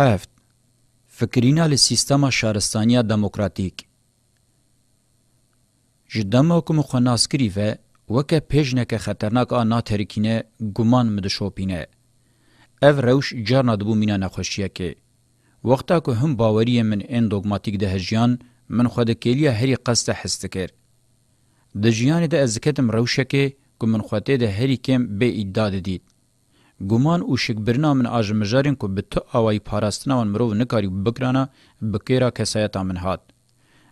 هفت فکرینه لی سیستما شهرستانیا دموکراتیک ji demo ku min xwe naskirîve weke pêjneke xeternak a naterikîne guman min dişopîne ev rewş carna dibû mîna nexweşiyekê wexta ku him baweriyê min ên dogmatîk de hejiyan min xwe dikêliya herî qas de hes dikir di jiyanê de ez diketim rewşekê ku min xwe tê de herî kêm bê îddia didît ګومان او شکبرنا من اج مجارین کو به تو اوای پاراستنا ون مرو نکاری بکرانا بکیرا کسایتا من هات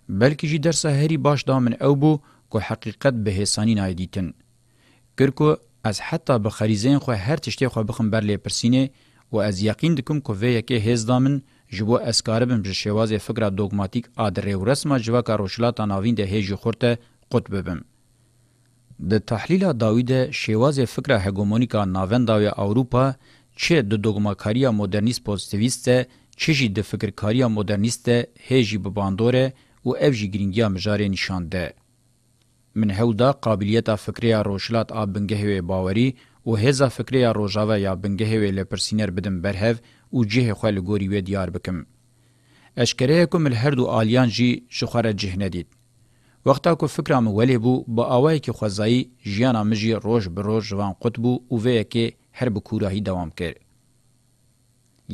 بلکی جی درس هری باش دا من او بو کو حقیقت به حسانی نایدیتن کرکو از حتی به خریزین خو هر تشتی خو بخم بر لی پرسینه و از یقین دکم کو وی کی هز دامن جبو اسکاربم ژ شواز فکر دوگماتیک ادری و رسمه جوا کا روشلات ناوین ده هج خورته قطب بم د تحلیل داوید شیواز فکر هګومونیکا ناونداوی اوروپا چې د دوګماکاریا مدرنیست پوزټیویست چې د فکرکاریا مدرنیست هجی به باندوره او افجی گرینګیا مجاری نشانده من هولدا قابلیت فکریا روشلات ا بنګهوی باوری او هزا فکریا روجاوا یا بنګهوی لپرسینر بدم برهو او جهه خل ګوری و دیار بکم اشکره کوم هر دو آلیان جی شخره جهنه دید وقتا کو فکرام ولی بو با اوای کی خوځای ژوند امجی روز بر روز روان قطب او وې کی هر بکوراهی دوام کړ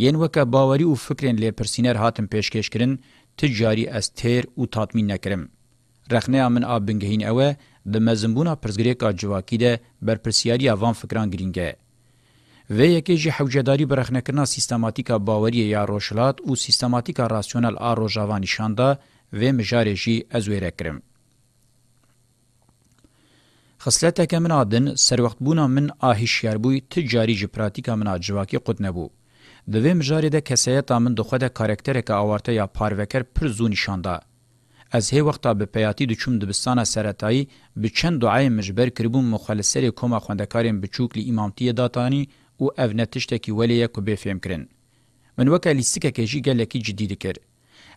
یین وکه باوری او فکرین لی پرسینر هاتم پیشکش کرن تجاری از تیر او تاتمین نکرم رخنه من آبنگهین اوه د مزمبونا پرزګریکا جواکی ده بر پرسیاری اوان فکران گرینګه و یکی جه حوجداری برخنه کرنا سیستماتیکا باوری یا روشلات او سیستماتیکا راسیونال آ روژاوانیشان ده و مجاره جی ازویره کرم. خصلتکه من ادن سر وخت بونا من آهشیار بوی تجاری جی پراتیکا من اجواکی قد نبو د ویم جاری ده کسایت من دخه ده کاراکترک اوارته یا پاروکر پر زو نشانده از هی وخت به پیاتی د چوم دبستان سرتای به چند دعای مجبر کربون مخالسری کومه خوندکارین بچوکلی امامتی داتانی او اونتشت کی ولی کو به فهم کرن من وکالیستیکه کی جګل کی جدید کر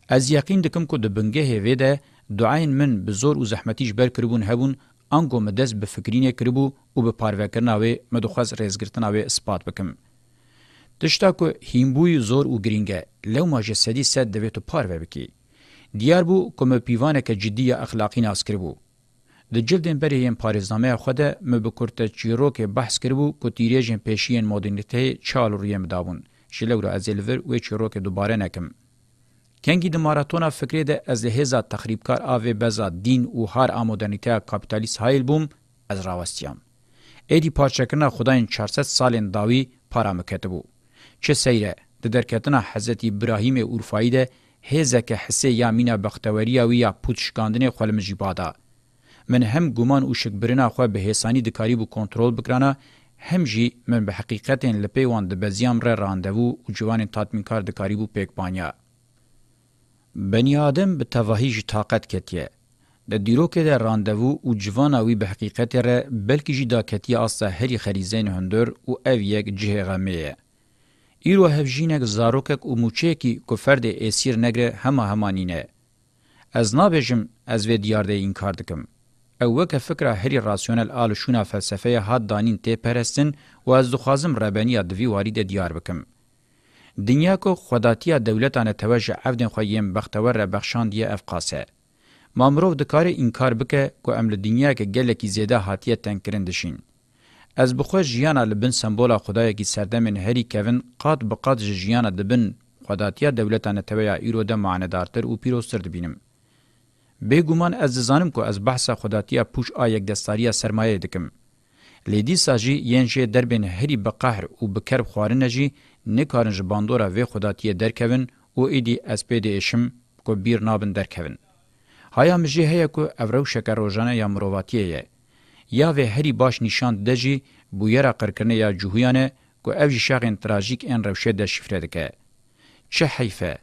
از یقین دکم کو د بنګه هوی ده دعاین من به زور او زحمتیش بر کربون هبون انګو مدز به فکرینه کړبو او به پاروکرنا وې مدخص رئیسګرتنا وې اثبات وکم دشتا کو هیمبوی زور او گرینګه لو ما جسدی صد د ویتو پارو وکي دیار بو کوم پیوانه کې جدي اخلاقی ناس کړبو د جلدن بری هم پاریزنامه خود مبکورت چیرو کې بحث کړبو کو تیریجن پېشین مدرنټی چالو ریم داون شلو را ازلور و چیرو کې دوباره نکم کنګي د ماراتونا فکرې د از هزا تخریبکار اوی بزا دین او هر آمودنیته کاپیتالیست هایل بوم از راوستیام ایدی پارچکنا خداین 400 سالین داوی پارامکته بو چه سیره د درکتنا حضرت ابراهیم اورفایی ده هزه که حسه یا مینا بختوری او یا پوتشکاندنه خلمجی بادا من هم ګومان او شکبرنا خو به هسانی د کاریبو کنټرول بکرانه هم جی من به حقیقت لپیوان د بزیام ر راندوو او جوان تاتمنکار د کاریبو پیک پانیا بنی آدم به تواهی جی طاقت کتیه. ده دیروکه ده راندوو و جواناوی به حقیقت ره بلکی جی دا کتیه آسا هری خریزین هندر و او یک جه غمیه. ایرو هفجینک زاروکک و موچیکی که فرد ایسیر نگره همه همانینه. از نابجم از وی دیارده این کار دکم. او وک فکره هری راسیونل آل شونا فلسفه هاد دانین تی پرستن و از دخوازم ربانی دوی وارید دیار بکم. دنیا کو خداتیا دولتانه توجه عفدن خو یم بختور را بخشاندی افقاسه مامرو د کار انکار بکه کو امل دنیا کې ګلکی زیاده حاتیه تنکرند شین از بخو جیانا لبن سمبولا خدای کی سردمن هری کوین قات بقات جیانا دبن خداتیا دولتانه تویا ایرو د معنادارتر او پیروستر دبینم به ګومان از زانم کو از بحث خداتیا پوش ا یک دستاریه سرمایه دکم لیدی ساجی ینجه دربن هری بقهر او بکرب خوارنجی نکارن جباندورا وی خوداتیه درکوین او ایدی اسپیدی اشم کو بیر نابن درکوین. هایا مجی هیا کو اورو شکر روزانه یا مرواتیه یه. یا وی هری باش نشان دجی بویرا قرکنه یا جوهیانه کو اوجی شاغین تراژیک ان روشه ده شفره دکه. چه حیفه؟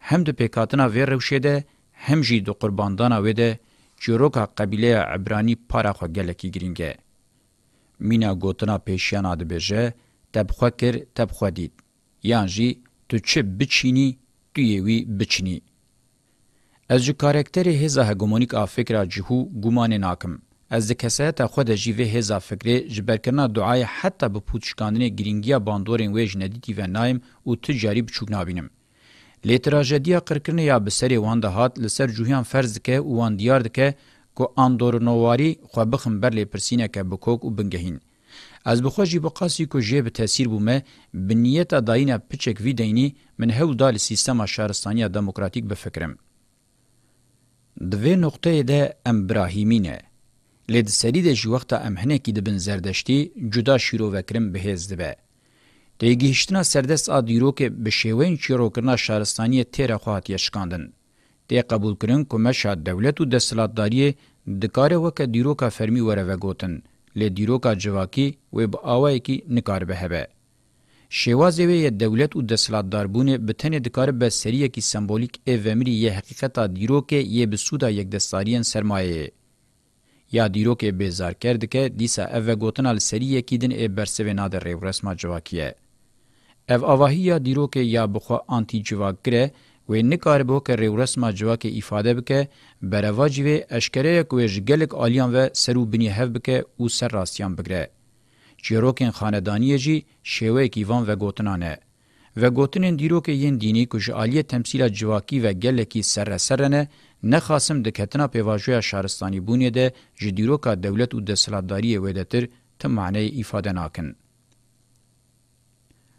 هم ده پیکاتنا وی روشه ده هم جی دو قرباندانا وی ده چروکا قبیله عبرانی پارا خو گلکی گرینگه. مینا گوتنا پیشیانا دبیجه تبخوا کر تبخوا دید. یان جی تو چه بچینی تویوی بچینی. از جو کارکتری هزا هگمونیک آف فکر جهو گمان ناکم. از ده کسایت خود جیوه هزا فکری جبرکرنا دعای حتی به پوتشکاندن گرینگیا باندورین ویج ندیتی و نایم و تجاری بچوک نابینم. لی تراژدیا قرکرنه یا بسری وان دهات لسر جوهیان فرض که وان دیار دکه که اندور نواری خواه بخم بر لی پرسینه که بکوک و بنگهین. از بخوجی بقاسی کو جه به تاثیر بومه بنیت داینا پچک وی دینی من هول دال سیستم شهرستانی دموکراتیک به فکرم دوی نقطه ده ام براهیمینه لید سری ده جو وقتا ام هنه کی ده بن زردشتی جدا شیرو وکرم بهز ده دیگیشتنا سردست آدیرو که به شیوین شیرو کرنا شهرستانی تیر خواهد یشکاندن. دی قبول کرن کمشا دولت و دستلاتداری دکاره وکه دیرو که فرمی وره وگوتن. لی دیروکا جواکی و با آوائی کی نکار به هبه. شوازه وی دولت او د سلطداربونه به تنه د کار به سریه کی سمبولیک او امری ی حقیقت دیرو کې ی بسودا یک دستاریان سرمایه یا دیرو کې بیزار کرد کې دیسا او گوتنال سریه کی دن ای برسوینا د ریو رسمه جواکیه او اواهی یا دیرو کې یا بخوا آنتی جواک کړه و نکار بو که ریو رسما جواک ایفاده بکه برواجی و اشکره یک و جگلک آلیان و سرو بنی هف بکه او سر راستیان بگره. چیروکین خاندانیه جی شیوه کیوان و گوتنانه. و گوتنین دیروک یین دینی کش آلیه تمثیل جواکی و گلکی سر سرنه نخاسم دکتنا پیواجوی شهرستانی بونیه ده جدیروکا دولت و دسلاتداری ویدتر تم معنی ایفاده ناکن.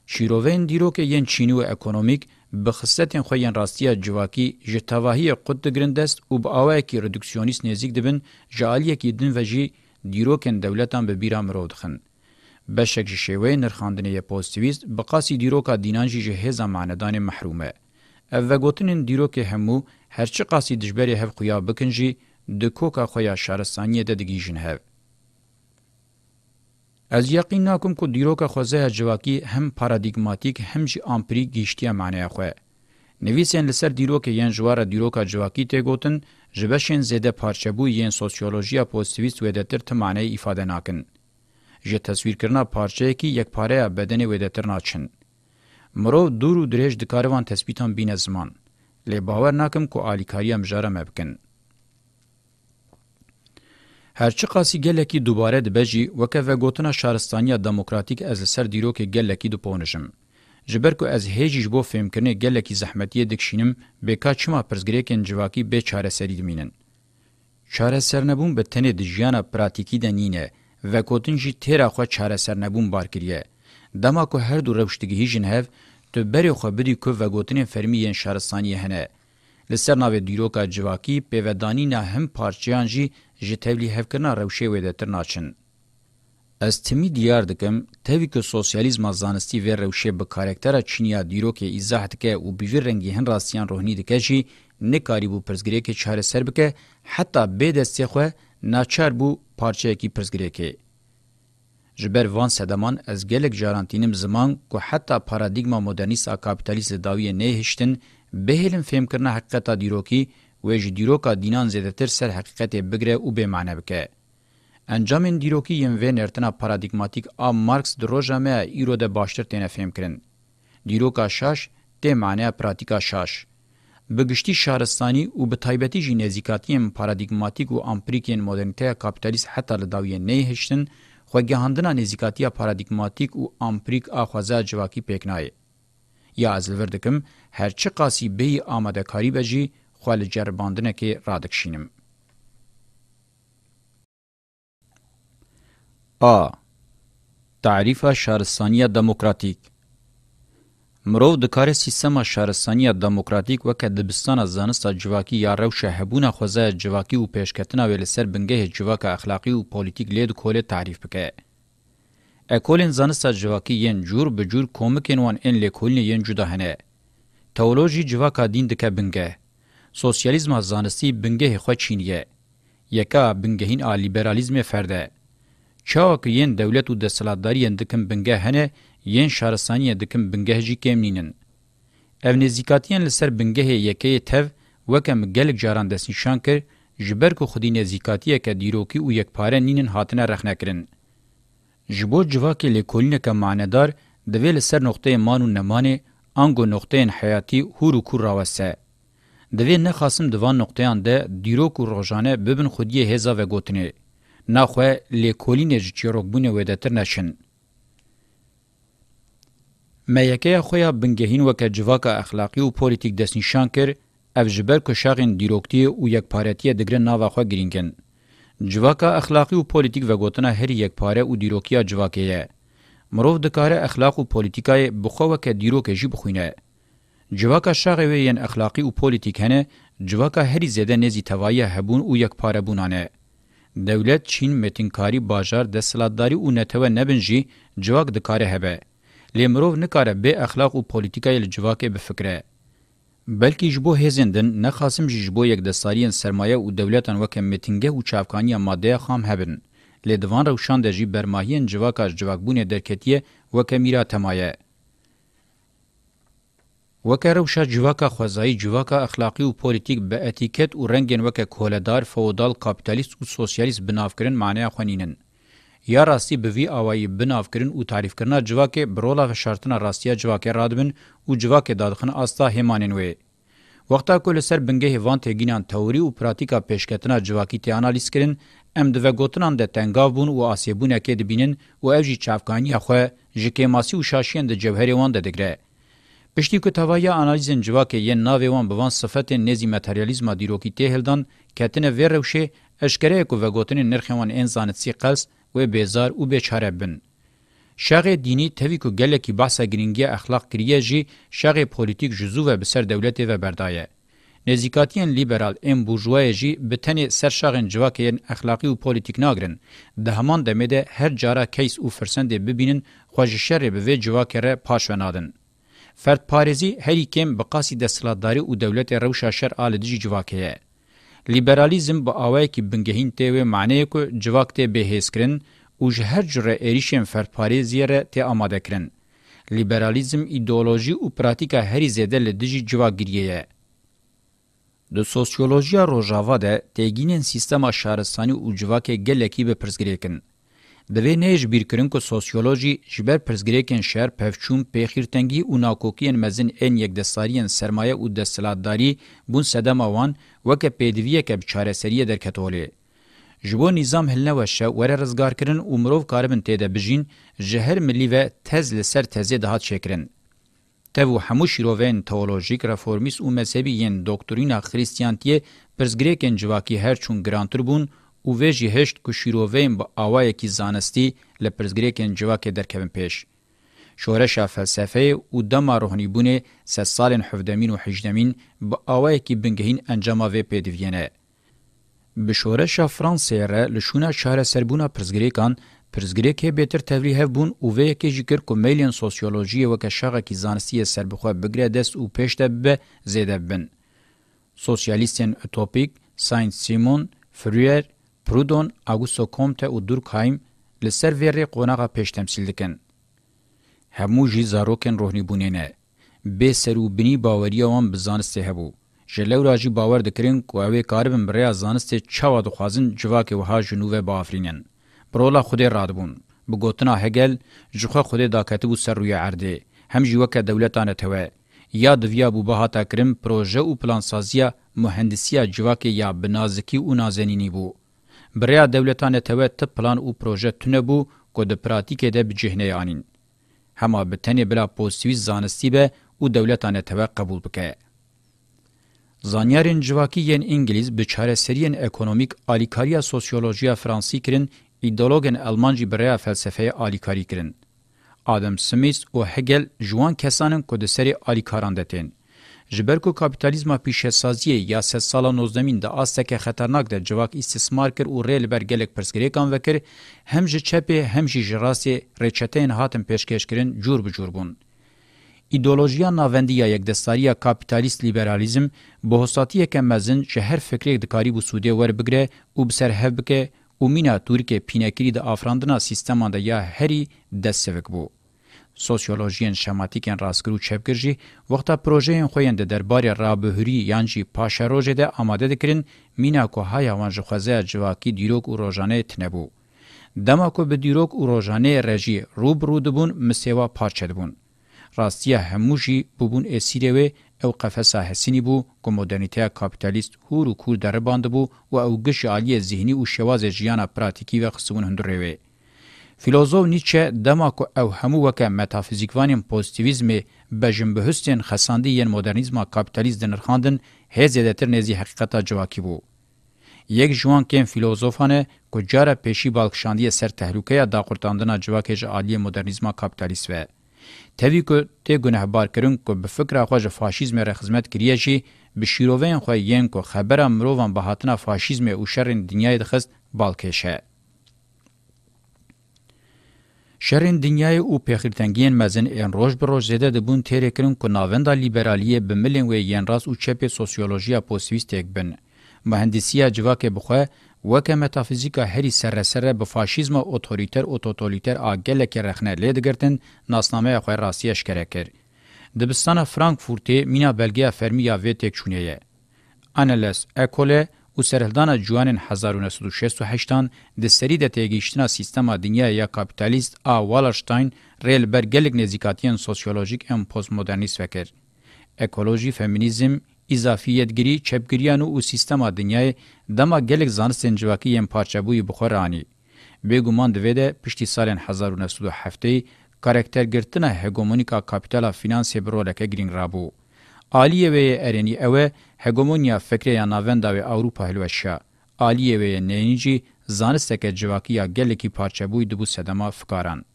شیروین دیرو که یین چینو اکونومیک به خصتین خو یین راستیا جواکی ژ تواهی قد گرندست او با اوای کی ریدکسیونیست نزیک دبن جالیه کی دن وجی دیرو کن دولتان به بیرام رودخن بشک شیوه نرخاندنی پوزتیویست بقاسی دیرو کا دینانجی جه زماندان محرومه او گوتنین دیرو که همو هرچی قاسی دجبری هف خویا بکنجی دکوکا خویا شارستانی ده دگیجن هف از یقین ناکم کو دیروکا خوازه جواکی هم پارادیگماتیک هم جی امپری گیشتیا معنی خو نویسن لسر دیروکه یان جوار دیروکا جواکی ته گوتن جبشن زده پارچه بو یان سوسیولوژیا پوزتیویست ودتر ته معنی ifade ناکن ژ تصویر کرنا پارچه کی یک پاره بدن ودتر ناچن مرو دور و درېج د کاروان تثبیتان بینه زمان له باور ناکم کو الیکاریه مجاره مبکن هرچی قاسی گلکی دوباره دبجی وکه و گوتنا شارستانیا دموکراتیک از سر دیرو که گلکی دو پونشم. جبر کو از هیجیش بو فهم کرنه گلکی زحمتیه دکشینم بکا چما پرزگریکن جواکی به چاره سری دمینن. چاره سر نبون به تنه دجیانا پراتیکی دنینه و گوتن جی تیرا خواه چاره سر نبون بارکریه. دما کو هر دو روشتگی هیجن هف تو بری خواه بدی کو و گوتن فرمیین شارستانیه هنه. لسر ناوی دیروکا جواکی پیودانی نه هم پارچیان جی ji tevlî hevkirina rewşewê de tir naçin. Ez timî diyar dikim, tevî ku sosyalîzma zanistî vê rewşê bi karaktera Çîniya dîrokê îzah dike û bi vî rengî hin rastiyan rohnî dike jî nekarî bû pirsgirêkê çareser bike, heta bê destê xwe naçar bû parçeyekî pirsgirêkê. Ji ber van sedeman ez gelek jarantînim ziman ku heta paradîgma modernîst a kapitalîst li dawiyê nehiştin, bêhêlin fêmkirina heqeta dîrokî و جی دیروکا دینان زیدتر سر حقیقت بگره و بمعنه بکه. انجامین دیروکی یم و نرتنا پارادیگماتیک آ مارکس دروژه مه ایرو ده باشتر تینه فهم کرن. دیروکا شاش ده معنی پراتیکا شاش. بگشتی شارستانی و به تایبتی جی نزیکاتیم پارادیگماتیک و امپریکین مدرنیته کپیتالیست حتی لداویه نیهشتن خوگهاندنا نزیکاتیا پارادیگماتیک و امپریک آخوازه جواکی پیکنایه. یا از لور دکم هر چه قاسی به آماده کاری بجی خو له جرباندنه کې را دکشینم ا تعریف شهرستانی دموکراتیک مرو د کار سیستم شهرستانی دموکراتیک وک د بستان زانست جواکی یا رو شهبونه خوځه جواکی او پیشکتنه ویل سر بنګه جواک اخلاقی او پولیټیک لید کوله تعریف بکې اکولین زانست جواکی ین جور به جور کومکین وان ان لیکولین ین جدا هنه تئولوژي جواکا دین دکه بنګه سوسیالیزم زانستی بنگه خو چینیه یکا بنگهین ا لیبرالیزم فرده چاک یین دولت او د سلاداری اندکم بنگه هنه یین شارسانی اندکم بنگه جی کمنینن ev nêzîkatiyen li ser bingehê yekeyê tev weke mi gelek caran destnîşan kir ji ber ku xwedî nêzîkatiyeke dîrokî û yekpare nînin hatine rexnekirin ji bo civakê lêkolîneke manedar divê li ser noxteyê man û nemanê ango noxteyên heyatî hûr û kur raweste دوی نه خاصم دوان نقطهان ده دیروک و روزانه ببن خودی هزا و گوتنی ناخوه لیکولین جچیروک بونه ودتر نشن مایکه خویا بنگهین وک جواک اخلاقی او پولیټیک د نشان کړ اف جبر کو شاغین ډیروکتی او یک پارتی دګر ناوه خو ګرینګن جواک اخلاقی او پولیټیک وګوتنه هر یک پاره او ډیروکیا جواکیه مرو د کار اخلاق او پولیټیکای بخو وک ډیروکې جی بخوینه جواکا شاغوی ین اخلاقی و پولیتیک هنه جواکا هری زده نزی توایی هبون و یک پاره بونانه. دولت چین متینکاری باجار د سلاداری او نتوه نبنجی جواک دکاره هبه. لیمروف نکاره به اخلاق و پولیتیکای لجواک بفکره. بلکی جبو هزندن نخاسم جبو یک دستاریان سرمایه و دولتان وکه متینگه و چافکانی ماده خام هبن. لدوان روشان ده جی برماهین جواکا جواکبون درکتیه وکه میرا تمایه. وکه روشا جواکا خوازایی جواکا اخلاقی و پولیتیک به اتیکت و رنگین وکه کولدار فودال کاپیتالیست و سوسیالیست بنافکرین معنی خوانینن. یا راستی به وی آوایی بنافکرین و تعریف کرنا جواکه برولا و شرطنا راستیا جواکه رادبن و جواکه دادخن آستا هیمانین وی. وقتا کل سر بنگه وان تگینان توری و پراتیکا پیشکتنا جواکی تی آنالیز کرن ام دو گوتنان ده تنگاو بون و آسیبون اکی دبینن و اوجی چافکانی خواه جکی ماسی و شاشین ده جوهری وان ده دگره. Piştî ku tevaya analîzên civakê yên navê wan bi van sifetên nêzî materyalîzma dîrokî tê hildan ketine vê rewşê eşkereye ku vegotinên nirxên wan ên zanetsî qels wê bêzar û bêçare bin. Şaxê dînî tevî ku gelekî behsa giringiya exlaq kiriye jî şaxê polîtîk ji zû ve bi ser dewletê ve berdaye. Nêzîkatiyên liberal ên burjwayê jî bi tenê ser şaxên civakeyên exlaqî û polîtîk nagirin. Di heman demê de her cara keys û firsendê bibînin xwe ji şerê bi vê civakê re paş ve nadin. فردپارێزی هەریکێم بەقاسی دەسەڵاتداری و دەولەتی ڕەوشە شەر ئالدژی جوواکەیە. لیبرالیزم بە ئاوایەکی بنگەهین تێوێ معنەیەک و جوواک تێ بەهێزکردن و ji her cure êrişên ferparêziye re tê amade kirin. Liberalizm îdeolojî û pratika herî zêde li dijî civa giriye ye. Di sosyolojiya rojava de têgînên sîstema şaristanî û civakê gelekî bipirgirêkin. د وینېج بیرکرینکو سوسیولوژي جبر پرزګریکن شهر پفچون پخیرتنګي او ناکوکین مزن ان یک دستاریان سرمایه او دستلاتداری بون صدم اوان وک پدویه کب چارەسری درکتوله جبو نظام هلنه وشه ور رزگار کرن عمرو کاربن تیده بجین جهر ملی و تز لسر تزه دهات شکرن تبو همو شیروین تئولوژیک رفورمیس او مذهبی یین دکترینا خریستیانتی پرزګریکن جواکی هر چون ګرانتر بون او وی جی هشت کو شیرووین با آوای کی زانستی لپرزگریکن جواک درکوین پیش. شورش فلسفه او دم روحانی بونه سه سالن حفدمین و حجدمین با آوای کی بنگهین انجام وی پیدوینه. به شورش فرانسه را لشونه شهر سربونا پرزگریکان پرزګریکه بهتر توری هف بون او وی کې ذکر کوملین سوسیولوژي او کې شغه کې ځانسي سربخوا بګره دس او پښته به زیاده بن سوسیالیستن اتوپیک ساينس سیمون فریئر برودون اگوستو کومته او دورکهایم لسر وری قوناغا پیش تمثیل دکن. همو جی زاروکن روحنی بونینه. به سروبنی باوری وان بزانسته هبو. جلو راجی باور دکرین که اوه کاربن بریا زانسته چوا دخوازن جواک وها جنوبه با آفرینن. برولا خوده رادبون. بگوتنا هگل جخوا خوده داکتی بو سر روی عرده. هم جیوک دولتانه توه. یا دویا بو بهاتا کرم پروژه او پلانسازیا مهندسیا جواک یا بنازکی او نازنینی بو. بریا دولتانه ته ته پلان او پروژه تونه بو کو د پراتیکه ده بجهنه یانین هما به تنه بلا پوزتیوی زانستی به او دولتانه ته قبول بکه زانیارین جواکی ین انگلیز به چاره سریین اکونومیک آلیکاریا سوسیولوژیا فرانسی کرین ایدولوگن المانجی بریا فلسفه آلیکاری کرین آدم سمیس او هگل جوان کسانن کو د سری آلیکاران دتین جبرکو کاپیتالیزما پیشهسازی یا سه سالا 19 د آستک خطرناک د جواک استثمار کړ او ریل برګلک پرسګریکان وکړ هم چې چپه هم چې جراسی رچتین هاتم پیشکش کړي جور به جور بون ایدئولوژیا ناوندیا یک دستاریا کاپیتالیست لیبرالیزم بهوساتی که مزن چې هر فکری د کاری بو سودی ور بګره او بسر هبکه او مینا تورکه پینکری د افراندنا سیستمان د یا هری د سوک بو سوسیولوژیان شماتیکن راسکرو چپگرژی وقتا پروژهین خویند در باری رابهوری یانجی پاشا روژه ده آماده دکرین مینا که های وانج خوزه جواکی دیروک و روژانه تنبو. دما که به دیروک و روژانه رژی روب رو دبون مسیوا پارچه دبون. راستیه هموشی ببون اسیره و او قفسه حسینی بو که مدرنیته کابیتالیست هور و کور در بانده بو و او گش عالی ذهنی و شواز جیان پراتیکی و خصمون هندره وی. فیلوزوف نیچه دما کو او همو وک متافیزیکوانیم پوزتیویزم بجم بهستین خساندی یان مدرنیزم کاپیتالیز د نرخاندن هزیدتر نزی حقیقتا جواکی بو یک جوان کین فیلوزوفانه کو جارا پیشی بالکشاندی سر تهلوکه دا قرتاندنا جواکه عالی مدرنیزم کاپیتالیست و توی کو ته گنه بار کرن کو به فکر خو ژ فاشیزم ر خدمت کریه شي به شیروین خو یین کو خبره مروان به هاتنه فاشیزم او شر دنیای دخست بالکشه شرین دنیای او پخیرتنگین مزن این روش بر روش زده دبون تیره کرن که ناوندا لیبرالیه بملن و یین راس او چپ سوسیولوژیا پوسویستیک بن. مهندسیه جواک بخواه وکه متافیزیکا هری سره سره به فاشیزم او اتوریتر او توتالیتر اگله کې رخنه لید ګرتن ناسنامه خو راسي اشکره کړ دبستانه فرانکفورت مینا بلګیا فرمیا و تک شونیه انلس اکوله او سرهلدان جوان 1968 د سری د تیګیشتنا سیستما دنیا یا کاپیتالیست ا والشتاین ریل برګلګ نزیکاتین سوسیولوژیک ام پوز مدرنیست فکر اکولوژي فمینیزم اضافیتګری چپګریان او سیستما دنیا دما ګلګ ځان سنجواکی ام پارچبوی بخورانی بګومان د ویده پشتي سال 1907 کاراکټر ګرتنه هګومونیکا کاپیتالا فینانس برولکه ګرین رابو Aliye ve ereni eve hegemonya fikriya navenda ve Avrupa helveşa. Aliye ve neynici zanisteke civakiya geleki parça buydu bu sedema fikaran.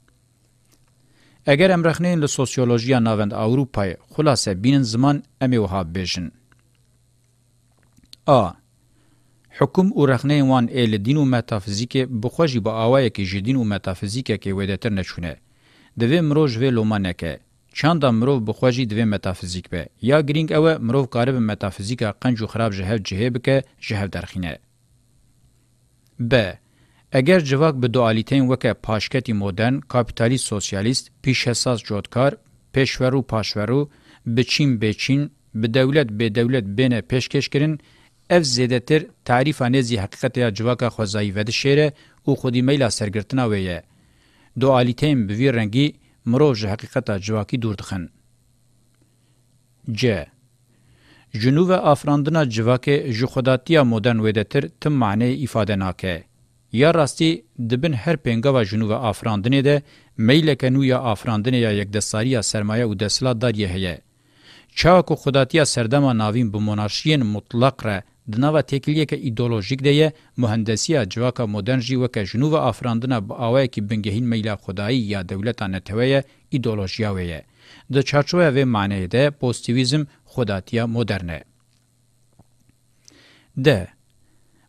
Eger emrexneyin li sosyolojiya navend Avrupa'yı xulase binin zaman emi oha bejin. A. حکم او رخنه وان ال دین او متافیزیک بخوجی با اوای کی جدین او متافیزیک کی ودتر نشونه د و مروج و لومانه کې چاندا مرو بخوجی دوی متافیزیک به یا گرینگ او مرو قارب متافیزیکا قنج و خراب جهه جهه بکه جهه درخینه ب اگر جواک به دوالیتین وکه پاشکتی مدرن کاپیتالیست سوسیالیست پیشهساز جوتکار پیشورو پاشورو بچین بچین به دولت به دولت بین پیشکش کرن اف زیدتر تعریف انزی حقیقت یا جواکا خوزایی ود شیره او خودی میلا سرگرتنا ویه دوالیتین به وی رنگی مرو جه حقیقتا جواکی دور دخن. ج. جنوب افراندنا جواک جخوداتیا مدن ویدتر تم معنی ifade ناکه. یا راستی دبن هر پنگاوا جنوب افراندنه ده میل کنویا افراندنه یا یک دستاریا سرمایه و دسلا داریه هیه. چاکو خوداتیا سردما ناوین به مونارشین مطلق را دناوه تکلیه که ایدولوژیک دیه مهندسیه جواکا مدرن جی وکه جنوب آفراندنا با آوه که بنگهین میلا خدایی یا دولتا نتوه ایدولوژیا ویه. ده چارچوه و معنی ده پوستیویزم خداتیه مدرنه. ده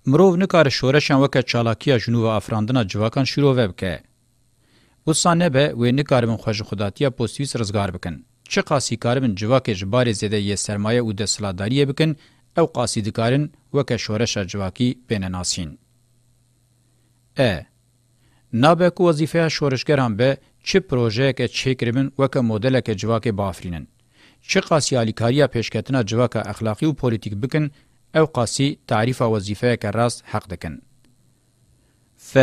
مرو نکار شورشان وکه چالاکیه جنوب آفراندنا جواکان شروع وبکه. وسانه به و نکار من خوش خداتیه پوستیویز رزگار بکن. چه قاسی کار من جواکه جبار زیده یه سرمایه و دستلاداریه بکن او قاسی دکارن وکه شورش جواکی بین ناسین. ا. نابه که وظیفه شورشگران به چه پروژه که چه کرمن وکه مدل که جواک بافرینن. چه قاسی آلیکاریا پیشکتنا جواک اخلاقی و پولیتیک بکن او قاسی تعریف وظیفه که راست حق دکن. ف.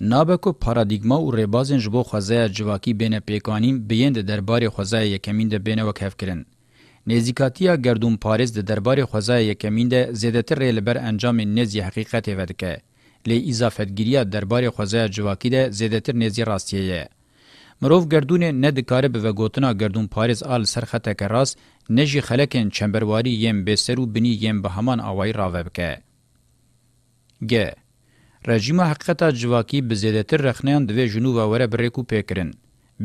نابکو پارادیگما و ریبازن جبو خوزای جواکی بین پیکانیم بیند دربار خوزای یکمین ده بین وکهف کرن. نزیکاتیا گردون پاریز ده دربار خوزای یکمین ده زیدتر ریل بر انجام نزی حقیقت ودکه. لی اضافتگیریا دربار خوزای جواکی ده زیدتر نزی راستیه یه. مروف گردون نه دکاره به وگوتنا گردون پاریز آل سرخطه که راست نجی خلکن چمبرواری یم بسر و بنی یم به همان آوائی راوه بکه. گ. رژیم حقیقت جواکی به زیدتر رخنیان دوی جنوب وره بریکو پیکرن.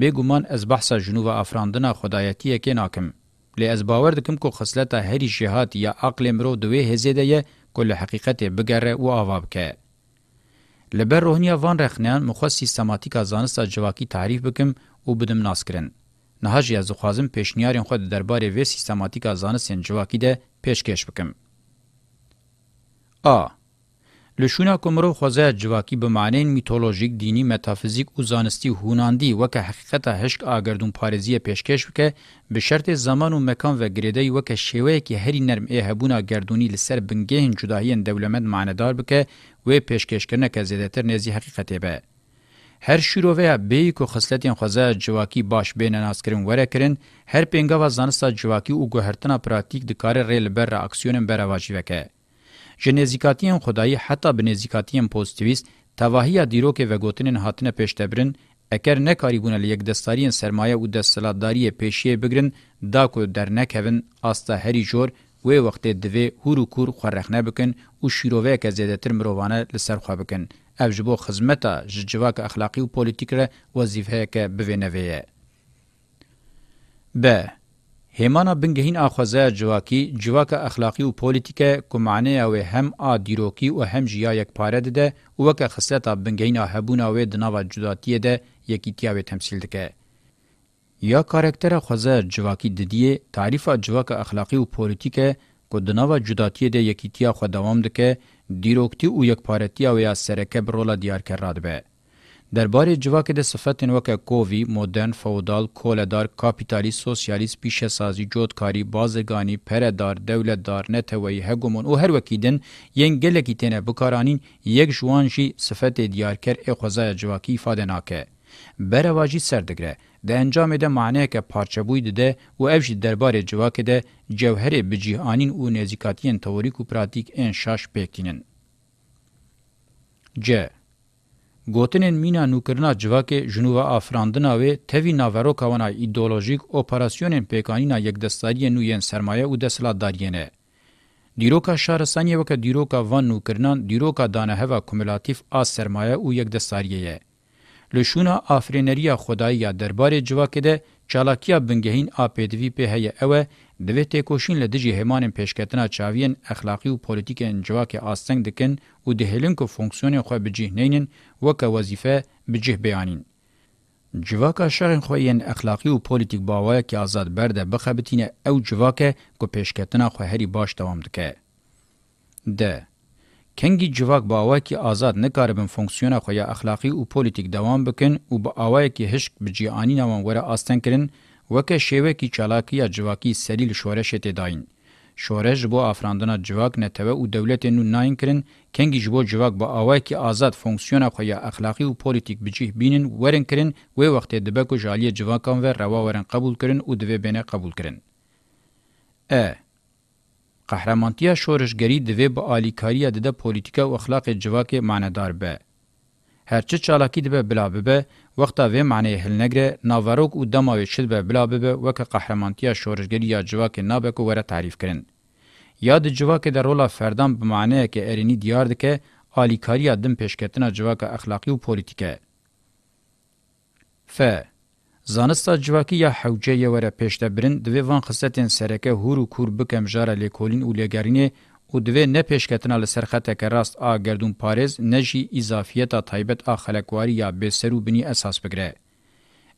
بگومان از بحث جنوب افراندنا خدایتی که ناکم. لی از باور دکم کو خصلتا هری جهات یا عقل مرو دوی هزیده یه کل حقیقت بگره و آواب که. لبر روحنیا وان رخنیان مخواه سیستماتیک زانستا جواکی تعریف بکم و بدم ناس کرن. نهاج یا زخوازم پیشنیارین خود درباره وی سیستماتیک زانستین جواکی ده پیشکش بکم. آ. لشونا کومرو خوازه جواکی به معنی میتولوژیک دینی متافیزیک او زانستی هوناندی وک حقیقت هشک آگردون پارزی پیشکش وک به شرط زمان و مکان و گریدی وک شیوه کی هری نرم ای هبونا گردونی لسر بنگهن جداهین دولمند معنادار بک و پیشکش کنه که زیاتر نزی حقیقت به هر شیروه به کو خصلتین خوازه جواکی باش بین ناسکرین وره کرن هر پنګا و زانستا جواکی او ګهرتنا پراتیک د کار ریل بر اکسیون بر واجب وکه جنزیکاتین خدای حتی بنزیکاتین پوزتیویست تواهی دیروک و گوتنین هاتنه پیشتبرن اگر نکاری بونه لیک دستارین سرمایه او دستلاداری پیشیه بگرن دا کو در نکوین آستا هری جور و وخت دوی هورو کور خورخنه بکن او شیروه که زیدتر مروانه لسر خواه بکن. او جبو خزمتا جواک اخلاقی و پولیتیک را وظیفه که بوینویه. ب. همانا بنگهین آخوازه جواکی جواک اخلاقی و پولیتیک کمعنه او هم آ دیروکی و هم جیا یک پاره ده و وک خصلتا بنگهین آهبونا و دناوا جداتیه ده یکیتیا و تمثیل دکه. یا کارکتر خوازه جواکی ددیه تعریف جواک اخلاقی و پولیتیک کو دناوا جداتیه ده یکیتیا خو دوام دکه دیروکتی و یک پارتیا و یا سرکه برولا دیار کرده به. درباره جواک د صفتن وک کووی مدرن فودال کولدار کاپیتالی سوسیالیست پیشه سازی جودکاری بازگانی پردار دولتدار نتوی هگمون او هر وکیدن ین گلکی تنه بکارانین یک جوان جی صفت دیارکر اخوزای جواکی ifade ناکه برواجی سردگره د انجام ده معنی که پارچه بوی ده و افش درباره جواک ده جوهر بجیهانین او نزیکاتین توریک و پراتیک ان شاش پیکینن. ج گوتنین مینا نوکرنا جواکه جنوبا افراندنا و تهوی ناورو کوانا ایدئولوژیک اپراسیونین پیکانینا یک دستاری نوین سرمایه او دسلا دارینه. دیروکا شهرستانی وکه دیروکا وان نوکرنان دیروکا دانه هوا کمولاتیف آ سرمایه او یک دستاریه یه. لشونا آفرینریا خدایی درباره جواکه ده چالاکیا بنگهین آ پیدوی پی هیه اوه دوی تکوشین لدجی همان پیشکتنا چاوین اخلاقی و پولیتیکین جواکه آستنگ دکن و دهلین که فونکسیون خواه بجیه نینین وکه وظیفه بجه بیانین. جواکا شرن خوین اخلاقی و پولیتیک باوای که آزاد برده بخبتینه او جواکه که پیشکتنا خوهری باش دوام دکه. ده کنگی جواک باوای که آزاد نکاربن فونکسیونا خویا اخلاقی و پولیتیک دوام بکن و با آوای که هشک بجیانی نوان وره آستن کرن وکه شیوه کی چالاکی یا جواکی سلیل شورش تداین. دا شوره جبو افراندنا جواک نتوه او دولت نو ناین کرن کنگی جبو جواک با آوای که آزاد فونکسیونا خویا اخلاقی و پولیتیک بجیه بینن ورن کرن و وقت دبکو جالی جواکان و روا ورن قبول کرن او دوه بینه قبول کرن. ا قهرمانتیا شورشگری دوه با آلیکاریا دده پولیتیکا و اخلاق جواک معنادار به. هرچه چالاکی دبه بلا ببه وقتا وی معنی هل نگره ناوروک و دماوی شد به بلا ببه وک قهرمانتیا شورشگری یا جواک نابک وره تعریف کرن. یا د جواک در رولا فردان به معنی که ارینی دیار دکه آلیکاریا دم پیشکتنا جواک اخلاقی و پولیتیکه. ف. زانستا جواکی یا حوجه وره پیشتبرن دوی وان خصتین سرکه هور و کور بکم جاره لیکولین و لیگرینه و دوی نه پیشکتنا لسر خطه که راست آ گردون پارز نجی اضافیتا تایبت آ خلقواری یا بسر و بنی اساس بگره.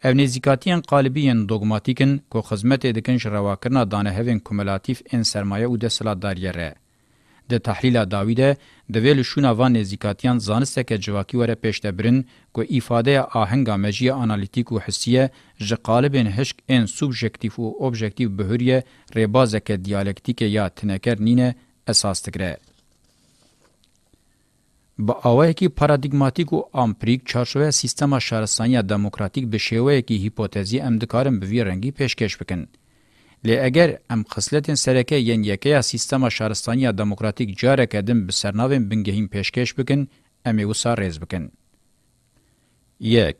او نزیکاتین قالبین دوگماتیکن که خزمت دکنش رواکرنا دانه هفین کمولاتیف این سرمایه و ده سلات داریه ره. د تحلیل داویده د ویل شونه و نزیکاتیان زانسته که جواکی وره پېشته برن کو ifade آهنګا مجی انالیتیک او حسیه ژ قالبن هشک ان سوبجکټیو او اوبجکټیو بهوریه ریبازه که دیالکتیک یا تنکر نینه اساس دگره. با اوایکی پارادایگماتیک او امپریک چارچوبه سیستم شهرستانی دموکراتیک به شیوه کی هیپوتزی ام دکارم به وی رنگی پیشکش بکن. لی اگر ام خصلت سرکه یین یکی سیستم شهرستانی دموکراتیک جاره کدم به سرناوین بنگهیم پیشکش بکن ام وسا ریز بکن. یک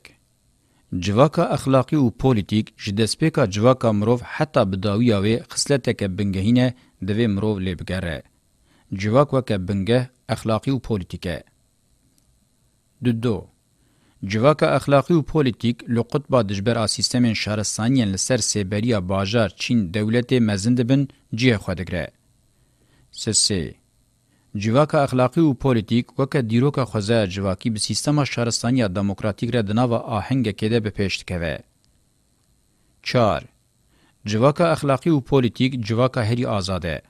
جواکا اخلاقی او پولیټیک جدسپیکا جواکا مروف حتی بداویاوی خصلت که بنگهینه دوی مروف لبګره. civak weke bingeh اخلاقی و پولیتیکه ددو جواکا اخلاقی و پولیتیک لقط با دجبر آ سیستمین شهرستانیان لسر سیبریا باجار چین دولت مزند بن جیه خودگره. سسی جواکا اخلاقی و پولیتیک وکا دیروکا خوزه جواکی به سیستم شهرستانی دموکراتیک را دناوا آهنگ کده به پیشت کوه. چار جواکا اخلاقی و پولیتیک جواکا هری آزاده.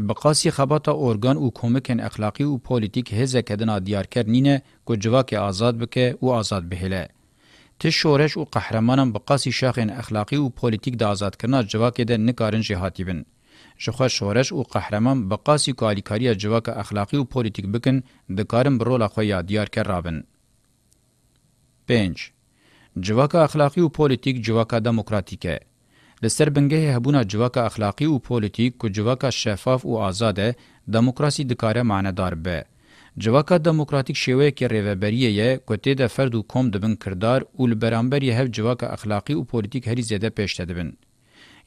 بقاسی خباتا اورگان او کومکن اخلاقی او پولیتیک هزه کدنا دیارکر نینه کو جواک آزاد بکه او آزاد بهله ته شورش او قهرمانان بقاسی شاخن اخلاقی او پولیتیک د آزاد کنا جواک ده نکارن جهاتیبن شخه شورش او قهرمان بقاسی کالیکاری جواک اخلاقی او پولیتیک بکن د کارن برول خو یا دیارکر رابن 5 جواک اخلاقی او پولیتیک جواک دموکراتیکه لسر بنگه هبونا جواکا اخلاقی و پولیتیک کو جواکا شفاف و آزاده دموکراسی دکاره معنادار به. جواکا دموکراتیک شیوه که ریوبریه یه کتی ده فرد و کم دبن کردار و لبرانبری هف جواکا اخلاقی و پولیتیک هری زیده پیشته دبن.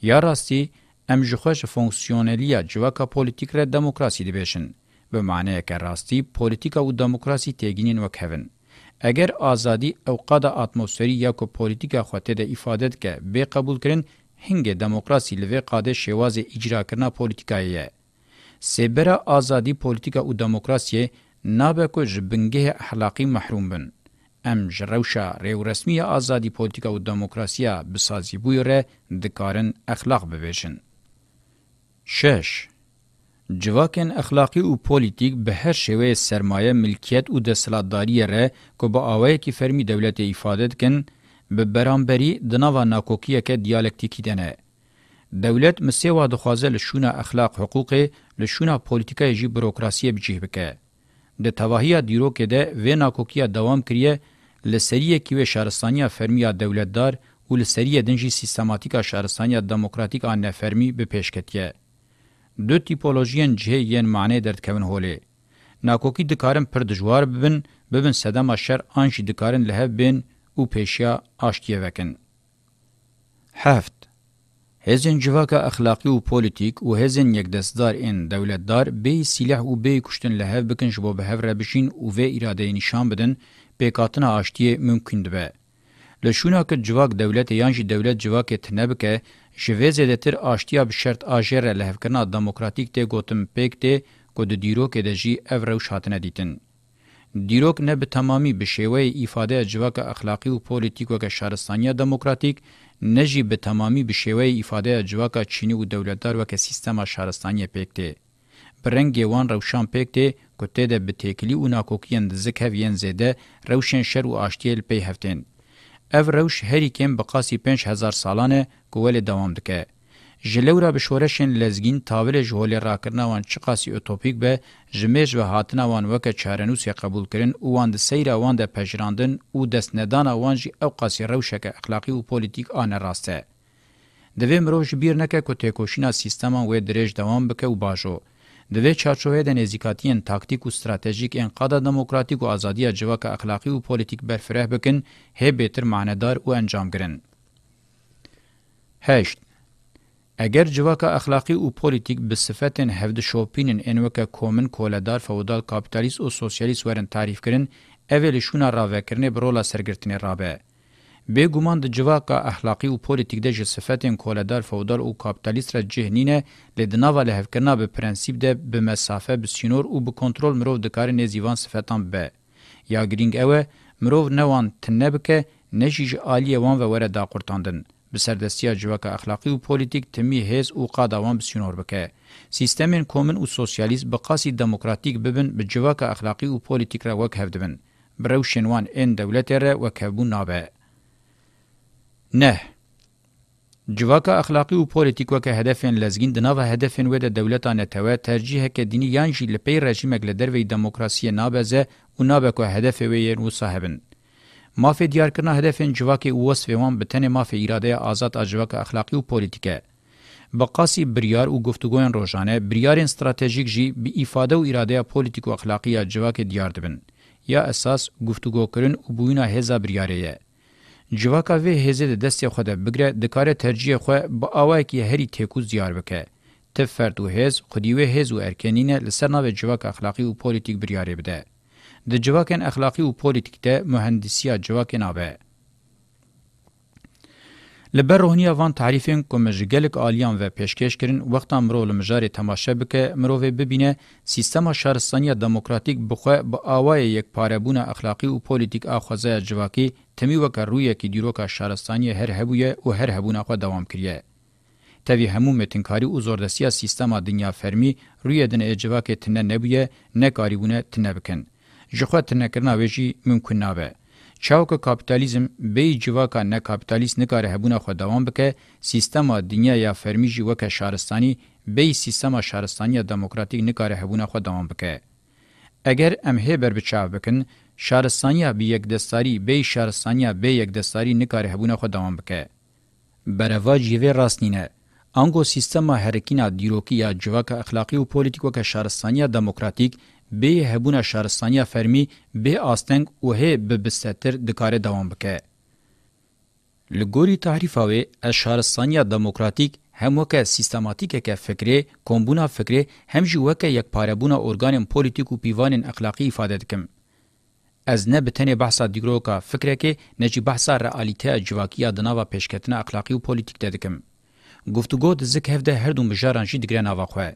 یا راستی ام جخوش فونکسیونلیا جواکا پولیتیک را دموکراسی دبیشن. به معنی که راستی پولیتیکا و دموکراسی تیگینین وکهون. اگر آزادی او قاده اتمسفری یا کو پولیتیکا خوته ده ifade که به قبول کرن هنگ دموکراسی لوی قاده شواز اجرا کرنا پولیتیکایه. سبرا آزادی پولیتیکا و دموکراسی نابه که جبنگه احلاقی محروم بن. ام جروشا ریو رسمی آزادی پولیتیکا و دموکراسیا بسازی بوی ره دکارن اخلاق ببیشن. شش جواکن اخلاقی او پولیتیک به هر شوه سرمایه ملکیت او دستلاتداری ره که با آوه کی فرمی دولت ایفادت کن، به برانبری د نوا ناکوکیه کې دیالکتیکی دنه دولت مسیوا د خوازه لشونه اخلاق حقوق لشونه پولیټیکای جی بروکراسی بجیه بکې د توهیا دیرو کې ده و ناکوکیه دوام کړی لسریه کې و شهرستانیا فرمیا دولتدار او لسریه دنجی سیستماتیکا شهرستانیا دموکراتیک ان فرمی به پیشکتیه دو تیپولوژین جه یین معنی درد کون هولی ناکوکی دکارن پر دجوار ببن ببن صدما شر انش دکارن له بین و پیشیا آشتیوکن. هفت هزین جواکا اخلاقی و پولیتیک و هزین یک دستدار این دولتدار بی سلاح و بی کشتن لحو بکن جبو به هفره بشین و وی اراده نشان بدن بیکاتن آشتیه ممکن دبه. لشونا که جواک دولت یان جی دولت جواک تنبکه جوه زیدتر آشتیا بشرط آجر لحفکرنا دموکراتیک ته گوتم پیک ته گود دیرو که ده جی او روش هاتنه دیتن. دیروک نه به تمامی به شیوه ایفاده جواک اخلاقی و پولیتیکو که شهرستانی دموکراتیک نجی به تمامی به شیوه ایفاده جواک چینی و دولتدار و که سیستم شهرستانی پکته. برنگ وان روشان پکته کته ده به تکلی و ناکوکین دزک هفین زیده روشن شر و آشتیل پی هفتین. او روش هری کم بقاسی پنج هزار سالانه گوال دوام دکه. جلورا بشورشن لزگین تاویل جهول راکرناوان چقاسی اوتوپیک به جمیج و هاتناوان وکه چارنوسی قبول کرن اوان ده سیر اوان ده پجراندن او دست ندان اوان جی او قاسی روشک اخلاقی و پولیتیک آن راسته. دوی مروش بیر نکه که تکوشینا سیستمان و درش دوام بکه و باجو. دوی چارچوه ده نزیکاتین تاکتیک و استراتژیک انقادا دموکراتیک و آزادی جواک اخلاقی و پولیتیک برفره بکن هی بیتر معنیدار و انجام گرن. هشت اگر جواکا اخلاقی او پولیتیک به صفتن هفد شوپینن انوکا کومن کولدار فودال کاپیتالیست او سوسیالیست ورن تعریف کرن اول شونا راوکرنه برولا سرگرتنه رابه به ګومان د جواکا اخلاقی او پولیټیک د جسفتن کولدار فودال او کاپټالیست را جهنینه لدنا ول هفکنا به پرنسيب ده به مسافه به سینور او به کنټرول مرو د کار نه زیوان صفتان به یا ګرینګ اوه مرو نوان تنبکه نشیج عالی وان و وره دا قرتاندن بسردستیا جوکا اخلاقی و پولیتیک تمی هیز او قادوان بسیونور بکه. سیستمین کومن و سوسیالیست بقاسی دموکراتیک ببن به جوکا اخلاقی و پولیتیک را وک هفدبن. برو شنوان این دولت را وک هفبون نابه. نه. جواکا اخلاقی و پولیتیک وک هدفین لزگین دناو هدفین وید دولتان توا ترجیح که دینی یانجی لپی رژیمک لدروی دموکراسی نابزه و نابکو هدف ویر و صاحبن. مافه دیارکنا هدفین جواکی او وصف وان بتنه مافه اراده آزاد اجواک اخلاقی و پولیتیکه بقاسی بریار او گفتگوین روزانه بریارین استراتژیک جی به ifade او اراده پولیتیک او اخلاقی جواک دیار دبن یا اساس گفتگو کرن او بوینا هزا بریاریه جواکا وی هزه د دست خو د بګره د کار ترجیح خو با اوای کی هری تکو زیار وکه تفرد و هز خدیوه هز و ارکنینه لسرنا و جواک اخلاقی او پولیتیک بریاری بده د جواکن اخلاقی او پولیټیکته مهندسیا جواکن اوبه لبر روحنیا وان تعریفین کوم جګلک الیان و پیشکش کرین وخت امرو لمجار تماشه بک مرو ببینه سیستم شهرستانی دموکراتیک بخو با اوای یک پارهبون اخلاقی او پولیټیک اخوازه جواکی تمی وک رویه کی دیروکا شهرستانی هر هبوی او هر هبونه خو دوام کړی تبی همو متنکاری او زوردسیا سیستم دنیا فرمی رویه دن اجواک تنه نبوی نه کاریونه تنه بکن جخوا تنکرنا ویجی ممکن نابه. چاوک کاپیتالیزم به جواکا نه کاپیتالیست نکاره هبونه خو دوام بکه سیستما دنیا یا فرمی جواکا شهرستانی به سیستما شهرستانی دموکراتیک نکاره هبونه خو دوام بکه. اگر ام هبر بچاو بکن شهرستانی به یک دستاری به شهرستانی به یک دستاری نکاره هبونه خو دوام بکه. بروا جیوه راستینه انګو سیستما هرکینا دیروکی یا جواکا اخلاقی او پولیټیکو کا شهرستانی دموکراتیک به هبونه شهرستانیا فرمی به آستنگ او هه به بستر دکاره دوام بکه. لګوري تعریفاوي شهرستانیا دموکراتیک هم وکه سیستماتیکه که فکری کومبونا فکری هم جی وکه یک پاربونا ارگانن پولیټیکو پیوانن اخلاقی ifade دکم. از نه بتنه بحثا دیګروکا فکره کې نجی بحثا رئالیته جواکیه د ناوه پېشکتنه اخلاقی او پولیټیک ددکم. گفتگو د زک هفده هر دو مجاران جی دګره ناوه خوای.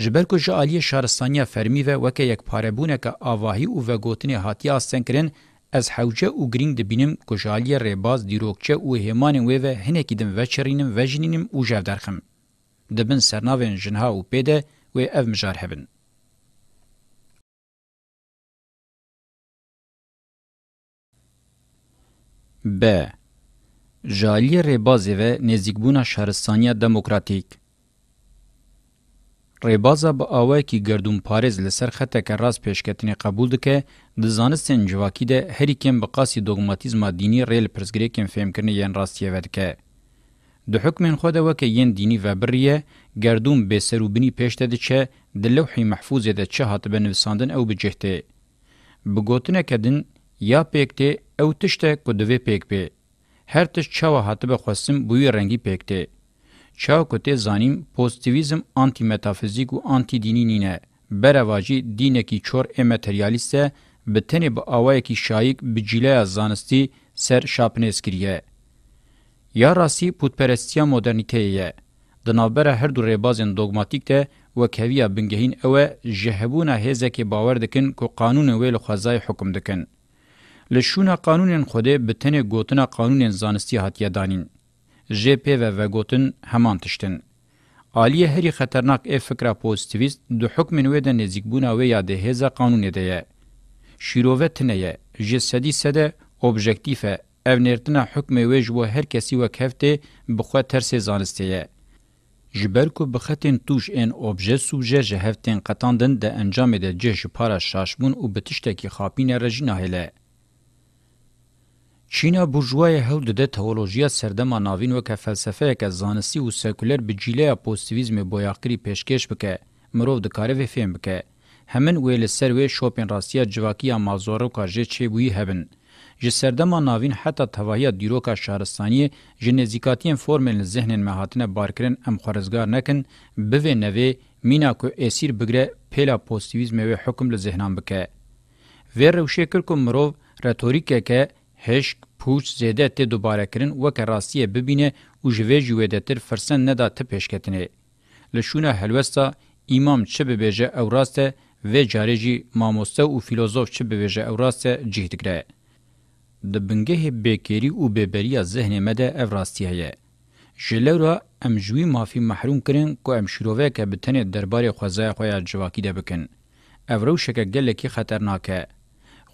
جبرکو جالی شارستانیا فرمی و وک یک پاربونه که آواهی او و گوتنی هاتیا استن کرن از حوجه او گرینگ د بینم کو جالی رباز دیروکچه او همان و و هنه کیدم و چرینم و جنینم او جو درخم دبن سرناوین جنها او پده و اف مجار هبن ب جالی رباز و نزیکبونا شارستانیا دموکراتیک ریبازا با اوایکی گردون پارز لسر خطه که راز پیشکتنی قبول دکه د زانستن جواکی ده هری کم بقاسی دوگماتیزما دینی ریل پرزگری کم فهم کرنه یین راستیه ودکه. د حکم خود وک یین دینی و بریه گردون به سروبنی پیشته ده چه د لوح محفوظ ده چه هات بنویساندن او بجهته. بگوتنه کدن یا پکته او تشته کو دوی پک به. هر تش چوا هات به خوسم بوی رنگی پکته. چا کوته زانیم پوزتیویزم آنتی متافیزیک و آنتی دینی نینه برواجی دینه کی چور امتریالیسته بتنی با آوای کی شایک بجیله زانستی سر شاپنس کریه یا راسی پودپرستیا مدرنیته یه دنابره هر دو ریبازن دوگماتیک ده و کویا بنگهین اوه جهبونه هزه که باور دکن که قانون ویل خوزای حکم دکن. لشونه قانونین خوده بتنه گوتنه قانونین زانستی حتیه دانین. جی پی و وگوتن همان تشتن. آلیه هری خطرناک ای فکره پوزیتیویست دو حکم نوی ده نزیکبونا و یا ده هزا قانون ده یه. شیروه تنه یه. جی سدی سده اوبژکتیفه او نرتنا حکم وی جو هر کسی و کفته بخوا ترس زانسته یه. جبرکو بختن توش این اوبژه سوژه جهفتن قطاندن ده انجام ده جه جپارا شاشبون و بتشتکی خاپین رجی ناهله. چینا بورژوای هول د تئولوژیا سردمه ناوین وک فلسفه یک زانستی او سکولر بجیله پوزتیویزم بویاقری پیشکش بکه مرو د کارو فهم بکه همن ویل سروی شوپین راستیا جواکیا مازورو کاژه چی بوی هبن ji serdema navîn heta tevahiya dîroka şaristaniyê ji nêzîkatiyên formelên zehnên me hatine barkirin em xwarezgar nekin bivê nevê mîna ku esîr bigire pêla postîvîzmê wê hukm li zehnan bike. Vê rewşê kir ku mirov retorîkeke هشک پوچ زیده ته دوباره کرن وک راستیه ببینه او جوی جوی دتر فرسن ندا ته پیشکتنه لشونه هلوستا امام چه ببیجه او راسته و جارجی ماموسته او فیلوزوف چه ببیجه او راسته جهدگره د بنګه بیکری او ببریا ذهن مده او راستیه یه جلورا امجوی مافی محروم کرن کو امشرووه که بتنه دربار خوزای خویا جواکی ده بکن او روشکه گلکی خطرناکه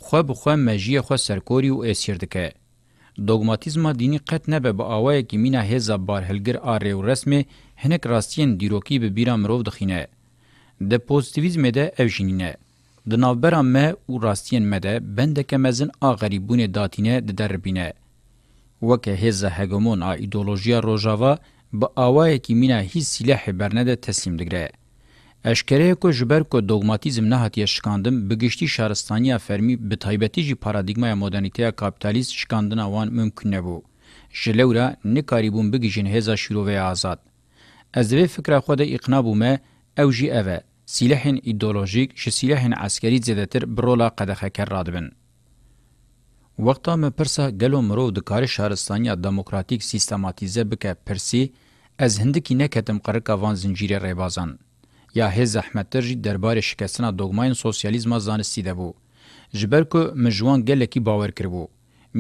خو بخو مجیه خو سرکوری او اسیر دکه دوگماتیزما دینی قط نبه با آوه که مینا هزا بار هلگر آره و رسمه هنک راستین دیروکی به بیرا مروف دخینه. ده پوزیتیویزم ده اوشینینه. ده نوبرا ما و راستین مده بندک مزن آغریبون داتینه ده دربینه. وکه هزا هگمون آ ایدولوژیا روژاوا با آوه که مینا هیز سلاح برنده تسلیم دگره. اشکره کو جبر کو دوگماتیزم نه هاتیه شکاندم بگشتی شارستانیا فرمی به تایبتی جی پارادایگما مدرنیته کاپیتالیست شکاندنا وان ممکن نبو جلورا نکاریبون بگیجن هزا شروع آزاد از وی فکر خود اقنا بومه او جی اوه سلاحین ایدولوژیک ش سلاحین عسکری زیدتر برولا قدخه کر رادبن وقتا م پرسا گلو مرو د کار شهرستانیا دموکراتیک سیستماتیزه بک پرسی از هندکی نکتم قرقا وان زنجیره ریبازان یا هې زحمتر جی دربارې شکستنا دوګماین سوسیالیزما زانستی ده بو جبر کو مجوان ګلکی باور کړبو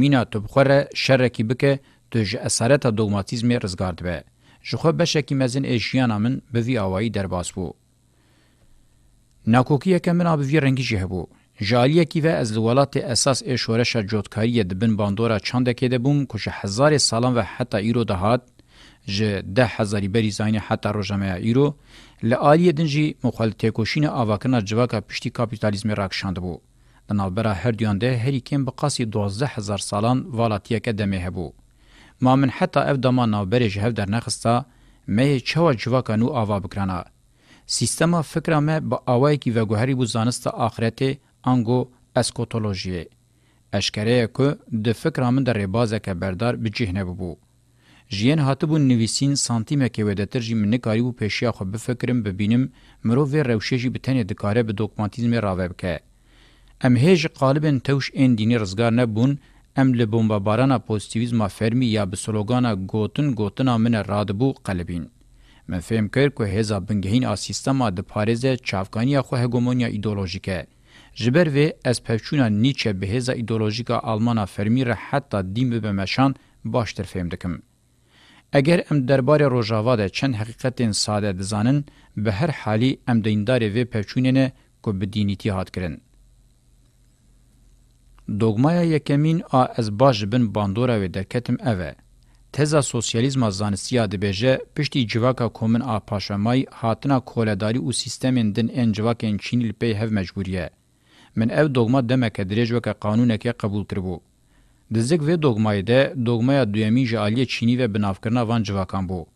مینا تبخره شرکی بکه تج اثرت دوګماتیزم رزګارد به جخه بشکی مزن اجیانا من بوی آوائی درباس بو. ناکوکی یکم من آبوی رنگی جه بو. جالیه کی و از دولات اساس اشورش جوتکاری دبن باندورا چندکه دبوم کش هزار سالان و حتی ایرو دهات ج ده هزاری بری زاینه حتی روژامه ایرو لآلیه دنجی مخال تکوشین آواکنا جواکا پشتی کپیتالیزم راکشاند بو. دنابرا هر دیانده هری کم بقاسی دوازده هزار سالان والاتیک دمه هبو. ما من حتی اف دما نابری جهو در نخستا مه چوا جواکا نو آوا بکرانا. سیستما فکره مه با آوائی کی وگوهری بو زانست آخرت انگو اسکوتولوژیه. اشکره که ده فکره من در ربازه که بردار بجهنه ببو. جیان هاتبون نویسین سانتیمکه ودتر جی منکاری و پیشیا خو بفکرم ببینم مرو و روشه جی بتنه دکاره به دوکمانتیزم راوب که. ام هیج قالبن توش این دینی رزگار نبون ام له بمبا بارانا پوزتیویزما فرمی یا به سلوگانا گوتن گوتنا من رادبو قلبین. من فهم کر که هزا بنگهین آ سیستما د پارزه چافکانیا خو هگمونیا ایدولوژیکه. جبر و از پفچونا نیچه به هزا ایدولوژیکا آلمانا فرمی را حتی دیم به مشان باشتر فهم دکم. اگر ام درباره روجاوا ده چند حقیقتین ساده دزانن به هر حالی ام دیندار و پچوننه کو به دینیتی هات کرن دوگمای یکمین ا از باج بن باندورا و درکتم اوه تزا سوسیالیزم زانسیا د بهجه پشتي جواکا کومن ا پاشمای هاتنا کولداري او سیستمین دن ان جواکن چینل پی هف مجبوریه من او دوگما دمه کدرج وک قانونه کې قبول کړبو Dizik vê dogmayê de dogmaya duyemîn ji aliyê Çînî ve binavkirina van civakan bû.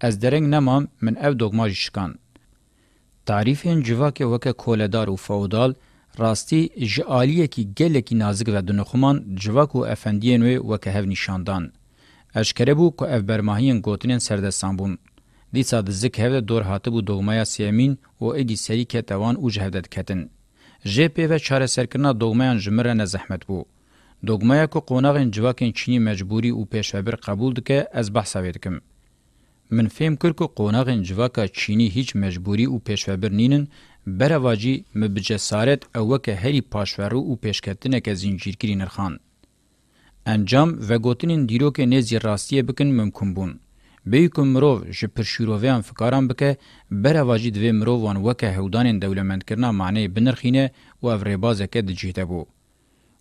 Ez dereng nemam min ev dogma jî şikan. Tarîfên civakê weke koledar û feodal, rastî ji aliyekî gelekî nazik ve dinixuman civak û efendiyên wê weke hev nîşandan. Eşkere bû ku ev bermahiyên gotinên serdestan bûn. Dîsa dizik hevde dor hatibû dogmaya siyemîn û êdî serî ketevan û ji hevde diketin. JP ve çareserkirina dogmayan ji min re nezehmet bû. دوگمه کو قوناغین جواکین چینی مجبوری او پیشابر قبول دکه از بحثا ویدکم. من فهم کر کو قوناغین جواکا چینی هیچ مجبوری او پیشابر نینن بره واجی مبجسارت اوکه هری پاشورو او پیشکتنه که زنجیرگیری نرخان. انجام و گوتنین دیروک نزی راستیه بکن ممکن بون. بیکم مرو ژ پرشورویان فکران بکه بره واجی دوی مرو وان وکه هودانین دولمند کرنا معنی بنرخینه و افریبازه که دجیته بو.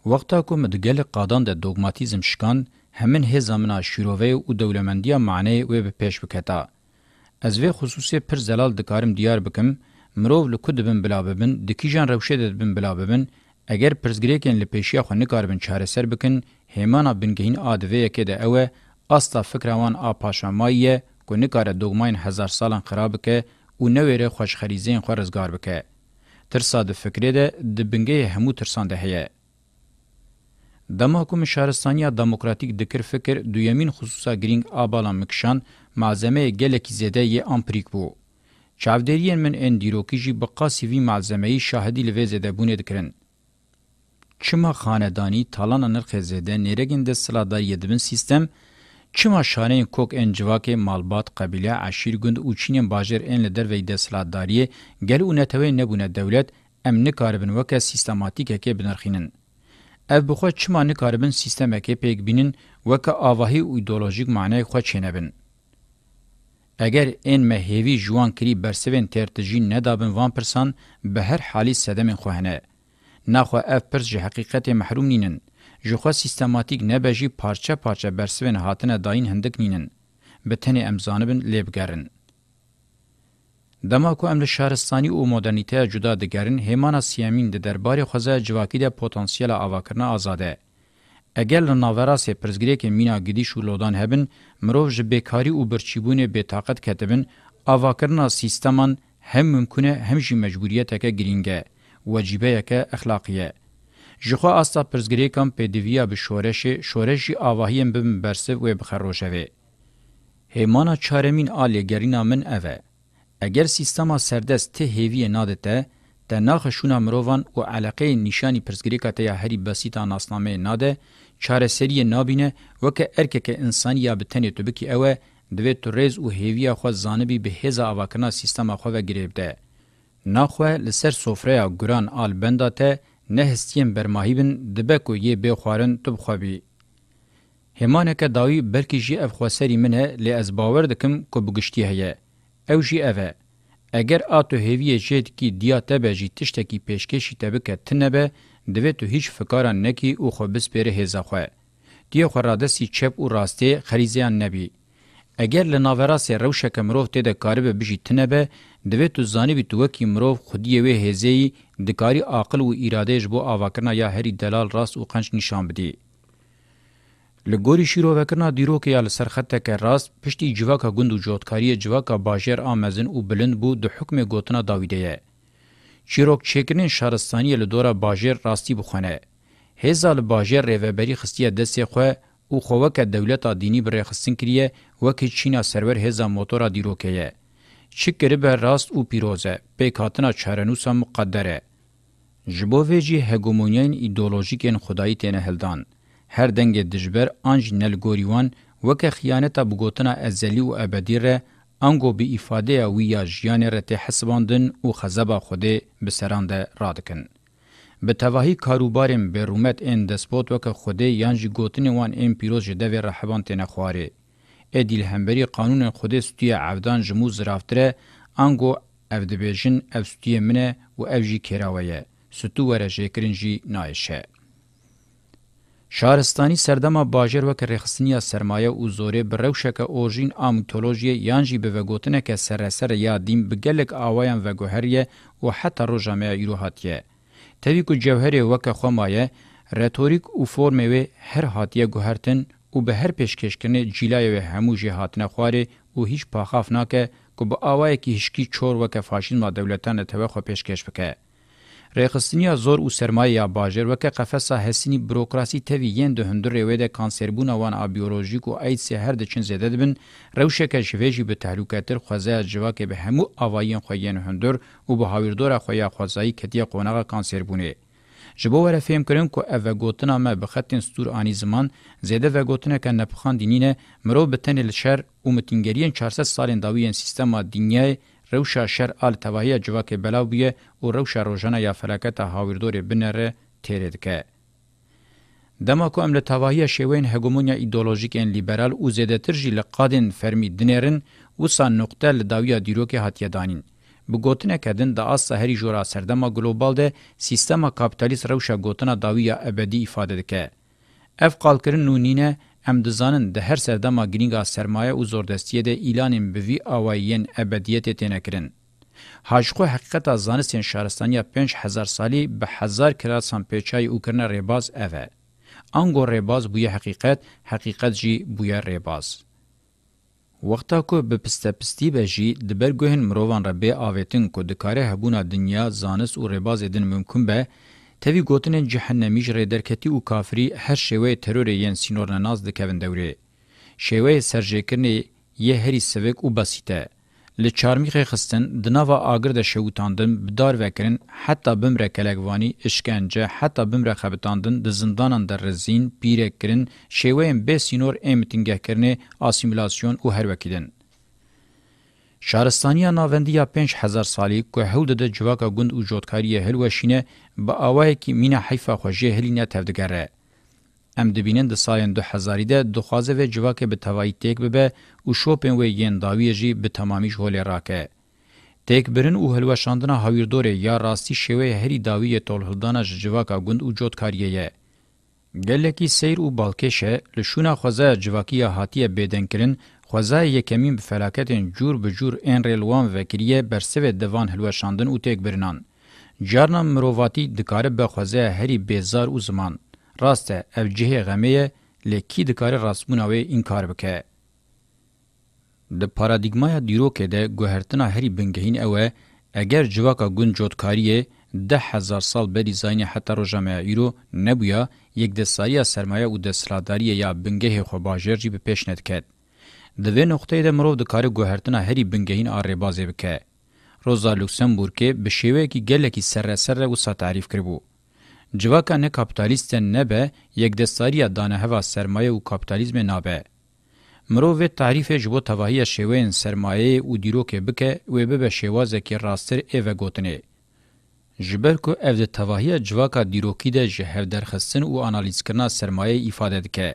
وقتا کو مدګل قادان د دوگماتیزم شکان همین هزامنا شیرووی او دولمندیا معنی و به پیش وکتا از وی خصوصی پر زلال دکارم دیار بکم مرو لکو دبن بلا ببن دکیجان روشه دبن بلا ببن اگر پرزګریکن له پېښیا خو نه کاربن چاره سر بکن هیمانا بنګهین ادوی کې د اوه اصلا فکروان ا پاشمایه کو نه کار دوګماین هزار سالان خراب کې او نو ویره خوشخریزین خو رزګار بکې تر ساده فکرې ده د بنګې همو ترسان ده هيا د محکوم شهرستانیا دموکراتیک دکر فکر دویمین خصوصا گرینگ آبالا مکشان معزمه گلکی زده ی امپریک بو. چاودریین من این دیروکی جی بقا سیوی معزمهی شاهدی لوی زده بونه دکرن. چما خاندانی تالانا نرخ زده نیرگین ده سلادا یدبن سیستم، چما شارین کوک ان جواک مالبات قبیله عشیر گند او چینین باجر ان لدر وی ده سلاداری گل اونتوی نبونه دولت امن کاربن وکه سیستماتیک که بنرخینن. ev bi xwe çima nikaribin sîstemekê pêk bînin weke avahî û îdeolojîk maneyê xwe çênebin. Eger ên me hêvî jiwan kirî bersivên têrtijî nedabin van pirsan bi her halî sedemên xwe hene. Naxwe ev pirs ji heqîqetê mehrûm nînin. Ji xwe sîstematîk nebe jî parça parça bersivên hatine dayîn hindik nînin. Bi tenê em zanibin lê bigerin. دما کو ام شهرستاني او مدرنيته جدا دګرن همان سیامین د دربار خوځه جواکی د پوتنسیل اواکرنا آزاده اگر لناورا سه پرزګری کې مینا گدی شو لودان هبن مرو ژ بیکاری او برچیبونه به طاقت کتبن اواکرنا سیستمان هم ممکنه هم جی مجبوریت کې گرینګه واجبه کې اخلاقیه ژخوا استا پرزګری کم پدویا به شورش شورش اواهیم به برسه و بخروشوي هیمانا چارمین آلی گرینا من اوه اگر سیستما سردست ته هیوی نادته ده ناخ شونا مروان و علاقه نشانی پرزگریکا تیا هری بسیطا ناسنامه ناده چاره سری نابینه وکه ارکه که انسان یا بتنی تو بکی اوه دوی تو ریز و هیوی خو زانبی به هزا اواکنا سیستما خو گریب ده. ناخوه لسر صفره گران آل بنداته نه هستیم برماهیبن دبکو یه بخوارن تو بخوابی. همانه که داوی برکی جی افخواسری منه لی از باور دکم که بگشتی هیه. او جی اوه اگر آتو هیویه جید کی دیا تبه جی تشتکی پیشکشی تبه که تنبه دوی تو هیچ فکاران نکی او خو بس پیره هزا خواه. دیا خو رادسی چپ و راسته خریزیان نبی. اگر لناوراس روشک مروف تیده کاربه بجی تنبه دوی تو زانی بی توکی مروف خودیه وی هزهی دکاری عقل و ایرادهش بو آواکرنا یا هری دلال راست و قنش نشان بدی. لګوري شیروکرنا دیروکه یال سرخته کې راست پشتي جواکا ګوندو جوړکاری جواکا باجر آمزن او بلند بو د حکم ګوتنا داویدې شیروک چکنن شارستانی له دورا باجر راستي بخونه هزال باجر ریوبری خستیه د سه خو او خوکه دولت دینی بر خستن کړي وکه چینا سرور هزا موتورا دیروکه چکر به راست او پیروزه پیکاتنا چرنوسا مقدره جبوویجی هګومونین ایدئولوژیکن خدای تنه هلدان هر دنګ دجبر انج نلګوریوان وکه خیانته بګوتنه ازلی او ابدی ره انګو به ifade او یا ژیان رته حسباندن او خزبه خوده بسرانده رادکن به تواهی کاروبارم به رومت ان دسپوت وکه خوده یانج گوتنه وان ام پیروز جده و رحبان تنه خواره ادیل همبری قانون خوده ستیه عبدان جمو زرافتره انګو افدبیجن افستیه منه و افجی کراویه ستو ورجه کرنجی نایشه شارستانی سردما باجر وک رخصنیه سرمایه او زوره بروشک اوژین امتولوژی یانجی به وگوتنه که سرسر یا دیم بگلک آوایان و گوهریه و حتی رو جامعه ایروهاتیه. تبی که جوهری وک خومایه رتوریک او فرمه و هر هاتیه گوهرتن او به هر پیشکشکنه جیلای و همو جهاتنه خواره او هیچ پاخاف ناکه که با آوایه که هشکی چور وک فاشین ما دولتان توخو پیشکش بکه. رخصتنیا زور او سرمایه باجر وک قفسه هسینی بروکراسی توی یند هندر ریوی ده کانسربونا وان ابیولوژیک او ایدس هر د چن زده دبن روشک شویجی به تحلوکاتر خوازه جواک به همو اوایین خوین هندر او به هاویردور خویا خوازای کتی قونغه کانسربونه جبو ور فهم کرم کو اوا گوتنا ما بختن ستور انی زمان زیده و گوتنا ک نپخان دینینه مرو بتن لشر او متینگریان 400 سالین داویین سیستما دنیای روشا شر آل توهیه جواک بلاو بیه و روشا روشانه یا فلاکت هاویردور بنره تیره دکه. دما کو امله توهیه شوین هګومونیا ایدئولوژیک ان لیبرال او زیاتر جی لقادن فرمی دنرن وسان نقطه لداویا دیروکه هاتیه دانین. bu gotine kedin da az saheri jora serdema globalde sistema kapitalist rewşa gotina dawiya ebedî ifade dike. Ev qalkirin nûnîne ام دزانن ده هر سردما گرینگا سرمایه او زوردستیه ده ایلانین بوی آوائین ابدیت تینکرن. هاجخو حقیقتا زانستین شهرستانیا پنج هزار سالی به هزار کراسان پیچای او کرنا ریباز اوه. انگو ریباز بوی حقیقت، حقیقت جی بوی ریباز. وقتا کو به پسته پستی به جی دبر گوهن مروان را به آویتن که دکاره هبونا دنیا زانست و ریباز ادن ممکن به تاوی گوتن جهنمی جره درکتی و کافری هر شوه ترور ین سینورنا ناز دکوین دوره. شوه سرجیکرنه یه هری سوک و بسیته. لچارمیخ خستن دناوا آگر ده شوتاندن بدار وکرن حتی بمره کلگوانی اشکنجه حتی بمره خبتاندن ده زندانان در رزین پیره کرن شوه به سینور امتنگه کرنه آسیملاسیون و هر وکیدن. شارستانیا ناوندیا 5000 سالی که هول د جواکا گوند او جوتکاری هلوشینه با اوای کی مینا حیفا خوجه هلینه تفدگره ام دبینن د ساین 2000 ده دخوازه و جواکه به توای تک به او شوپن و یین داوی جی به تمامیش هول راکه تک برن او هلوشاندنا هاویردور یا راستی شوه هری داوی تولهدان جواکا گوند او جوتکاریه گلکی سیر او بالکشه لشونا خوازه جواکیه هاتیه بدنکرین خوازای یکمین به فلاکتین جور به جور این ریلوان وکریه برسوه دوان هلوشاندن او تیک برنان. جارنا مروواتی دکاره به خوازای هری بیزار او زمان. راسته او جهه غمیه لکی دکاره راسموناوی انکار بکه. د پارادایګمایا دیرو کې د ګهرتنا هری بنګهین اوه اگر جواکا ګون جوړکاریه د هزار سال به ډیزاین حتی روجامه یورو نبویا یک د ساریا سرمایه او د سراداری یا بنګه خو باجر جی به پیش نت کړ د وین نقطې د مرو د کاري ګوهرتنه هرې بنګهین اره بازه وکړه روزا لوکسمبورګ به شیوه کې ګل کې سره سره وسه تعریف کړو جواکا نه کاپیتالیست نه به یک دستاری دانه هوا سرمایه او کاپیتالیزم نه به مرو و تعریف جبو توهی شوین سرمایه او دیرو کې بکه و به به شوازه کې راستر ایو گوتنه جبر کو اف د توهی جواکا دیرو کې د جهه درخصن او انالیز کنا سرمایه ifade دکه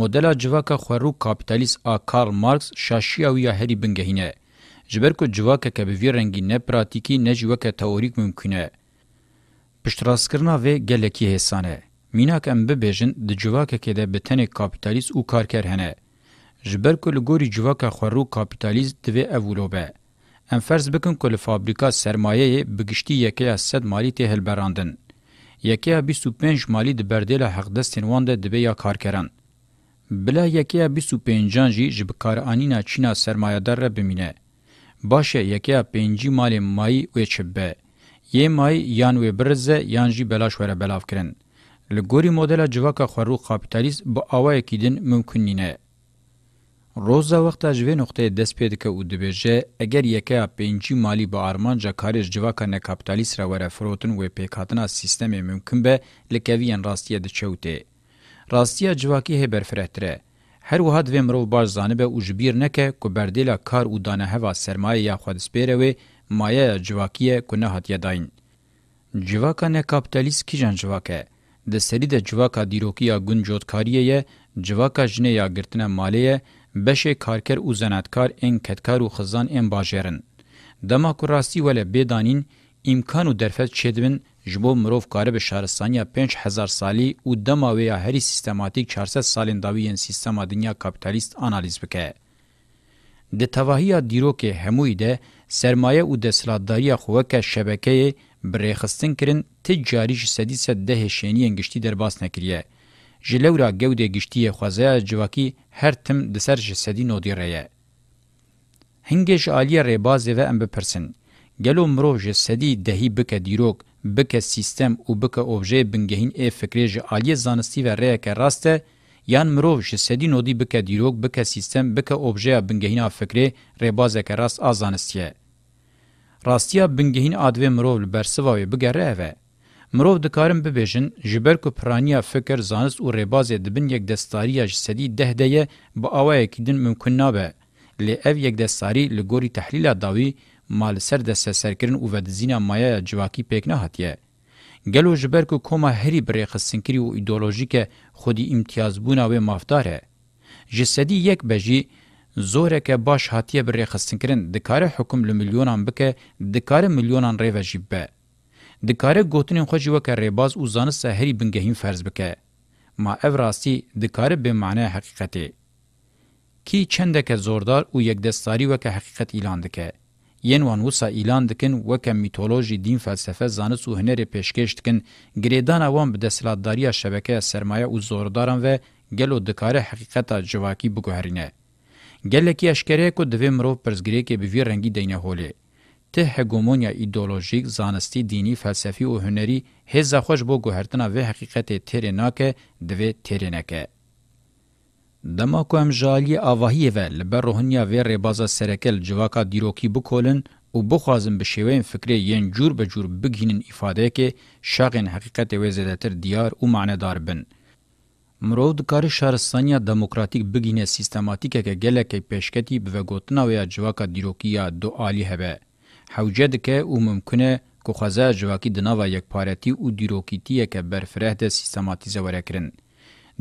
مدل جواکا خورو کاپیتالیست آ کارل مارکس شاشیا ویا هری بنگهینه جبر کو جواکا که به رنگی نه پراتیکی نه جواکا تئوریک ممکنه پشتراسکرنا و گلکی حسانه میناک ام ببیجن د جواکا که ده بتن کاپیتالیست او کارکر هنه جبر کو لګوري جواکا خورو کاپیتالیست دوی اولوبه ام فرض بکن که لفابریکا سرمایه بگشتی یکی از صد مالی ته هلبراندن یکی از 25 مالی د بردیل حق دستین وانده دبه یا کارکران. بلا یکیا 25 جی جبکار انینا چینا سرمایه‌دار را بمینه باشه یکیا 5 مال مای و چبه یه مای یان و برزه یان جی بلاش وره بلاف کرن لګوري مدل جواکا خورو کاپیتالیست بو اوای کیدن ممکن نه روزا وخت اجوی نقطه دس پید که او دبیجه اگر یکه پینچی مالی با آرمانجا کارش جواکا نه کاپیتالیست را وره فروتن و پیکاتنا سیستم ممکن به لکوین راستیه د چوته راستیا جواکی هبر فرتره هر وها دوی مرو باش زانبه او جبیر نکه کو بردیلا کار او دانه هوا سرمایه یا خود سپیره و مایه جواکیه کو نه هاتیه داین. جواکا نه کپتالیست کی جن جواکه؟ د سری د جواکا دیروکیا گون جوتکاریه یه جواکا جنه یا گرتنه مالیه بشه کارکر او زناتکار این کتکار و خزان این باجرن. دما کو راستی ولی بدانین، امکان او درفت چدوین جبو مروف قارب شهرستانیا 5000 سالی او دما ویا هری سیستماتیک 400 سالین داویین سیستما دنیا کاپیتالیست انالیز بکه د توهیا دیرو کې هموی ده سرمایه او د سلادتاری خو که شبکه برېخستن کرین تجاری جسدی صد ده شینی انګشتي در باس نکریه جلورا گوده گشتی خوازه جواکی هر تم دسر جسدی نودیره هنگش آلیه ریبازه و ام بپرسن گلو مرو جه سدی دهی بکه دیروک بکه سیستم و بکه اوبژه بنگهین ای فکری جه آلیه زانستی و ریه که راسته یان مرو جه سدی نودی بکه دیروک بکه سیستم بکه اوبژه بنگهین فکری ریبازه که راست آزانستیه. راستیا بنگهین آدوه مرو لبرسواوی بگره اوه. مرو دکارم ببیجن جبر کو پرانیا فکر زانست او ریباز دبن یک دستاریه جسدی ده ده با اوای کدن ممکن نابه. لی او یک دستاری لگوری تحلیل داوی مال سر د سسرکرین او ود زینا مایا جواکی پک نه هاتیه گلو جبر کو کوما هری بری خسنکری او ایدئولوژیک خودی امتیاز بونا و مافداره جسدی یک بجی زوره که باش هاتیه بری خسنکرین دکاره حکم له میلیونان بک دکاره میلیونان ری وجیبه دکاره گوتنین خو جوه که ریباز او زانه سحری بنگهین فرض بک ما اوراستی دکاره به معنی حقیقتی کی چندکه زوردار او یک دستاری وکه حقیقت اعلان دکه ین وان وسا اعلان دکن وک میتولوژي دین فلسفه زانس او هنر پیشکش دکن گریدان وان به دسلاتداری شبکه سرمایه او زورداران و گلو دکاره حقیقتا جواکی بګهرینه گلکی اشکره کو دوی مرو پرزګری کې به وی رنگی دینه هوله ته هګومونیا ایدئولوژیک زانستی دینی فلسفي او هنري هزه خوش بو ګهرتنه و حقیقت ترناکه دوی ترناکه دما کو ام جالی آواهی و لبر روحنیا و ربازا سرکل جواکا دیروکی بکولن او بخوازم به شوین فکری ین جور به جور بگینن ifade کې شاغن حقیقت و زیاتر دیار او معنی دار بن مرو د کار شهرستانیا دموکراتیک بگینه سیستماتیکه کې ګلکه پیشکتی به وګوتنا و یا جواکا دیروکیا دو عالی هبه حوجد که او ممکنه کو خزا جواکی د نوو یک پارتی او دیروکیتی که برفره د سیستماتیزه ورکرن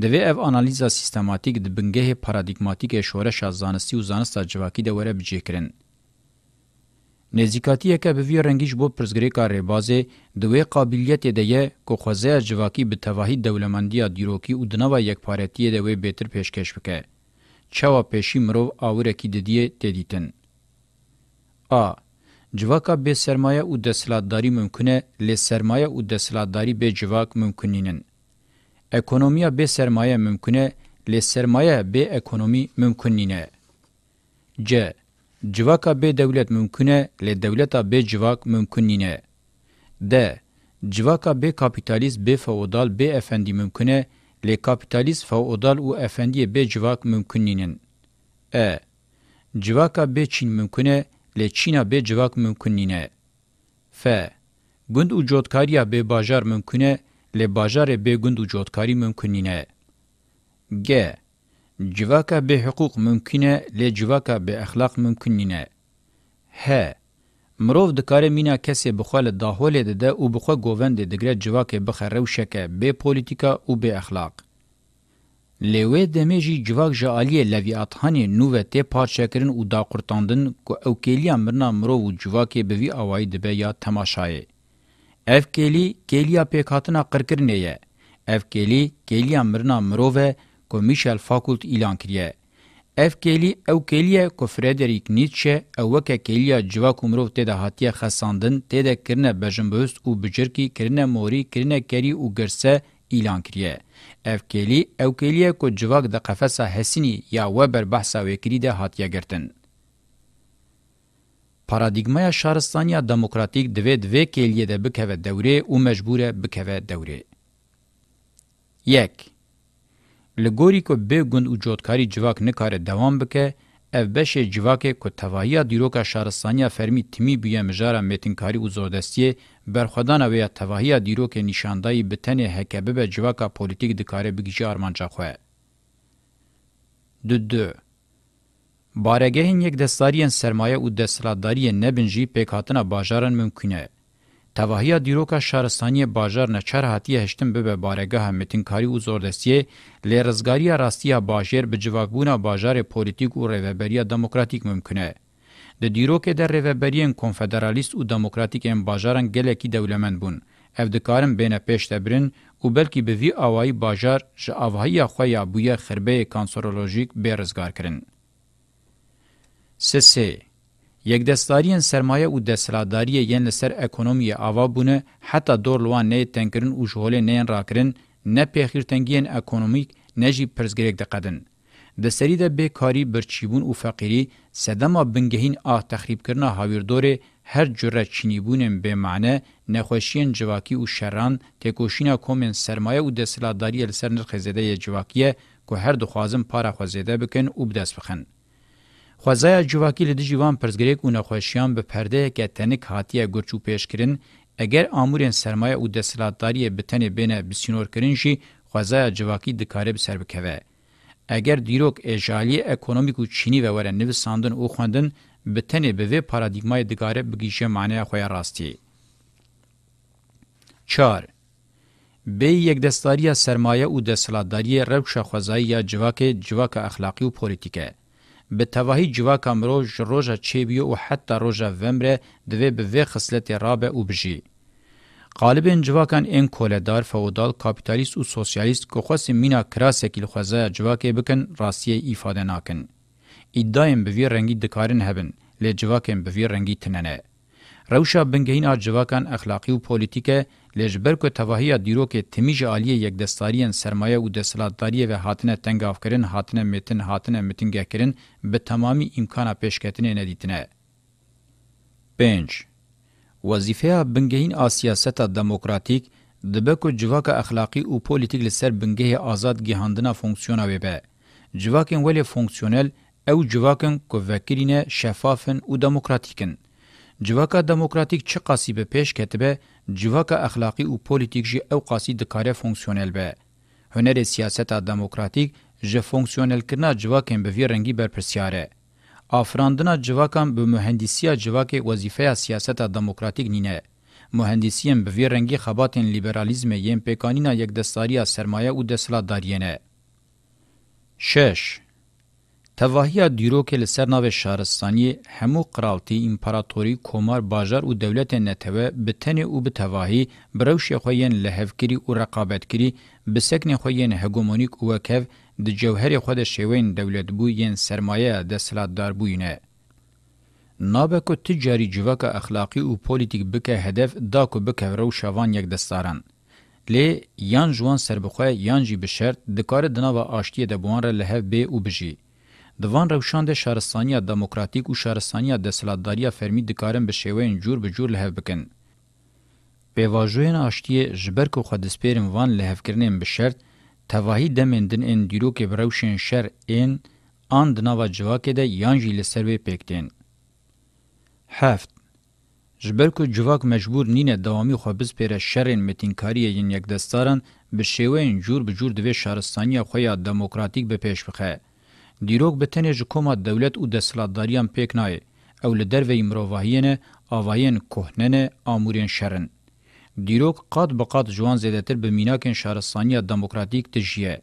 د وی اف انالیزا سیستماتیک د بنګه پارادایګماتیک شورش از زانستی او زانستا جواکی د وره بجیکرین نزیکاتی که به وی رنگیش بو پرزګری کار بازه د وی قابلیت دی کو خوځه جواکی به توحید دولمندی دیروکی او د نوو یک پارتی د وی بهتر پیشکش وکه چوا پیشی مرو اوره کی د دی تدیتن ا جواکا به سرمایه او د سلادتداری ممکنه ل سرمایه او د سلادتداری به جواک ممکنینن ekonomiya bê sermaye mümkün e lê sermaye bê ekonomî mümkün nîne. C. Civaka bê dewlet mümkün e lê dewleta bê civak mümkün nîne. D. Civaka bê kapitalîst bê feodal bê efendî mümkün e lê kapitalîst feodal û efendiyê bê civak mümkün nînin. E. Civaka bê Çîn mümkün e lê Çîna bê civak mümkün nîne. F. Gund û cotkariya bê bajar mümkün e لی باجار بیگند و جوتکاری ممکنینه. گ. جواکا به حقوق ممکنه لی جواکا به اخلاق ممکنینه. ه. مروف دکاره مینا کسی بخوال داهوله ده او بخوا گووند دگره جواکه بخره و شکه به پولیتیکا و به اخلاق. لیوه دمیجی جواک جالیه لویاتهانی نووه تی پارچکرن و دا قرطاندن که اوکیلیا مرنا مرو و جواکه بوی آوائی دبه یا تماشایه. Ev kêlî kêliya pêkhatina qirkirinê ye. Ev kêlî kêliya mirina mirov e ku Michel Foucault îlan kiriye. Ev kêlî ew kêliye ku Frederick Nietzsche ew weke kêliya civa ku mirov tê de hatiye xesandin tê de kirine bejinbihust û bicirkî kirine morî kirine kerî û girse îlan kiriye. Ev kêlî ew kêliye ku civak di qefesa Hesinî ya Weber behsa wêkirî de hatiye girtin. پارادیگمای شهرستانیا دموکراتیک دوید و کلیه ده بکوه دوره و مجبوره بکوه دوره. یک لګوري کو به ګوند او جوړکاری جواک نه کار دوام بکې اف بشه جواک کو توهیا دیروکا شهرستانیا فرمی تیمی بیا مجاره متینکاری او زوردستی برخدان او توهیا دیروک نشاندای بتن هکبه به جواکا پولیټیک د کار بګی ارمانچا خو د دو, دو بارگهین یک دستاریان سرمایه او دستلاداریان نبین جی پیکاتنا باجاران ممکنه. تواهی دیروکا شارستانی باجار نچر هاتی هشتم به بارگه همتنکاری و زوردستیه لرزگاری راستیا باجر به جواببونا باجار پولیتیک و رویبریا دموکراتیک ممکنه. د دیروکه در رویبریان کنفدرالیست و دموکراتیک ام باجاران گلکی دولمند بون. اف دکارم بین پیش دبرن او بلکی به وی آوائی باجار جا آوائی خویا بویا خربه کانسورولوژیک برزگار کرن. سسه یک دستاریان سرمایه او دستلاداری یان لسر اکونومی آوا بونه حتی دور لوان نه تنکرین او جهول نه راکرین نه پیخیر تنگین اکونومیک نه جی پرزگریک دقدن. د سری د بیکاری برچیبون او فقیری سدما بنگهین آه تخریب کرنا هاویردوره هر جره چینیبونن به معنی نخوشین جواکی او شران تکوشینا کومن سرمایه او دستلاداری لسر نرخ زده جواکیه که هر دو خوازم پارا خوزیده بکن او بدست بخن. خوازایا جواکی لدی جوان پرزګریک او نخوشیان به پرده کې تنک هاتیه ګرچو پیشکرین اگر امورن سرمایه او د سلطاری به تنه بینه بسینور کرین شي خوازایا جواکی د کارب سر بکوي اگر دیروک اجالی اکونومیکو چینی و ورن نو ساندن او خواندن به تنه به وی پارادایمای دګاره بګیشه معنی خو راستی 4 به یک دستاری سرمایه او د سلطاری رب شخوازای یا جواک جواک اخلاقی او پولیټیکه به توهی جوا کامروج روژا چیبیو و حتی روژا ومره دوی به وی خسلت رابه و بجی. قالبین جواکان این کولدار فودال کاپیتالیست و سوسیالیست که خواست مینا کراسکی لخوزای جواکی بکن راسیه ایفاده ناکن. ایدایم به وی رنگی دکارن هبن، لی جواکیم به وی رنگی تننه. روشا بنگهین آ جواکان اخلاقی و پولیتیکه لجبر کو توهیا دیرو کې تمیج عالی یک دستاریان سرمایه او دسلاتداری و هاتنه تنگافکرین هاتنه متن هاتنه متنګکرین به تمامی امکانه پیشکتنه ندیتنه 5 وظیفه بنګهین ا سیاست دموکراتیک دبکو جواک اخلاقی او پولیټیک لسر بنګه آزاد گیهاندنه فونکسیونه وبه جواکن ولی فونکسیونل او جواکن کو وکرینه شفافن او دموکراتیکن جواکا دموکراتیک چه قاسی به پیش کتبه جواکا اخلاقی او پولیټیک جی او قاسی د کاره فونکسیونل به هنر سیاست دموکراتیک ژ فونکسیونل کنا جواکم به ویرنګي برپرسیاره افراندنا جواکم به مهندسیا جواک وظیفه سیاست دموکراتیک نینه مهندسیم به ویرنګي خباتن لیبرالیزم یم پکانینا یک دستاری سرمایه او دسلا دارینه 6 تواهیا دیروکه لسر ناو شهرستانی همو قرالتی امپراتوری کومار باجار و دولت نتوه بتنه او به تواهی بروش خوین لهفکری و رقابتکری بسکن خوین هگومونیک و وکف د جوهر خود شوین دولت بو ین سرمایه د سلطدار بوینه. نابه که تجاری جواک اخلاقی و پولیتیک بکه هدف دا که بکه رو شوان یک دستارن. لی یان جوان سربخواه یان جی بشرت دکار دناو آشتی دبوان را لهف بی و بجی. دوان روشاند شهرستانیا دموکراتیک او شهرستانیا د سلادتاریا فرمی دکارن به شیوین جور به جور لهو بکن پیواژوین آشتی جبر کو خدسپیرن وان لهفکرنن به شرط تواهی دمندن ان دیرو کې بروشن شر ان آن دناوا جواکه ده یانجی لسروی پیکتین. هفت جبر کو جواک مجبور نینه دوامی خوبز پیر شرین متینکاری ین یک دستاران به شیوه جور به جور دوی شهرستانی خویا دموکراتیک به پیش بخه. دیروک به تنه جکوما دولت او د سلاداریان پک نه او له دروي مروواهینه اواین کهننه امورین شرن دیروک قاد بقاد جوان زیدتر به میناکن شهرستانی دموکراتیک تجیه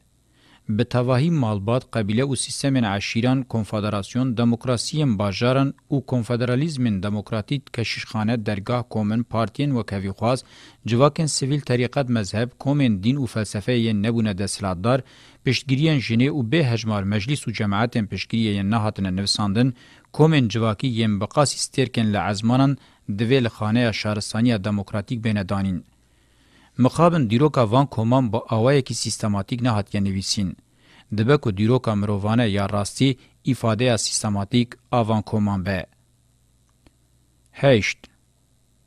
به تواهی مالبات قبیله او سیستمین عشیران کنفدراسیون دموکراسیم باجارن او کنفدرالیزمین دموکراتیک کشیشخانه درگاه کومن پارتین و کوی خواز جواکن سیویل طریقت مذهب کومن دین او فلسفه یې نبونه د سلادار پشتګریان جنې او به هجمار مجلس او جماعتن پشتګریان نه هاتنه نوساندن کومن جواکی یم بقاس استرکن لعزمانن د ویل خانه شارستانی دموکراتیک بینه دانین مخابن دیروکا وان کومان با اوایکی سیستماتیک نه هاتیه نویسین دبه کو دیروکا مروانه یا راستی ifade سیستماتیک آوان کومان به هشت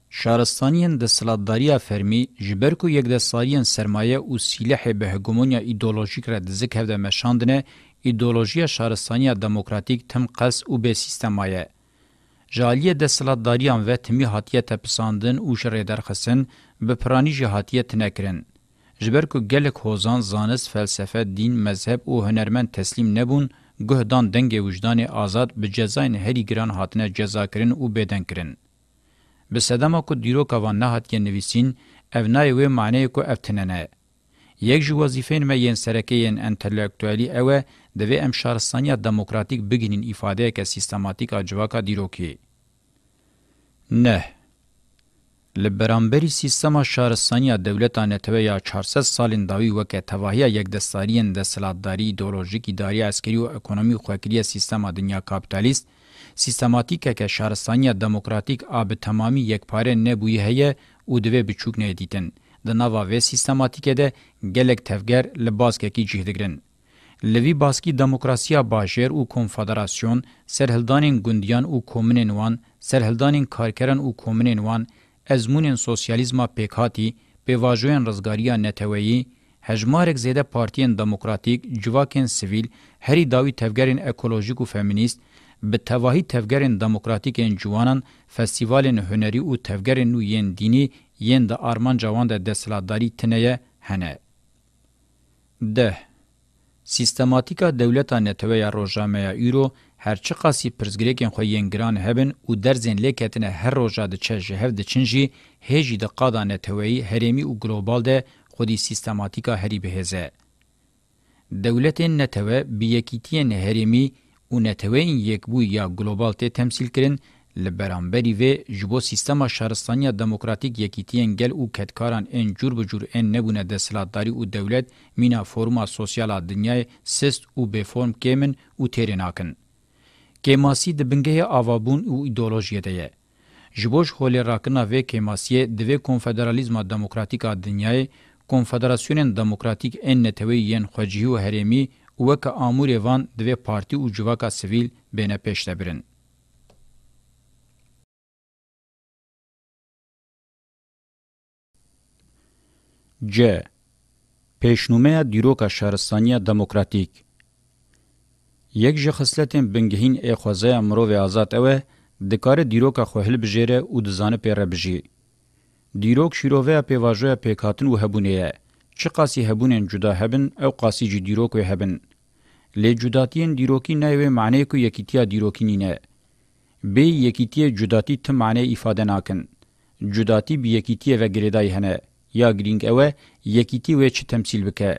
شارستانین د سلطداریا فرمی جبر کو یک د ساریان سرمایه او سلاح به هګمونیا ایدئولوژیک را د ذکر د مشاندنه ایدئولوژیا شارستانیا دموکراتیک تم قص او به سیستمایه جالیه د سلطداریان و تمی هاتیه تپساندن او شر درخصن به پرانیجی هاتیت نکرن. جبر کو گلک هوزان زانست فلسفه دین مذهب او هنرمند تسلیم نبون گهدان دنگ وجدان آزاد به جزاین هری گران هاتنه جزا کرن او بدن کرن. به سدما کو دیرو کوان نه هاتیه نویسین اونای و معنی کو افتننه. یک جو وظیفین ما ین سرکین انتلیکتوالی اوه دوی ام شارستانیا دموکراتیک بگینین ایفاده که سیستماتیک آجواکا دیروکی. نه لبرانبری سیستما شهرستانی دولتا نتوه یا 400 سالین داوی وکه تواهی یک دستاریین د سلادداری ایدولوژیک اداری عسکری و اکونومی خوکریه سیستما دنیا کاپیتالیست سیستماتیکه که شهرستانی دموکراتیک آب تمامی یک پاره نبویی هیه او دوی بچوک نه دیتن. د نوا و سیستماتیکه ده گلک تفگر لباسکه کی جهدگرن. لوی باسکی دموکراسیا باجر او کنفدراسیون سرهلدانین گوندیان او کومنین وان سرهلدانین کارکران او کومنین وان ازمونین سوسیالیزما پیکهاتی به واژوین رزگاریا نتویی هجمارک زیده پارتین دموکراتیک جواکین سیویل هری داوی تفگرین اکولوژیک و فمینیست به تواهی تفگرین دموکراتیکین جوانان فستیوالین هنری و تفگرین نو یین دینی یین د آرمان جوان د دسلاداری تنه هنه ده سیستماتیکا دولتا نتوی روژامه ایرو هر چه قاسی پرزګریکن خو ینګران هبن او درزن لیکتنه هر روزه د چه جهر د چنجی هجی د قادانه توی هرمی او ګلوبال ده خودی سیستماتیکا هری بهزه دولت نتوه بیکیتین هرمی او نتوین یک بو یا ګلوبال ته تمثيل کړي لبرانبری و جبو سیستم شهرستانی دموکراتیک یکیتین گل او کتکاران ان جور بجور ان نبونه د سلطداری او دولت مینا فورما سوسیال دنیای سست او به فرم کمن او تیرناکن کېماسي د بنګې اوابون او ایدئولوژي ده جبوش هولې راکنه و کېماسي د و کنفدرالیزم دموکراتیک دنیاي کنفدراسیون دموکراتیک ان نتوی ین خوجیو هرمی وک امور وان د و پارتی او جواکا سویل بینه پېشته برن ج پیشنومه دیروکا شهرستانی دموکراتیک یک جه خصلتن بنگهین ای خوازه امرو و آزاد اوه دکار دیروکا خوهل بجیره او دزانه پیره بجی. دیروک شیروه پیواجوه پیکاتن و هبونه چه قاسی هبونن جدا هبن او قاسی جی دیروک و هبن. لی جداتین دیروکی نایوه معنی که یکیتیا دیروکی نینه. بی یکیتیا جداتی تم معنی افاده ناکن. جداتی بی یکیتیا و گریدای هنه. یا گرینگ اوه یکیتی و چه تمثیل بکه.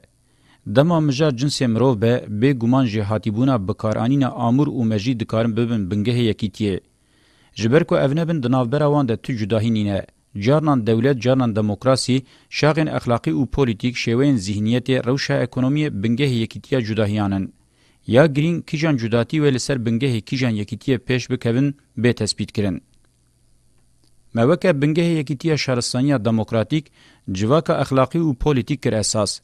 دما مجار جنس مرو به به ګومان جهاتیبونه بکارانینا امور او مجی دکارم ببن بنګه یکیتیه جبر کو اونبن د ناوبروان د تو جداهینینه جارنان دولت جارنان دموکراسی شاغن اخلاقی او پولیتیک شوین ذهنیت روشا اکونومی بنګه یکیتیه جداهیانن یا گرین کیجان جداتی ول سر بنګه کیجان یکیتیه پیش بکوین به تثبیت کرن موکه بنګه یکیتیه شهرستانی دموکراتیک جواکه اخلاقی او پولیتیک کر اساس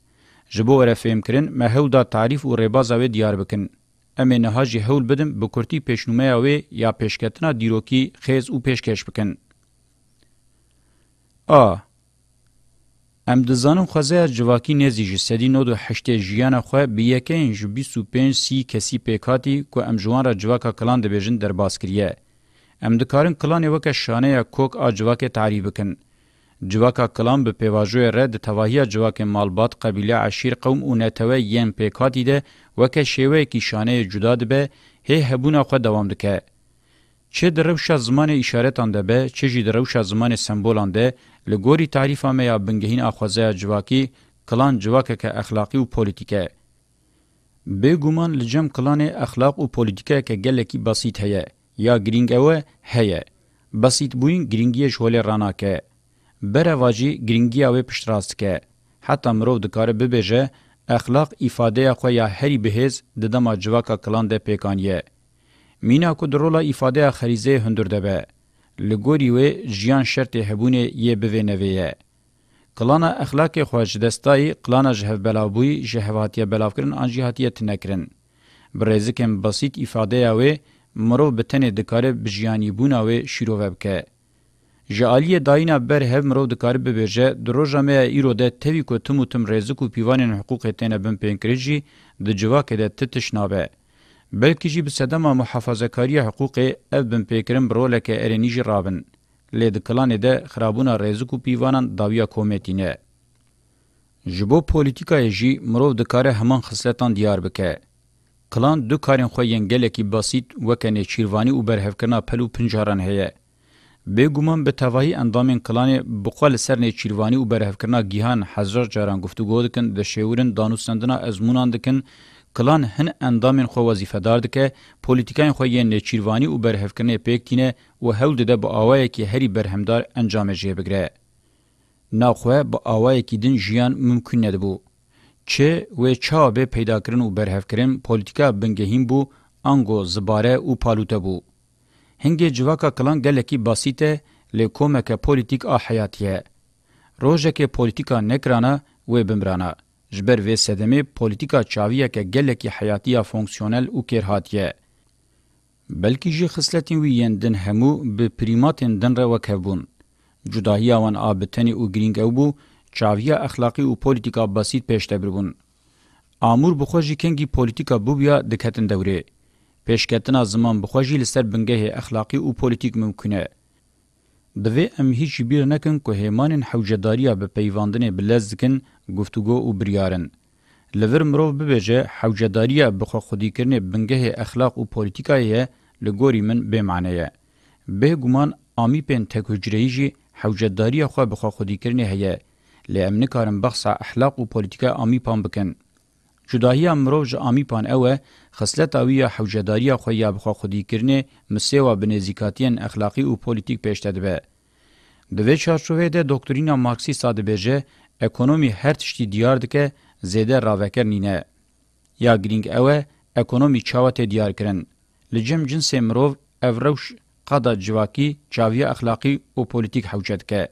جبو وره فهمکرین مهودا تعریف او ربازا و دیار بکن امه نه جی هول بدم به کورتی پیشنومه او یا پیشکتنا دیروکی خیز او پیشکش بکن ا ام دزانم خوازه جواکی نزی جی سدی نو دو هشته جیانه خو به یکین ج 25 سی کسی پیکاتی کو ام جوان را جواکا کلان د بیژن در باس کریه ام دکارن کلان وک شانه یا کوک ا جواکه تعریف بکن جواکا کلام به پیواژوی ره د تواهی جواک مالبات قبیله عشیر قوم او نتوه یم پیکاتی ده وکه شیوه کی شانه جدا ده به هی هبونه خو دوام دکه چه دروش زمان اشارتان ده به چه جی دروش زمان سمبولان ده لګوري تعریف مې یا بنګهین اخوازه جواکی کلان جواکه که اخلاقی او پولیټیکه به ګومان لجم کلان اخلاق او پولیټیکه که ګلکی بسیط هيا یا گرینګ اوه هيا بسیط بوین گرینګی شوله راناکه بروا جی گرینگیا و پشتراست که حتی مرو دکاره ببیجه اخلاق ifade خو یا هری بهز د دما جواکا کلان د پیکانیه مینا کو درولا ifade خریزه هندرده به لګوری و ژیان شرط هبونه ی به نویه کلانا اخلاق خوج دستای کلانا جهه بلاوی جهواتیه بلاوکرن انجهاتیت نکرن برزکم بسیط ifade و مرو بتنه دکاره بجیانی بونه و شیرو وبکه جالی داینا بر هف مرو د کار به بهجه دروژه مې ایرو د توی کو تم تم رزق او پیوانن حقوق تنه بن پینکریجی د جوا کې د تتشنابه بلکې جی بسدمه محافظه کاری حقوق اف بن پینکرم برو لکه ارنیجی رابن لې د کلان د خرابونه رزق او پیوانن داویا کومتینه جبو پولیټیکای جی مرو د کار همان خصلتان دیار بکه کلان دو کارن خو ینګل کی بسیط وکنه چیروانی او برهف کنا پلو پنجارن هه بګومان به توهی اندامین کلان بقال سر نه چیروانی او برهفکرنا گیهان هزار جاران گفتگو دکن د شیورن دانوسندنا ازمونان دکن کلان هن اندامین خو وظیفه دار دکه پولیتیکای خو یې نه چیروانی او برهفکرنه پکتینه او هول ده به اوای کی هری برهمدار انجام جې بګره ناخو به اوای کی دین ژوند ممکن نه بو چه و چا به پیدا کرن او برهفکرن پولیتیکا بنګهیم بو انګو زباره او پالوته بو هنگی جواکا کلان گلکی باسیته لی کومک پولیتیک آ حیاتیه. روژک پولیتیکا نکرانا و بمرانا. جبر و سدمه پولیتیکا چاویه که گلکی حیاتیه فونکسیونل او کرهاتیه. بلکی جی خسلتین وی یندن همو به پریماتین دن را وکبون. جداهی آوان آبتنی او گرینگ او بو، چاویه اخلاقی او پولیتیکا باسیت پیشتبر بون. آمور بخوژی کنگی پولیتیکا بوبیا دکتن دوره. پیشکتنا زمان بخوجی لسر بنگه اخلاقی او پولیتیک ممکنه. دوی ام هیچ بیر نکن که هیمان حوجداریا به پیواندن بلزکن گفتگو او بریارن. لور مروف ببیجه حوجداریا بخوا خودی کرنه بنگه اخلاق او پولیتیکایه لگوری من بمعنیه. به گمان آمی پین تک حجرهی جی حوجداریا خواه بخوا خودی کرنه هیه. لی ام نکارن بخصا اخلاق او پولیتیکا آمی پان بکن. جداهی امرو ج امیپان اوه خصلت اوی حوجداری خو یا بخو خودی کرنه مسیوا بنزیکاتین اخلاقی او پولیټیک پېشته ده د وی چارچوبه د دکترینا مارکسی ساده بهجه اکونومی هر تشتی دیار دکه زیده راوکر نینه یا گرینگ اوه اکونومی چاوت دیار کرن لجم جنس مروف اوروش قدا جواکی چاوی اخلاقی او پولیټیک حوجت که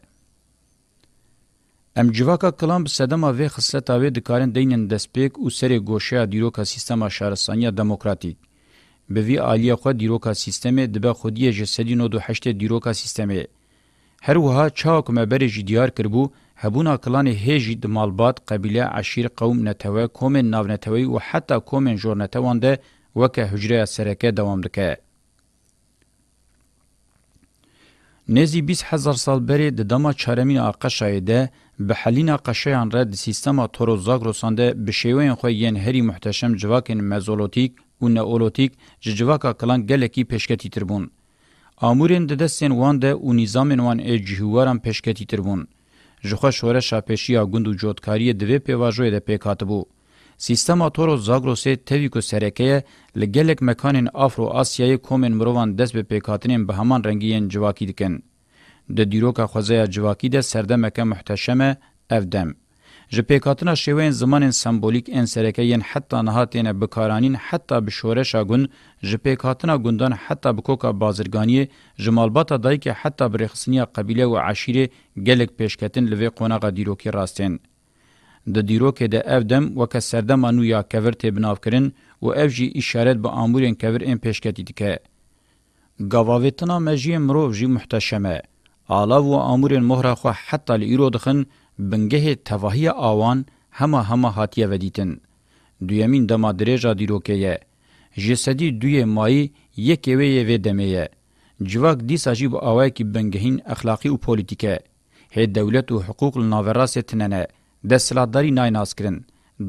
ام جواکا کلام سدما و خصلت اوی د کارن دینن دسپیک او سره گوشه دیروکا سیستم شهرستانی دموکراتیک به وی عالیه خو دیروکا سیستم د به خودی جسدینو دو هشت دیروکا سیستم هر وها چا کومه برج دیار کربو هبونا کلان هیج د مالبات قبیله عشیر قوم نتوه کومن ناو نتوی او حتی کومن جورنتوانده وکه حجره سرکه دوام دکه نزی 20 هزار سال بری د دما چارمین آقا شایده به حلینا قشیان را د سیستما توروزاگ رسانده به شیوین خو یین هری محتشم جواکن مزولوتیک او نئولوتیک جواکا کلان گلکی پیشکتی تربون امورین د دستین وان ده او نظامن وان اجهوارم پیشکتی تربون جخه شوره شاپشیا گوندو جوتکاری دوی پیواژوی د پیکاتبو سیستما تورو زاگروسه تویکو سرکه لګلک مکانن افرو آسیای کومن مروان دس به پیکاتنین به همان رنگین جواکی دکن د دیروکا خوځه جواکی ده سردمکه محتشمه افدم جپیکاتنا شوین زمان سمبولیک انسرکین حتی نهاتین بکارانین حتی بشورشا گون جپیکاتنا گوندان حتی بکوکا بازرگانی جمالباتا دای که حتی برخصنی قبیله و عشیره گلک پیشکتن لوی قوناغ دیروکی راستین. د دیروکه د افدم و که سردما نو یا کور تی بناف کرن و اف جی اشارت با امورین کور این پیشکتی دکه. گاواویتنا مجی مروف جی محتشمه. آلاو و آمورین مهره خو حتی لیرو دخن بنگه تواهی آوان همه همه هاتیه ودیتن. دویمین دما دریجا دیروکه یه. جسدی دوی مایی یک اوه یوه دمه یه. جواک دیسا جیب آوه که بنگهین اخلاقی و پولیتیکه. هی دولت و حقوق لناوراس تننه. دستلاتداری نای ناس کرن.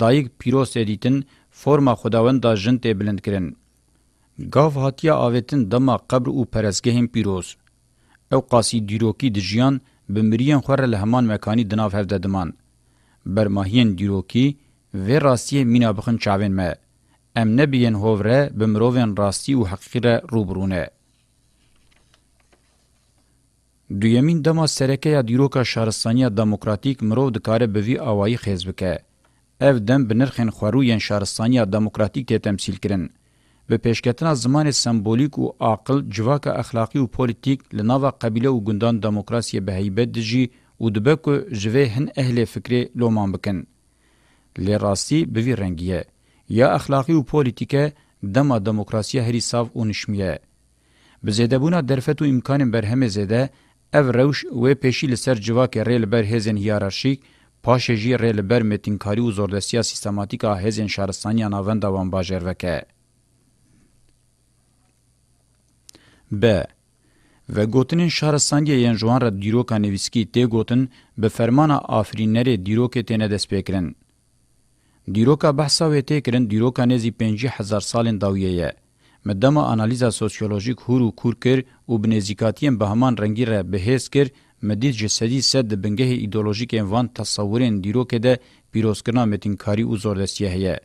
دایگ پیروس ادیتن forma xudawên da jin tê bilind kirin. Gav hatiya avêtin dema qebr û perezgehên pîroz. او قاسی دیروکی د ژوند بمریان خوره له همان مکانی د ناف هفته دمان برماهین دیروکی و راستی مینا بخن چاوین ما ام نبین هوره بمروین راستی او حقیقه روبرونه دویمین دما سرکه یا دیروکا شهرستانی دموکراتیک مرو د کار به وی اوایي خیز بکه اف دم بنرخن خوروین شهرستانی دموکراتیک ته تمثيل کړي به پیشکتنا زمان سمبولیک او عقل جواک اخلاقی او پولیټیک لناوه قبیله او ګوندان دموکراسي به هیبت دجی او دبکو جوه هن اهل فکری لومان بکن لراستی به وی رنگیه یا اخلاقی او پولیټیکه دما دموکراسي هری صاف او نشمیه بزیدبونا درفت او امکان برهم زده او روش و پیشی لسر جواک ریل بر هزن هیرارشیک پاشجی ریل بر متینکاری او زوردسیا سیستماتیکا هزن شارستانیا ناوند وان باجر وکه ب و گوتنین شهرستانگی یین جوان را دیروکا نویسکی تی گوتن به فرمان آفرینر دیروک تینه دست پیکرن. دیروکا بحثا وی تی کرن دیروکا نزی پنجی هزار سالین داویه یه. مدام آنالیزا سوسیولوژیک هورو کور کر و بنزیکاتیم به همان رنگی را بهیز کر مدید جسدی سد ده بنگه ایدولوژیک انوان تصورین دیروکه ده پیروسکرنا متینکاری و زوردستیه هیه.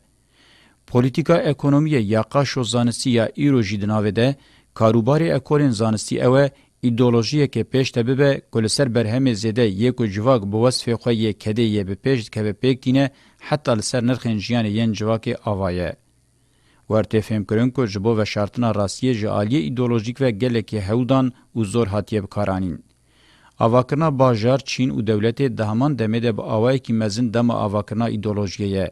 پولیتیکا اکونومی یاقاش و زانستی یا ایرو جیدناوه ده کاروباری اکولین زانستی اوه ایدولوژیه که پیش تبه به کلسر برهم زیده یکو جواک بوصف خوی کده یه به پیش که به پیک دینه حتی لسر نرخین جیان ین جواک آوایه. ورته فهم کرن که جبو و شرطنا راستیه جعالیه ایدولوژیک و گله که هودان و زور حتیه بکارانین. آواکرنا باجار چین و دولت دهمان دمه ده با آوائه که مزین دم آواکرنا ایدولوژیه یه.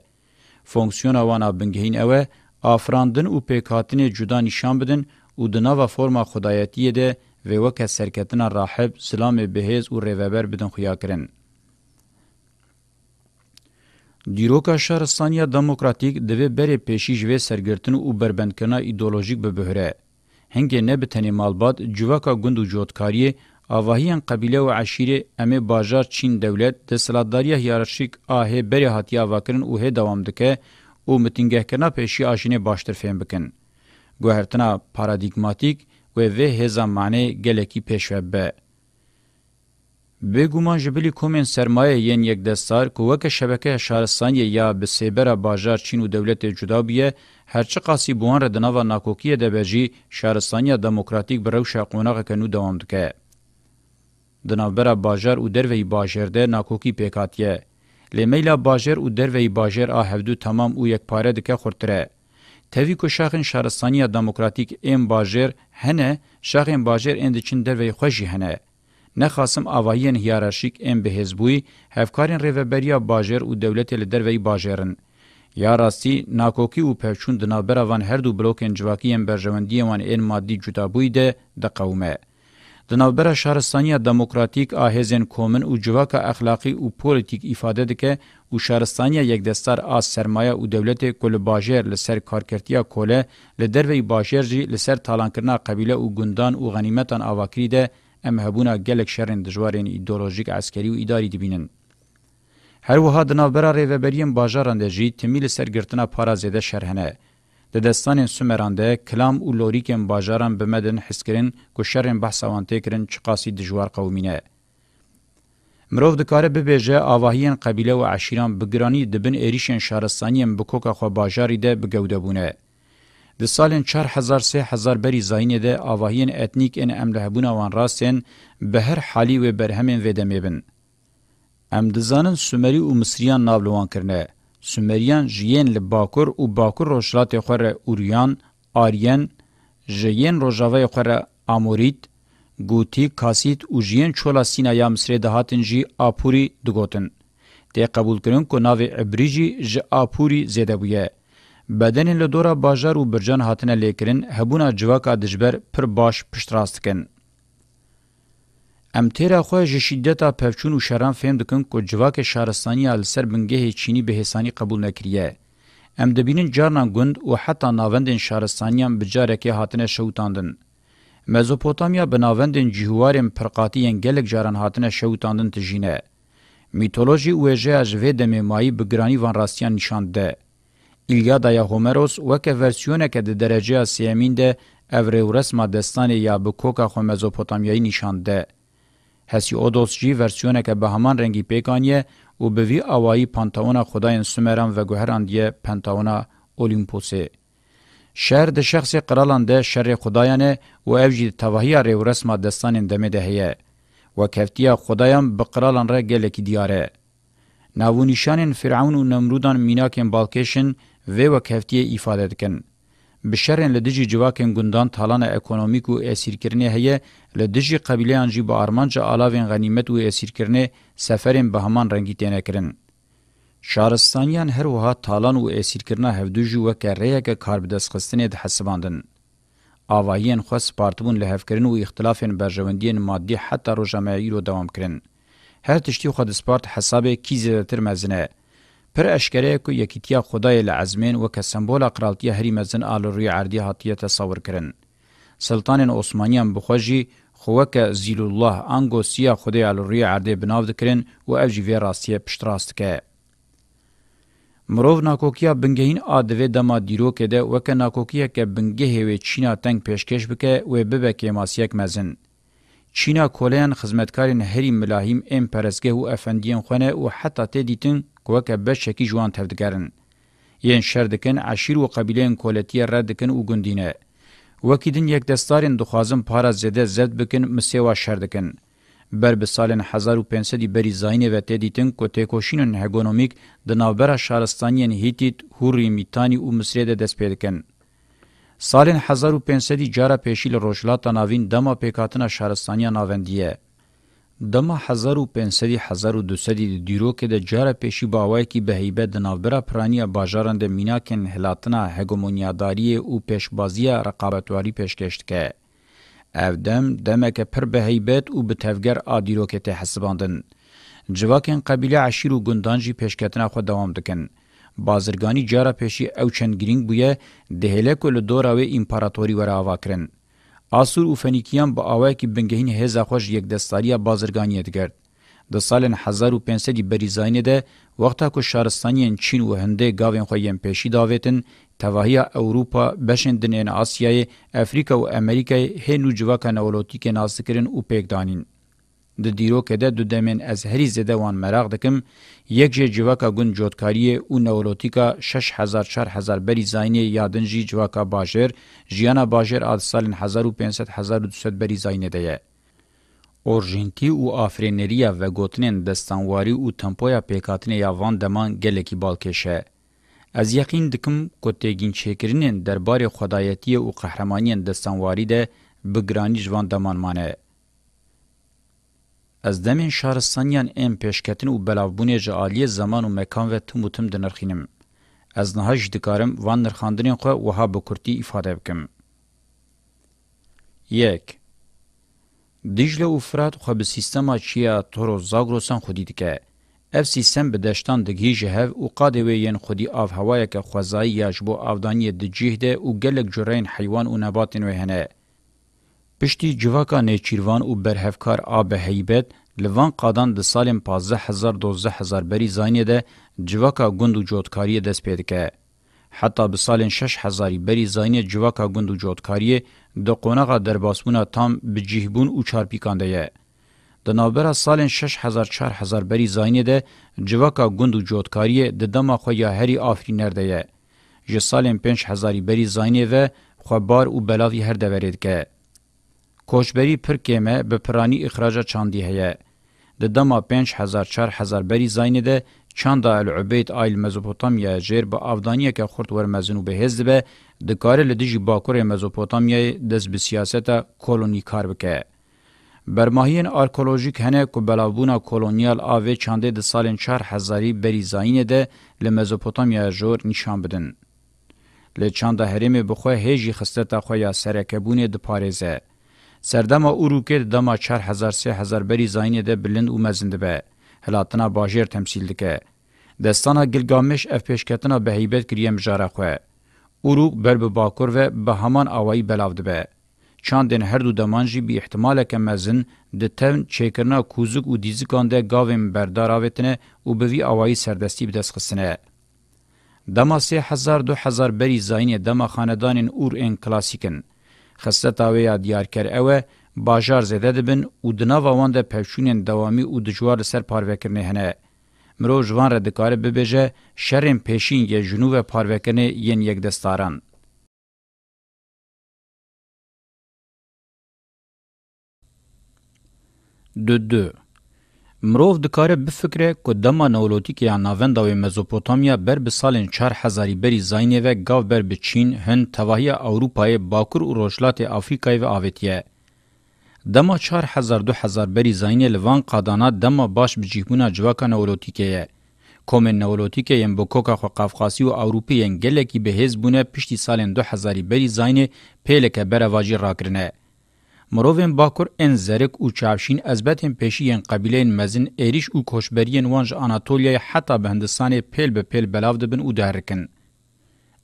فونکسیون آوانا بنگهین اوه آفراندن و پیکاتین جدا نشان بدن او د نوو فرما خدایتی ده و وکه سرکتنا راهب سلام بهز او ریوبر بدن خویا کرن دیروکا شهرستانیا دموکراتیک د وی بری پیشیج و سرګرتن او بربندکنا ایدئولوژیک به بهره هنګ نه به تنی مالبات جوکا ګوندو جوړکاری اواهیان قبیله او عشیره امه باجار چین دولت د سلاداریه هیرارشیک آه بری هاتیا واکرن او هه دوام دکه او متینګه کنا پیشی آشینه باشتر فهم بکن گوهرتنا پارادیگماتیک و وی هزا معنی گلکی پیشوبه. بگومان جبلی کومن سرمایه ین یک دستار که وک شبکه شهرستانی یا به سیبر باجار چین و دولت جدا بیه هرچه قاسی بوان ردنا و ناکوکی دبجی شهرستانی دموکراتیک بروش قوناغ کنو دوام دکه. دنابرا باجار او دروی باجرده ناکوکی پیکاتیه. لیمیلا باجر او دروی باجر آهفدو تمام او یک پاره دکه خورتره. تهویکو شاخن شهرستانی دموکراتیک ام باجر هنه شاخن باجر اند چین دروی خوشی هنه. نخاسم آوائین هیارشیک ام به هزبوی هفکارین ریوبریا باجر و دولت لدروی باجرن. یا راستی ناکوکی و پهچون دنابراوان هر دو بلوکن جواکی ام برجواندی وان این مادی جدابوی ده ده قومه. د نوبره شهرستانی دموکراتیک آهزن کومن او جواک اخلاقی او پولیتیک ifade دکه او شهرستانی یک دستار از سرمایه او دولت کل باجر لسر کارکرتیا کوله لدروی باجر جی لسر تالانکرنا قبیله او گوندان او غنیمتان اواکری ده ام هبونا گلک شرن دجوارین ایدئولوژیک عسکری او اداری دبینن هر وها د نوبره ریوبریم باجران ده جی تمیل سرگرتنا پارازیده شرحنه د دستان سومرانده کلام او لوریکم باجاران بمدن حسکرین کو شرن بحثوان تکرین چقاسی دجوار قومینه مروف دکاره ببیجه آواهین قبیله و عشیران بگرانی دبن ایریشن شهرستانیم بکوکا خو باجاری ده بگوده بونه. د سالن 4000-3000 بری زاینه ده آواهین اتنیک ان املهبونه وان راستین به هر حالی و برهمین ویده میبن. ام دزانن سومری و مصریان نابلوان کرنه. سومریان جین له باکور او باکور روشلات خوره اوریان آریان جین روجاوی خوره اموریت گوتی کاسیت او جین چولا سینا یا مصر ده هاتن جی اپوری دگوتن ته قبول کرن کو ناو ابریجی ج اپوری زده بویه بدن له دورا بازار او برجان هاتنه لیکرین هبونا جواکا دجبر پر باش پشتراست کن ام تیرا خو جشیدتا پفچون او شران فهم دکن کو جواک شهرستانی ال سر بنگه چینی به حسانی قبول نکریه ام دبینن جارنا گوند او حتی ناوندن شهرستانیان بجارکی هاتنه شوتاندن مزوپوتامیا بناوندن جهوارن پرقاتیان گلک جاران هاتنه شوتاندن تجینه میتولوژی اوجه از و د میمایی بګرانی وان راستیان نشانده ایلیادا یا هومروس وک ورسیونه که د درجه سیمین ده اورورس ما دستان یا بکوکا خو مزوپوتامیایی نشانده هسی اودوس جی ورسیونکه به همان رنگی پیکانیه و به وی آوایی پانتاونا خدایان سومران و گوهران دیه پانتاونا اولیمپوسه. شهر ده شخص قرالان ده شر خدایانه و اوجی تواهی ری و رسم دستان دمه ده هیه. و کفتیا خدایان به قرالان را گلکی دیاره. ناو نشان فرعون و نمرودان میناکن بالکشن و و کفتیه ایفاده دکن. بشرن لدجی جواکن گوندان تالان اکونومیک و اسیرکرنه هه لدجی قبیله انجی با ارمانجا علاوه غنیمت و اسیرکرنه سفرن به همان رنگی تنه کرن شارستانیان هر وها تالان و اسیرکرنه هفدوجی و کریه که کاربدس خستنه ده حسباندن آوایین خو سپارتبون له هفکرین و اختلافن برژوندین مادی حتی رو جمعی رو دوام کرن هر تشتی خو د سپارت حساب کی زیاتر مزنه پر اشکره کو یکیتیا خدای لعزمین و که سمبول قرالتی هری مزن آل روی عردی هاتیه تصور کرن. سلطان عثمانیان بخوجی خوک زیل الله انگو سیا خدای آل روی عردی بناو دکرن و افجی وی راستیه پشتراست که. مرو ناکوکیا بنگهین آدوه دما دیرو که ده وکه ناکوکیا که بنگه هوی چینا تنگ پیشکش بکه و ببه که ماسیک مزن. چینا کولیان خزمتکارین هری ملاهیم ام پرزگه و افندیان خونه و حتی تی دیتن کوکه بشکی جوان تفدگرن. یین شردکن عشیر و قبیلین کولتی ردکن و گندینه. وکیدن یک دستارین دخوازم پارا زده زد بکن مسیوا شردکن. بر به سال 1500 بری زاین و تدیتن کو تکوشینن هگونومیک د ناوبره شارستانین هیتیت هوری میتانی او مصری د دسپیدکن. سالین 1500 جارا پیشیل روشلاتا ناوین دما پیکاتنا شهرستانیا ناوندیه. دما 1500-1200 دیرو که ده جارا پیشی باوای کی به هیبه ده ناوبرا پرانی باجاران ده میناکن هلاتنا هگومونیاداری او پیشبازی رقابتواری پیشکشت که. او دم دمک پر به هیبت او به تفگر آدیرو که تحسباندن. جواکن قبیله عشیر و گندانجی پیشکتنا خود دوام دکن. بازرگانی جاره پیشی او چند گرینگ بویه دهله کل دوراوی امپراتوری ورا واکرن آسور و فنیکیان با آوای کی بنگهین هزا خوش یک دستاری بازرگانی دگرد د سالن 1500 بریزاینه ده وخته کو شارستانین چین و هنده گاوین خو یم پیشی داوتن توهیا اوروپا بشن دنین آسیای افریقا و امریکای هنو جواکا نولوتیک ناسکرین او پیگدانین د دیرو کده د دمن از هری زده وان مراغ دکم یک جه جواکا گون جوتکاری او نوروتیکا 6000 4000 بری زاینی یادنجی جواکا باجر جیانا باجر از سال 1500 1200 بری زاینی ده اورژنتی او افرینریا و گوتنن دستانواری او تمپویا پیکاتنه یا وان دمان گلکی بالکشه از یقین دکم کوتګین چیکرینن دربار خدایتی او قهرمانین دستانواری ده بګرانی ژوند دمان مانه از دمین شارستانیان ام پیشکتن و بلاوبونه جعالی زمان و مکان و تموتم دنرخینم. از نهاج دکارم وان نرخاندنین خواه وها بکرتی افاده بکم. یک دیجله و فرات خو به سیستما چیا تورو زاگروسان خودی دکه اف سیستم به دشتان دگی جهو او قاده وین خودی آف هوای که خوزایی یاجبو آفدانی دجیه ده او گلک جرین حیوان و نباتین وهنه پشتی جواکا نیچیروان او برهفکار آب هیبت لوان قادان د سالم 15000 12000 بری زاینه ده جواکا گوندو جوتکاری دست پیدکه حتی به سالن 6000 بری زاینه جواکا گوندو جوتکاری د قونغه درباسونه تام به جهبون او چارپیکانده یه د نوبره سالن 6000 4000 بری زاینه ده جواکا گوندو جوتکاری د دما خو یا هری آفرینر ده یه ژ سالن 5000 بری زاینه و خو بار او بلاوی هر دورید که کوشبری پرکیمه به پرانی اخراج چاندی هیه. ده دما پنج هزار چار هزار بری زاینه ده چاندا العبید آیل مزوپوتامیا جیر با افدانیه که خورد ورمزنو به هزده به ده کاره لدیجی باکور مزوپوتامیا دست به سیاست کلونی کار بکه. برماهین آرکولوژیک هنه که بلاوبونا کلونیال آوه چانده ده سالین چار هزاری بری زاینه ده لمزوپوتامیا جور نشان بدن. لچاندا هرمه بخواه هیجی خسته تا خواه یا سرکبونه ده پارزه. سردما اوروکه دما 4000 3000 بری زاینه ده بلند او مزنده به هلاتنا باجر تمثیل دکه دستانا گلگامش اف پیشکتنا به هیبت کریه مجاره خواه. اوروک بر به باکر و به همان آوائی بلاوده به. چاندن هر دو دمانجی بی احتمال که مزن ده تن چکرنا کوزک و دیزکان ده گاویم بردار آوتنه و به وی آوائی سردستی بدست خستنه. دما سه هزار دو هزار بری زاینه دما خاندانین اور این کلاسیکن. خستتاوی دیارکر اوه باجار زده دبن او دناوا وان د پښونن دوامي او د جوار سر پاروکرنه هنه مرو جوان را دکار ببهجه شرم پېشین یې جنوب پاروکنه یین یک دستاران دو دو مرۆڤ dikare bifikre ku dema newlotîkê ya navenda wê Mezopotamya ber bi salên çar hezarî berî zayînê ve gav ber bi Çîn, Hind, tevahiya Ewropayê, Bakur û Rojhilatê Afrikayê ve avêtiye. Dema çar hezar du hezar berî zayînê li van qadana dema baş bi cîbûna civaka newlotîkê ye. Komên newlotîkê yên bokoka xwe Qafqasî û Ewropî yên gelekî bihêz bûne piştî salên du hezarî berî zayînê pêleke berevacî rakirine. مروفین باکور ان زرک او چاوشین ازبتن پیشین قبیلین مزن ایریش او کوشبرین وانج آناتولیا حتی به هندستان پیل به پیل بلاو دبن او دهرکن.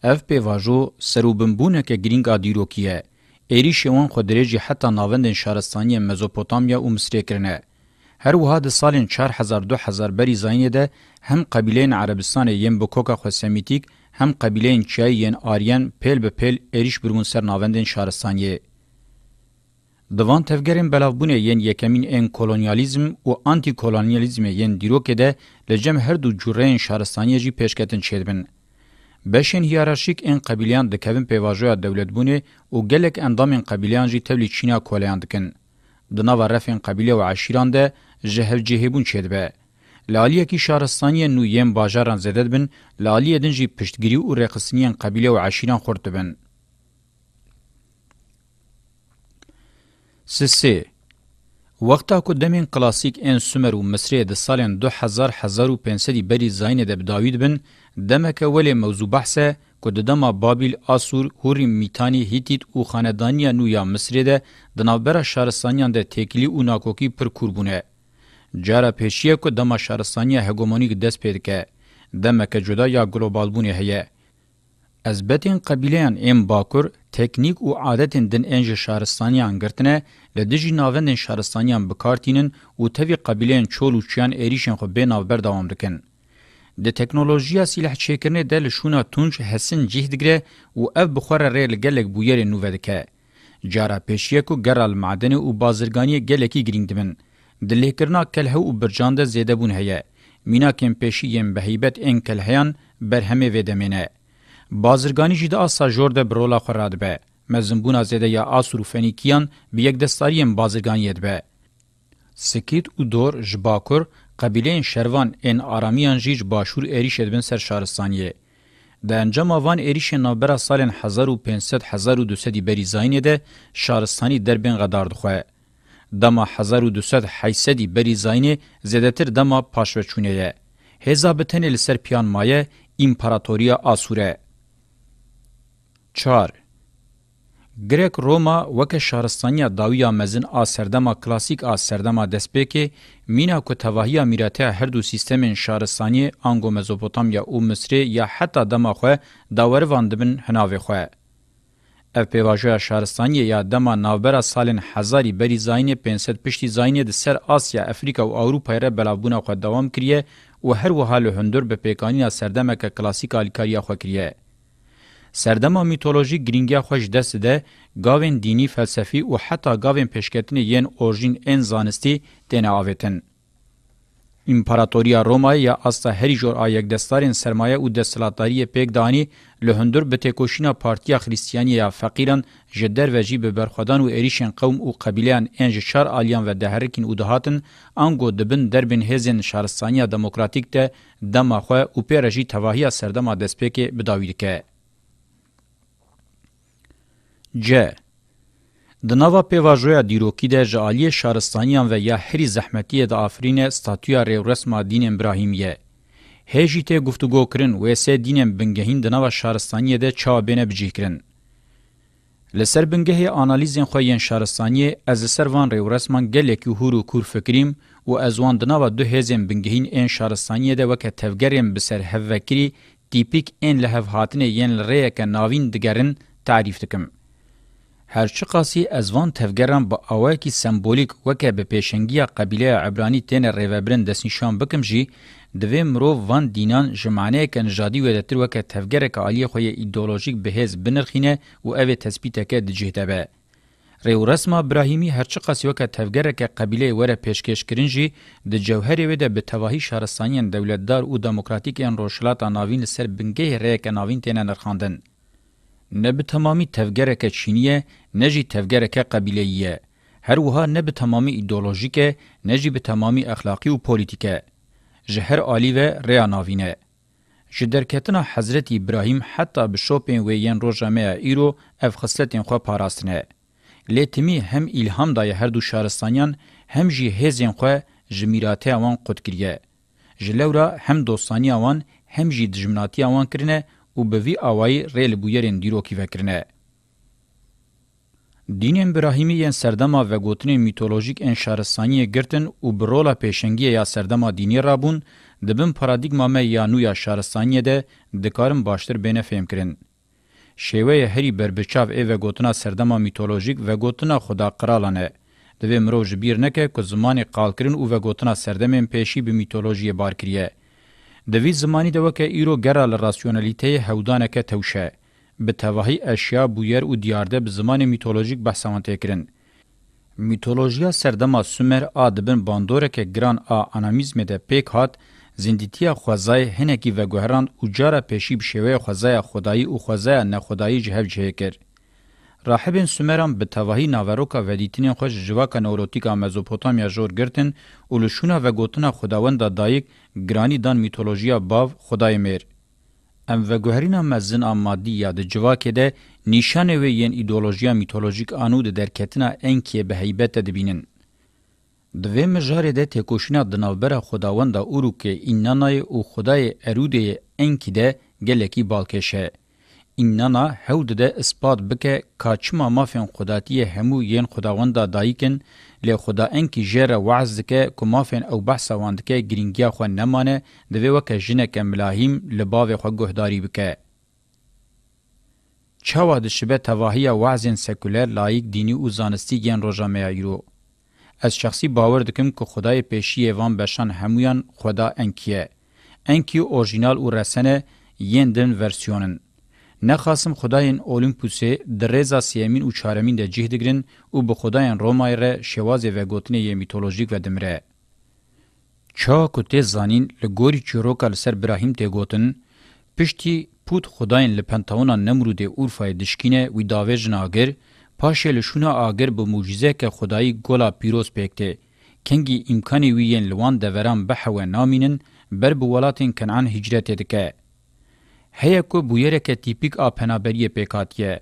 اف پیواجو سروبنبونه که گرینگا دیروکیه. ایریش وان خودریجی حتی ناوندن شارستانی مزوپوتامیا او مصری کرنه. هر وها د سالین 4000-2000 بری زاینه ده هم قبیلین عربستان یم بوکوکا خوسمیتیک هم قبیلین چای ین آریان پیل به پیل ایریش برمون سر ناوندن شارستانیه. دوان تفگرین بلاوبونه ین یکمین این کولونیالیزم و آنتی کولونیالیزم ین دیروکه ده لجم هر دو جورین شهرستانی جی پیشکتن چیدبن. بشین هیرارشیک این قبیلیان دکوین پیواجویا دولتبونه و گلک اندامین قبیلیان جی تبلی چینا کولیان دکن. دناو رفین قبیله و عشیران ده جهل جهبون چیدبه. لالیه کی شهرستانی نو یم باجاران زدد بن لالیه دنجی پشتگیری و رقصنیان قبیله و عشیران خورد بن. سسه وقتا کو دمین کلاسیک ان سومر و مصری د سالن 2000-1500 بری زاین د بداوید بن دمکه ولې موضوع بحثه کو د دما بابل اسور هوري میتانی هیتیت او خاندانیا نو یا مصری ده د نوبر شارستانیان د تکلی او ناکوکی پر قربونه جاره پیشیه کو دما شارستانیا هګومونیک دس پیدکه دمکه جدا یا ګلوبال بونه هيا از بتین قبیلهان ام باکور تکنیک او عادتین دن انج شهرستانیان گرتنه لدجی ناوندن شهرستانیان بکارتینن او توی قبیلهان چول و چیان ایریشن خو به ناوبر دوام دکن. د تکنولوژیا سلاح چیکرنه د لشونه تونج حسن جهدګره او اف بخوره ری لګلګ بویر نو ودکه. جارا پیشیه کو ګرال معدن او بازرګانی ګلکی ګریندمن. د لیکرنا کله او برجاند زیده بون هيا. مینا کم پیشی یم به هیبت ان کلهیان برهمه ودمنه. بازرگانی جده آسا جور ده برولا خوراد به. مزنبون زده یا آسور و فنیکیان به یک دستاریم بازرگانیت به. سکیت و دور جباکر قبیله شروان ان آرامیان جیج باشور ایریشت بن سر شارستانیه. د انجام وان ایریش نابرا سال 1500-1200 دی بری زاینه ده شارستانی دربین غدار دخواه. دما 1200 حیسدی بری زاینه زدتر دما پاشوچونه یه. هزا بتن لسر پیان مایه امپراتوریا آسوره. 4 گرک روما وک شارستانیا داویا مزن آ سردما کلاسیک آ سردما دسپیک مینا کو توهیا میراته هر دو سیستم شارستانی انگو مزوپوتامیا او مصر یا حتی دما خو داور واندبن هناوی خو اف پیواژو شارستانی یا دما ناوبر سالن هزاری بری زاین 500 پشتي زاین د سر آسیا افریقا او اروپا ر بلاونه خو دوام کړي او هر وهاله هندور به پیکانی سردما ک کلاسیک الکاریا خو کړي سردما میتولوژی گرینگیا خوش دست ده گاوین دینی فلسفی او حتی گاوین پیشکتن یین اورژین ان زانستی دنه آویتن. امپراتوریا روما یا استا هری جور آیک دستارین سرمایه او دستلاتاری پیک دانی لهندور به تکوشینا پارتیا خریستیانی یا فقیران جدر و جی به برخودان و اریشن قوم او قبیلهان انج شار آلیان و دهرکین او دهاتن انگو دبن دربن هزن شارستانیا دموکراتیک ده دما خو او پیرجی تواهی سردما دسپیک بداویدکه ج د نوا پیواژویا دیروکی د جالی شارستانیان و یا هری زحمتی د آفرین استاتویا ریو رسمه دین ابراهیمیه هجی ته گفتگو کرن و سه دین بنگهین د نوا شارستانیه د چا بنه بجیکرن لسر بنگه آنالیزین خو یین شارستانیه از سر وان ریو رسمان گلک هورو کور فکریم و از وان د نوا دو هزم بنگهین ان شارستانیه د وک تفګریم بسر هوکری تیپیک ان له هاتنه یین لریه ک ناوین دګرن تعریف تکم هر چه قاسی از وان تفگران با اواکی سمبولیک وکه به پیشنگی قبیله عبرانی تین ریوبرن دست نشان بکم جی دوی مرو وان دینان جمعانه که نجادی و دتر وکه تفگره که آلی خوی ایدولوژیک بهز بنرخینه و اوه تثبیت که دجهده به. ریو رسمه ابراهیمی هرچی قاسی وکه تفگره که قبیله وره پیشکش کرن جی د جوهری ویده به تواهی شهرستانیان دولتدار و دموکراتیک این روشلات ناوین سر بنگه ریک ناوین تین نرخاندن. نه به تمامی تفگرک چینیه نه جی تفگرک قبیلهیه هر وها نه به تمامی ایدولوژیکه نه جی به تمامی اخلاقی و پولیتیکه جهر آلی و ریا ناوینه ji derketina Hezretî İbrahîm heta bi şopên wê yên roja me ya îro ev xisletên xwe parastine. Lê timî hem îlham daye her du şaristanyan hem jî hêzên xwe ji mîrateya wan qutkiriye. Ji lewra hem dostaniya wan hem jî dijminatiya wan kirine او به وی اوای ریل بویرین دیروکی وکرنه. دینین ابراهیمی ین سردما و گوتنی میتولوژیک ان شارستانی گرتن او برولا پیشنگی یا سردما دینی رابون دبن پارادیگما مه یا نویا شارستانی ده دکارم باشتر بینه فهم کرن. شیوه هری بربچاو ای و گوتنا سردما میتولوژیک و گوتنا خدا قرالانه. دوی مروج بیر نکه که زمان قال کرن او و گوتنا سردمین پیشی به میتولوژی بارکریه. دوی زمانی دوکه ایرو گرا لراسیونالیته هودانکه توشه به تواهی اشیا بویر و دیارده به زمان میتولوژیک بحثوانته کرن. میتولوژیا سردما سومر آدبن باندوره که گران آ انامیزم ده پیک هات زندیتیا خوزای هنکی و گوهران و جارا پیشی بشوه خوزای خدایی و خوزای نخدایی جهب جهه کرد. راهبین سومران به توهی ناوروکا ودیتین خوش جواکا نوروتیکا مزوپوتامیا جور گرتن او لشونه و گوتنا خداوند دایک گرانی دان میتولوژیا باو خدای میر ام و گوهرینا مزن آمادی یا ده جواکه ده نیشانه و ین ایدولوژیا میتولوژیک آنو ده درکتنا انکیه به حیبت دبینن. دوی مجاره ده تکوشینا دنالبره خداوند اوروکه اینانای او خدای اروده انکی ده گلکی بالکشه. اینانا هود ده اثبات بکه کاچما مافین خداتی همو یین خداوند دایکن له خدا ان کی جره وعظ که کو مافین او بحث واند که گرینگیا خو نمانه د وی وک جنه ک ملاهیم لباو خو گهداری بکه چاوا د شبه تواهی وعظن سکولر لایک دینی او زانستی گین روجامه یرو از شخصی باور دکم که خدای پیشی وان بشان همویان خدا انکیه انکی اورجینال او رسنه یندن ورسیونن نخواستم خدایان اولیمپوسه در رزا سیمین و چارمین ده جه دگرن و به خدایان رومای ره شوازه و گوتنه یه میتولوژیک و دمره. چا کتی زانین لگوری چیروکا لسر براهیم ته گوتن، پشتی پوت خدایان لپنتاونا نمروده اورفای دشکینه و داویجن آگر، پاشه لشونه آگر به موجزه که خدایی گولا پیروز پیکته، کنگی امکانی ویین لوان دوران بحوه نامینن بر بولاتین کنعان هجرت دکه. هيا کو بویرکه تیپیک آ پنابریه پکاتیه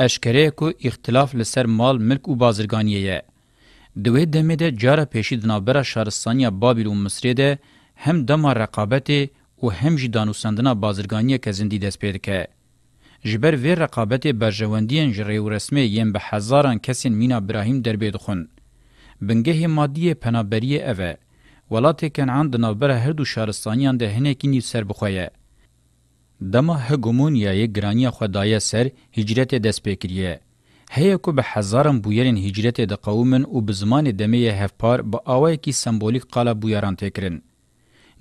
اشکره کو اختلاف لسر مال ملک او بازرگانیه یه دوی دمه ده جاره پیشی دنابرا شارستانیا بابل و مصری ده هم دما رقابت او هم جی دانوسندنا بازرگانیه که زندی دست پید که. جبر وی رقابت برجواندین جره و رسمه یم به هزاران کسین مینا ابراهیم در بیدخون. بنگه مادی پنابریه اوه. ولاته کنعان دنابرا هر دو شارستانیان ده هنه کینی سر بخویه. دما هګومونیای ګرانیا خدای سر هجرت دسپیکریه هي کو به هزارم بویرن هجرت د قومن او به زمان دمه هفپار به اوای کی سمبولیک قاله بویران تکرین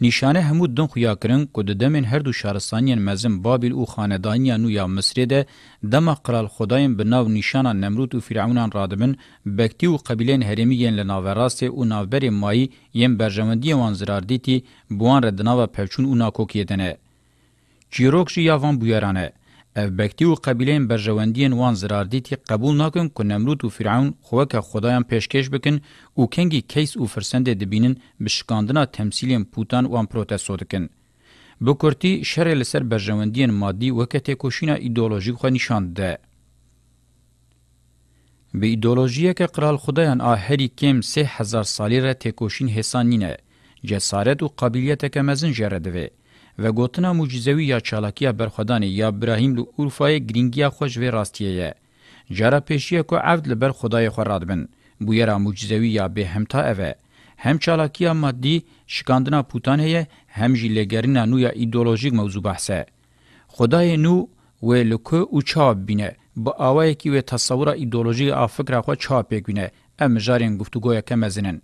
نشانه همو دن خویا کرن کو د دمن هر دو شارستانین مزم بابل او خاندانیان نو یا مصر ده دم قرال خدایم بناو نشانه نمرود او فرعونان رادمن بکتی او قبیلین هرمیین لناوراسته او ناوبر مای یم برجمندی وان زرار دیتی بوان ردناو پفچون او ناکوکیدنه چیروک جی یاوان بویرانه اف بکتی و قبیلین برجواندین وان زراردیتی قبول ناکن که نمرود و فرعون خوک خدایان پیشکش بکن و کنگی کیس و فرسند دبینن بشکاندنا تمثیلین پوتان وان پروتستو دکن. بکرتی شر لسر برجواندین مادی وکتی کشینا ایدولوژیک خو نشاند ده. به ایدولوژیه که قرال خدایان آهری کم سه هزار سالی را تکوشین حسانینه، جسارت و قابلیت کمزن جرده وی. و گوتنا معجزوی یا چالاکیا برخدان یا ابراهیم لو اورفای گرینگیا خوش و راستیه جرا پیشیه کو عبد لبر خدای خو رادبن بو یرا معجزوی یا به همتا اوه هم چالاکیا مادی شکاندنا پوتان هه هم جیلگرینا نو یا ایدئولوژیک موضوع بحثه خدای نو و لکو او چاب بینه با اوای کی و تصور ایدئولوژی ا فکر خو چاب بینه ام جارین گفتگویا کمزنن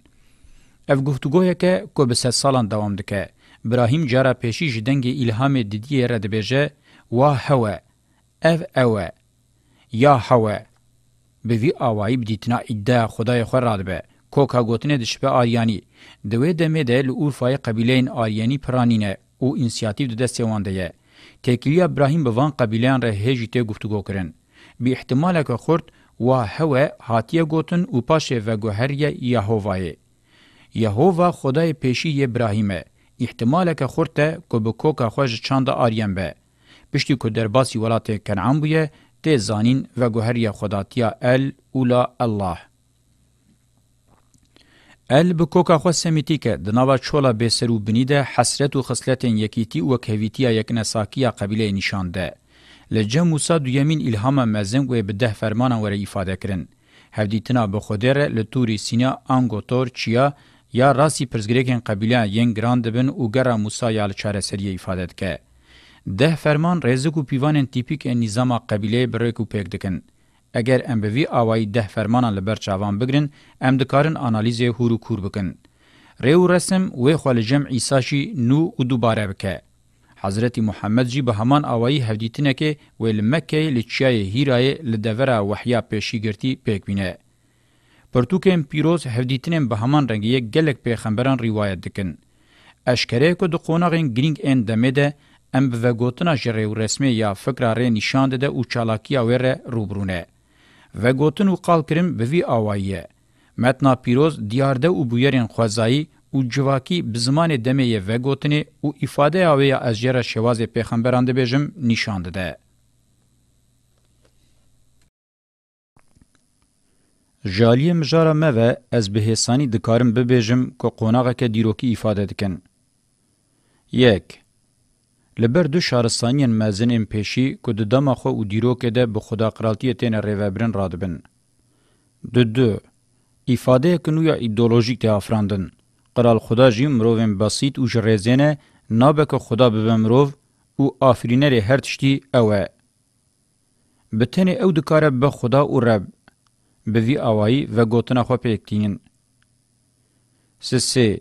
اف گفتگویا که کو به سالان دوام دکه ابراهیم جارا پیشی جی دنگ الهام دیدی را دبیجه وا هوا اف اوه یا هوا به وی آوائی بدیتنا ادعا خدای خور را دبه کوکا گوتنه دشپه آریانی دوی دمه ده لعورفای قبیلین آریانی پرانینه او انسیاتیو ده سیوانده یه تکلیه ابراهیم به وان قبیلین را هیجی ته گفتگو کرن بی احتمال که خورد و هوا هاتیه گوتن او پاشه و گوهریه یهووایه یهووا خدای پیشی ابراهیمه احتمال که خورته که به کوکا خوش چاند آریم به. پشتی که در باسی ولات کنعان بویه ته زانین و گوهری خداتیا ال اولا الله. ال به کوکا خو سمیتی که د نوا چولا به سرو بنیده حسرت او خصلت یکیتی او کویتیا یک نساکیه قبیله نشان ده لجه موسی دویمین الهام مزن و به ده فرمان ور ifade کرن هفدیتنا به خودره لتوری سینا انگوتور چیا یا راسی پرزګریکن قبیله ین ګراندبن او ګرا موسی یال چاره سری ifade ک ده فرمان رزق او پیوان تیپیک نظام قبیله بریکو پک دکن اگر ام به وی اوای ده فرمان لبر چاوان بگرن ام دکارن انالیز هورو کور بکن ریو رسم و خل جمع عیساشی نو او دوباره بکه حضرت محمد جی به همان اوایی هفدیتنه کې ویل مکه لچای هیرای لدوره وحیا پیشیګرتی پک بینه پرتوکم پیروز هفدیتنم به همان رنگ یک گلک پیغمبران روایت دکن اشکره کو د قوناغین گرینگ ان دمده ام به گوتنا جری رسمي یا فکراره نشان ده او چالاکی اوره روبرونه و گوتن او قال کریم به وی اوایه متنا پیروز دیارده او بویرین خوازایی او جواکی به زمان دمه و گوتنی او ifade اویا از جره شواز پیغمبران ده بجم نشان ده جالی مجاره مه از بهسانی دکارم ببیجم که قوناغه که دیروکی ایفاده دکن. یک لبر دو شارستانین مازن ام پیشی که ده دما خو و دیروکه ده به خدا قرالتیه تین ریوبرن رادبن. دو دو ایفاده کنو یا ایدولوژیک ده افراندن. قرال خدا جی مرووین بسیط و جرزینه نابه که خدا ببه مروو و آفرینر هر تشتی اوه. بتنی او دکاره به خدا و رب به وی آوایی و گوتنا خو پیکتینین. سسی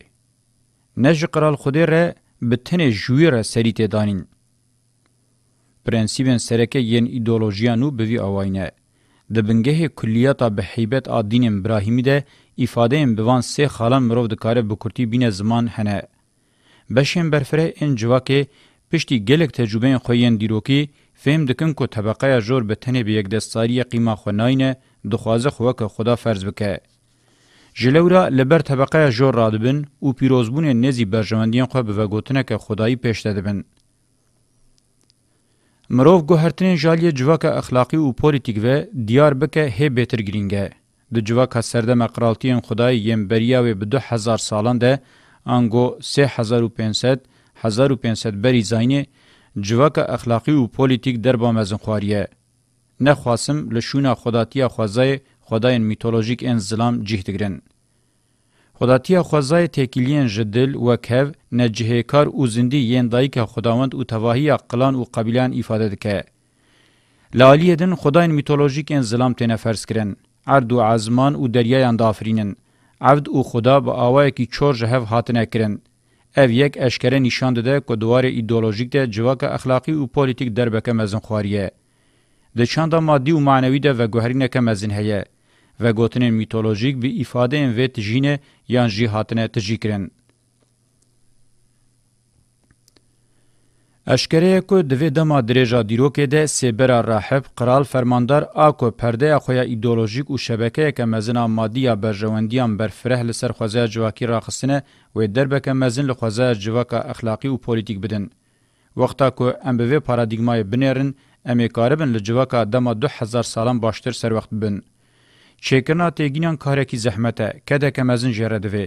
نج قرال خودی ره به تن جوی ره سری تدانین. پرنسیبن سرکه ین ایدولوژیانو به وی آوایینه. د بنګه کلیاتا به هیبت ا دین ابراهیمی ده ifade im bivan se xalan mirov dikare bi kurtî bîne ziman hene. Beşên berfirê in civakê piştî gelek tecrübeyên xwe yên dîrokî fêm dikin ku tebeqeya jor bi tenê bi yekdestariya qîma xwe nayîne دخوازه خو که خدا فرض بکه جلورا لبر طبقه جور رادبن او پیروزبون نزی برجمندین خو به وگوتنه که خدای پیشته دبن مروف گوهرتن جالی جواک اخلاقی او پولیتیک و دیار بکه هی بهتر گرینگه د جواک سرده مقرالتین خدای یم بریا و به 2000 سالان ده انگو 3500 1500 بری زاینه جواک اخلاقی او پولیتیک در با مزن خواریه نخواسم لشونا خداتیا خوازای خداین میتولوژیک ان زلام جه دگرن. خداتیا خوازای تکیلین جدل و کهو نجهه کار او زندی یین دایی که خداوند او تواهی قلان و قبیلان ایفاده دکه. لالیه دن خداین میتولوژیک ان زلام تینه فرس کرن. عرد و عزمان و دریای اندافرینن. عبد او خدا با آوای کی چور جهو هاتنه کرن. اف یک اشکره نشان داده که دوار ایدولوژیک ده جواک اخلاقی و پولیتیک دربکه مزن خواریه. د چاندا مادي او معنوي ده و ګهرینه که مزین هيا و ګوتنن میتولوژیک به ifade ان وت جینه یان جی هاتنه تجیکرن اشکره کو د وې د ما درېجا دیرو کې ده سیبر راهب قرال فرماندار اکو پرده خو یا ایدئولوژیک او شبکه که مزنه مادي یا برژوندیان برفره لسر خوځه جواکی راخصنه و دربکه مزن لخوځه جواکه اخلاقی او پولیټیک بدن وخته کو ام به پارادایګمای بنرن امې کاربن لجواکا دما 2000 سالان باشتر سر وخت بن چیکرنا تگینان کارکی زحمته کده کمزن جرد وی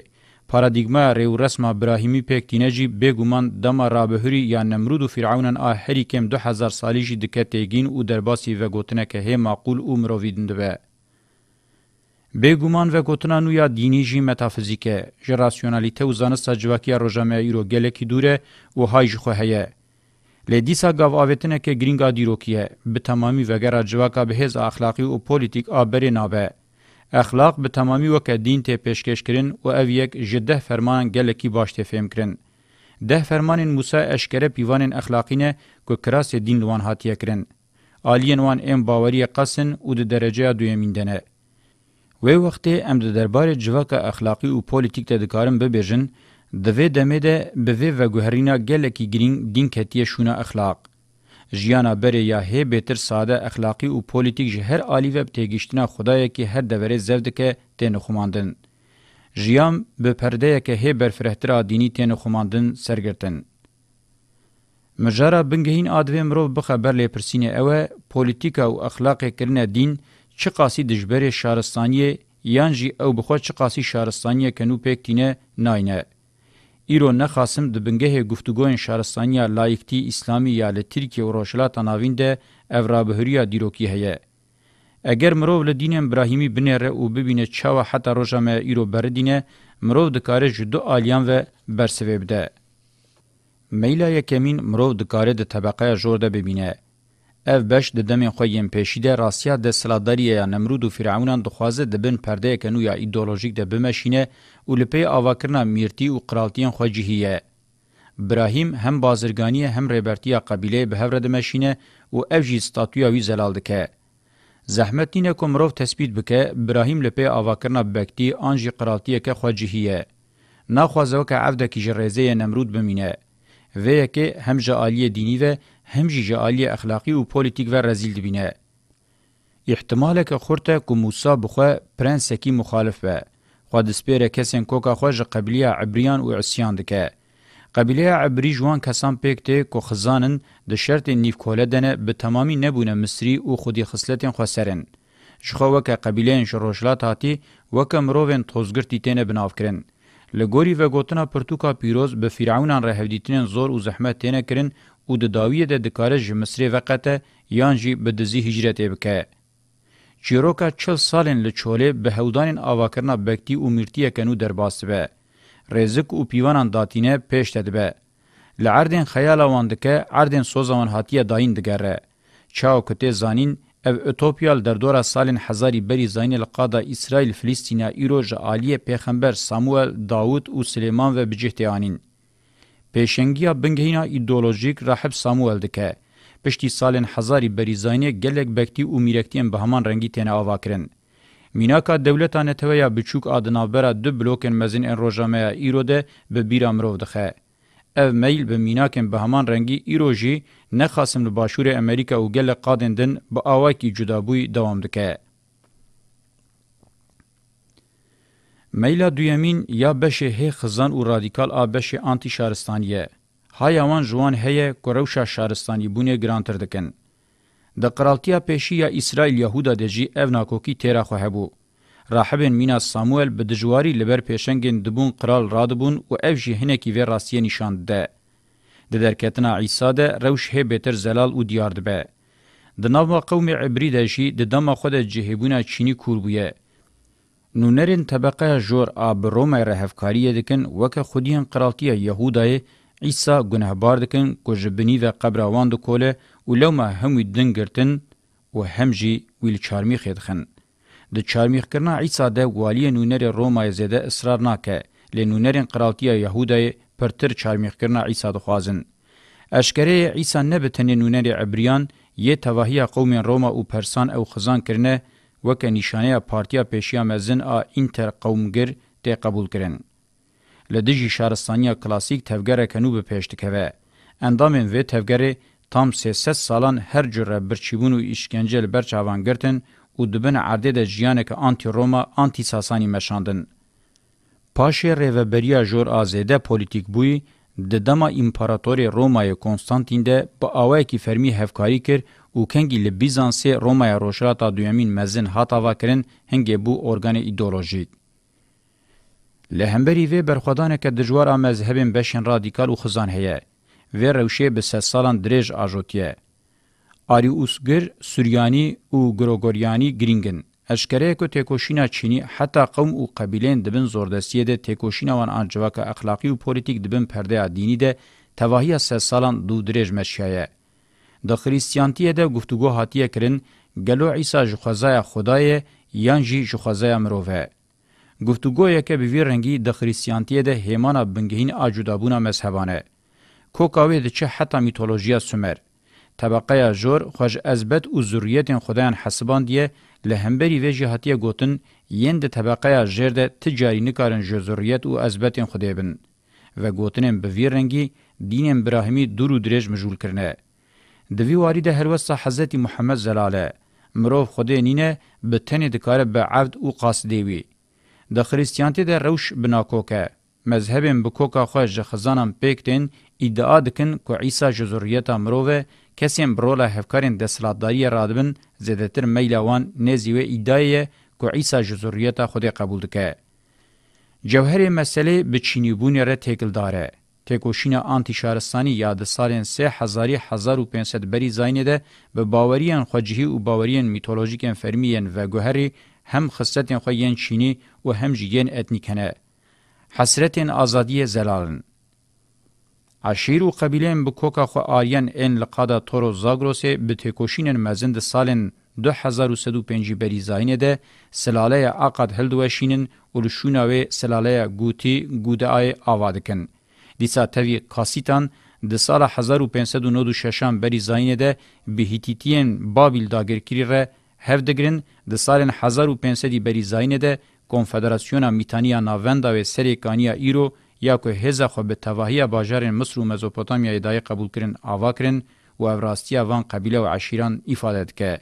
پارادیگما ریو رسم ابراهیمی پک دینجی بګومان دما رابهری یا نمرود و فرعونن آهری کم 2000 سالی جی دکته تگین او درباسی و گوتنه که هی معقول عمر ویدند به بګومان و گوتنا نو یا دینی جی متافیزیکه ژراسیونالیته و زانه سجواکی روجامه ایرو گلکی دوره او هایج خو هه لدیسا گاو آوتنه که گرینگا دیروکیه به تمامی وگرا جواکا به هز اخلاقی و پولیتیک آبری نابه. اخلاق به تمامی وک دین ته پیشکش کرن و او یک جده فرمان گلکی باش ته فهم کرن. ده فرمان موسی اشکره پیوان اخلاقینه که کراس دین لوان هاتیه کرن. آلین وان ام باوری قسن او د درجه دویمیندنه. وی وقتی ام د دربار جواکا اخلاقی و پولیتیک ته دکارم ببیجن، د وې دمه ده به وې وګهرینا ګلکی ګرین دین کتیه شونه اخلاق جیانا بره یا هی بهتر ساده اخلاقی او پولیټیک جهر عالی وب تیګشتنه خدای کی هر دوره زوده کې تین خماندن جیام به پرده کې هی برفرهترا دینی تین خماندن سرګرتن مجاره بنګهین ادویم رو به خبر لپرسینه اوه پولیټیک او اخلاق کرنه دین چه قاسی دجبر شارستانیه یانجی او بخوا چه قاسی شارستانیه کنو پکتینه ناینه ایرو نخاسم د بنګه گفتگوین شارستانیا لایکتی اسلامی یا له ترکیه او روشلاتا ناوین ده اورا بهریا دیروکی هه اگر مرو له دین ابراهیمی بنره او ببینه چاوه حتی روزمه ایرو بردینه مرو د کار جدو الیان و برسویب ده میلا یکمین مرو د کار د طبقه جوړ ده ببینه اف بش د دمه خو یم پېشیده راسیا د سلادری یا نمرود او فرعونان د خوازه د بن پرده کنو یا ایدئولوژیک د بمشینه او لپی اواکرنا میرتی او قرالتین خو جهیه ابراهیم هم بازرگانی هم ربرتیا قبیله به هور د مشینه او اف جی ستاتویا وی زلال دکه زحمت دینه کومرو تثبیت بکه ابراهیم لپی اواکرنا بکتی انجی قرالتیه که خو جهیه ناخوازه که عبد کی جریزه نمرود بمینه و که هم جالی دینی و هم جی جالی اخلاقی و پولیتیک و رزیل دبینه. احتمال که خورته که موسا بخواه پرنسکی مخالف به. خود سپیره کسین کوکا خواه قبلیه عبریان و عسیان دکه. قبیله عبری جوان کسان پکته کو خزانن د شرط نیف کوله دنه به تمامی نبونه مصری او خودی خصلتین خسرن شخه وک قبیله شروشلات هاتی وک مروون توزګرتی تنه بنافکرین لګوری و گوتنا پرتوکا پیروز به فرعونان رهودیتین زور او زحمت تنه کرن او د داویه د دکاره ژ مصر وقته یان جی به دزی هجرت وکه چیروکا 40 سالن له چوله به هودان اواکرنا بکتی او مرتیه کنو درباسبه رزق او پیوانان داتینه پیش تدبه لعردن خیال واندکه عردن سوزوان هاتیه داین دگره چاو کته زانین او اتوپیال در دورا سالن هزاری بری زاین القادا اسرائیل فلسطینا ایروج عالی پیغمبر ساموئل داوود او سلیمان و بجهتیانین پیشنگیا بنگهینا ایدئولوژیک راحب ساموئل دکه پشتی سالن هزاری بریزانی گلک بکتی او میرکتیم به همان رنگی تنه آوا کرن. میناکا دولتانه تویا بچوک آدنابرا دو بلوکن مزین ان روژامه ایرو ده به بیرا مروف دخه. او میل به میناکن به همان رنگی ایرو جی نخاسم لباشور امریکا و گلک قادن دن به آواکی جدابوی دوام دکه. میلا دویمین یا بشه هی خزان و رادیکال آ بشه آنتی شارستانیه. هایوان جوان هیه کروشا شارستانی بونه گرانتر دکن. د قرالتیا پېشي یا اسرائیل يهودا دجی اف ناکوکی تیرا خو هبو راهبن مینا ساموئل به دجواری لبر پېشنګن دبون قرال رادبون او اف جی هنه کی ور راستي نشان ده د درکتنا عیسی ده روش هه بهتر زلال او دیار ده د نو قوم عبری دجی د دمه خود جهبونه چینی کوربویه نونرین طبقه جور آبرومه رهفکاریه دکن وکه خودین قرالتیه یهودای عیسا گنهبار دکن کجبنی و قبراوان دکوله و لوما هموی دن گرتن و همجی ویل چارمیخ دخن. د چارمیخ کرنا عیسا ده والی نونر رومای زده اصرار ناکه لنونرین قرالتیه یهودای پرتر چارمیخ کرنا عیسا دخوازن. اشکره عیسا نبتن نونر عبریان یه تواهی قوم روما و پرسان او خزان کرنه وک نشانه پارتیا پیشیا مزن ا انتر قومګر ته قبول کړي لدجی شهرستانیا کلاسیک تفګره کنوب پېشتکوه اندامن و تفګره tam 300 salan her cürre birçîbûn û îşkencel berçavan girtin û dibin erdê de jiyaneke anti-Roma anti-Sasanî meşandin. Paşê rêveberiya jor a zêde polîtîk bûyî, di dema împaratorê Romayê Konstantin de bi awayekî fermî hevkarî kir û kengî li Bizansê Romaya rojhilata duyemîn mezin hatava kirin hingê bû organê îdeolojîk. Li hemberî vê berxwedaneke dijwar a mezhebên beşên radikal û xizan heye, vê rewşê bi sed salan dirêj ajotiye. Ariusgir, Suryanî û Grogoryanî giringin. Eşkereye ku têkoşîna Çînî heta qewm û qebîleyên dibin zordestiyê de têkoşîna wan an civaka exlaqî û polîtîk dibin perdeya dînî de tevahiya sed salan dû dirêj meşyaye. د خریستیانتی ده گفتگو هاتیه کرن گلو عیسی جخوازای خدای یان جی جخوازای مروه گفتگو یک به وی رنگی د خریستیانتی ده هیمانا بنگهین اجودابونا مذهبانه کوکاوی د چه حتی میتولوژیا سومر طبقه جور خوش ازبت او ذریت خدایان حسبان دیه لهمبری وی جهاتیه گوتن یند طبقه جر ده تجاری نکارن جو ذریت او ازبت خدای بن و گوتنم به وی رنگی دین ابراهیمی دور و درج مجول کرنه دوی واری ده هر وسه حضرت محمد زلاله مرو خدای نینه به تن دکاره به عبد او قاصدی وی د خریستیانته ده روش بناکوکه مذهبم بکوکا خوژ خزانم پکتن ادعا دکن کو عیسی جزوریتا مروه کسیم برولا هفکارین د سلاداری رادبن زدتر میلاوان نزیوه ادعای کو عیسی جزوریتا خود قبول دکه جوهر مسئله به چینیبونی را تکل داره تکوشینا آنتی شهرستانی یا د سالین 3500 بری زاینه ده به باوریان خوجهی او باوریان میتولوژیکن فرمیان و گوهری هم خصتین خوین چینی و هم جیگین اتنیکنه. حسرتین آزادی زلالن. عشیر و قبیلین بکوکا خو آریان این لقادا تورو زاگروسی به تکوشین مزند سالین 2105 بری زاینه ده سلاله عقد هلدوشینن و لشوناوی سلاله گوتی گودای آوادکن. دیسا تاوی کاسیتان د سال 1596 بری زاینه ده به هیتیتین بابل داگرکری ره هفدگرن د سال 1500 بری زاینه ده کنفدراسیون میتانیا ناوندا و سریکانیا ایرو یا که هزا خو به تواهی باجار مصر و مزوپوتامیا ادای قبول کرن آوا کرن و افراستیا وان قبیله و عشیران ifade که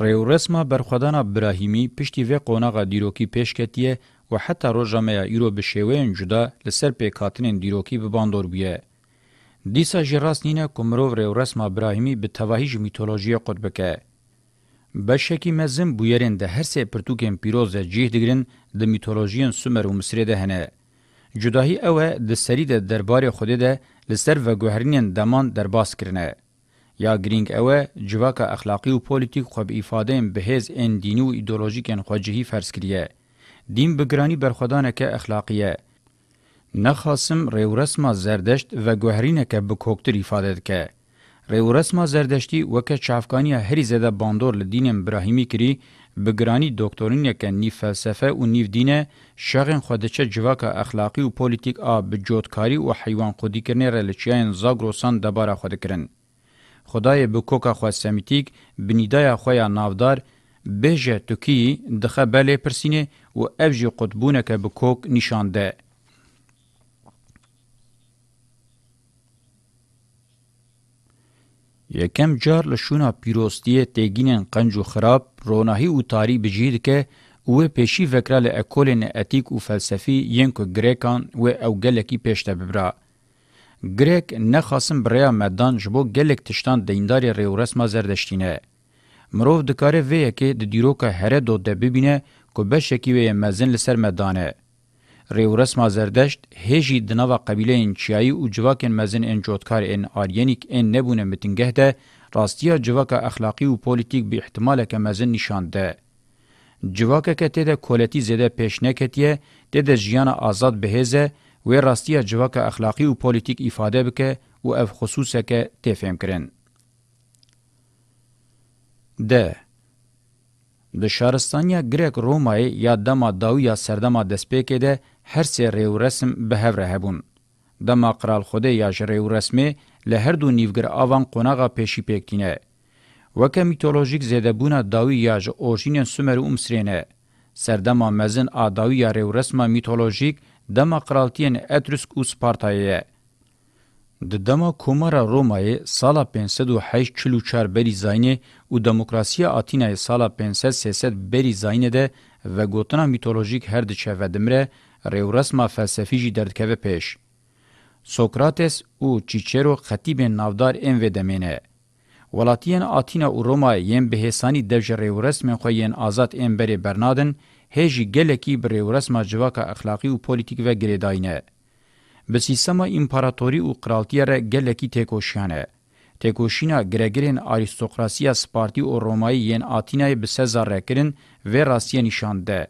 ریو رسما برخدان ابراهیمی پشتی و قوناغ دیروکی پیش کتیه و حتی روژامه ایرو به شیوین جدا لسر پیکاتنین دیروکی بباندور بیه. دیسا جراس نینه کمروو ریو رسم ابراهیمی به تواهیج میتولوژی قد بکه. بشکی مزم بویرین ده هر سه پرتوکین پیروز جیه دگرن ده میتولوژیین سومر و مصری ده هنه. جداهی اوه ده سری ده دربار خوده ده لسر و گوهرینین دمان درباس کرنه. یا گرینگ اوه جواک اخلاقی و پولیتیک خوب ایفادهیم بهیز این دینی و ایدولوژیکین خواجهی فرس کریه. دین بگرانی برخودانک اخلاقیه نخاسم ریورسما زردشت و گوهرینک بکوکتر ifade که ریورسما زردشتی وک چافکانی هری زده باندور لدین ابراهیمی کری بگرانی دکترین یک نی فلسفه و نیو دینه شغن خودچه جواک اخلاقی و پولیتیک آ بجودکاری و حیوان خودی کرنه رلچیان زاگروسان دبارا خود کرن. خدای بکوکا خوا سمیتیک بنیدای خویا نافدار بهجه توکی دخه بله پرسینه و اف جی قطبونکه به کوک نشانده. یکم جار لشونا پیروستی تیگینن قنج و خراب روناهی و تاری بجید که و پیشی وکرا له اکولین اتیک او فلسفي ینکو گریکان و او گلکی پیشته ببره گریک نه خاصم بریا مدان جبو گلک تشتان دیندار ریورسما زردشتینه مرو دکاره و یکه د دیروکا هره دو د ببینه کو بشکی و مزن لسر مدانه. ریو رسما زردشت هجی دناوا قبیله این چیایی و جواکن مزن این جوتکار این آریانیک این نبونه متنگه ده راستیا جواک اخلاقی و پولیتیک به احتمال که مزن نشانده. جواک که تیده کولتی زیده پیش نکتیه تیده جیان آزاد بهزه و راستیا جواک اخلاقی و پولیتیک ایفاده بکه و اف خصوصه که تفهم کرن. ده د شارستانیا گریک رومای یا دما داو یا سردما دسپیکې ده هر سه ریو رسم به هره هبون دما قرال خوده یا ریو رسمه له هر دو نیوګر اوان قونغه پېشی پېکینه وکه میتولوژیک زیدبونه داوی یا اورژین سومر اومسرینه سردما مزن اداوی یا ریو رسمه میتولوژیک دما قرالتین اتروسک او سپارتایه د دما کومارا رومای سالا 584 بری زاینه و دموکراسیا آتینای سالا 500 بری زاینه ده و گوتنا میتولوژیک هر دچه و دمره ریورسما فلسفی جی دردکوه پیش. سوکراتس و چیچرو خطیب نافدار ام و دمینه. ولاتین آتینا و روما یم بهسانی دوج ریورسم خوین آزاد ام بری برنادن هجی گلکی بر ریورسما جواکا اخلاقی و پولیتیک و گریداینه. به سیستما امپراتوری و قرالتیه را گلکی تکوشیانه. تکوشینا گرگرین آریستوکراسیا سپارتی او رومایی ین آتینای به سزار رکرین و راستیه نشانده.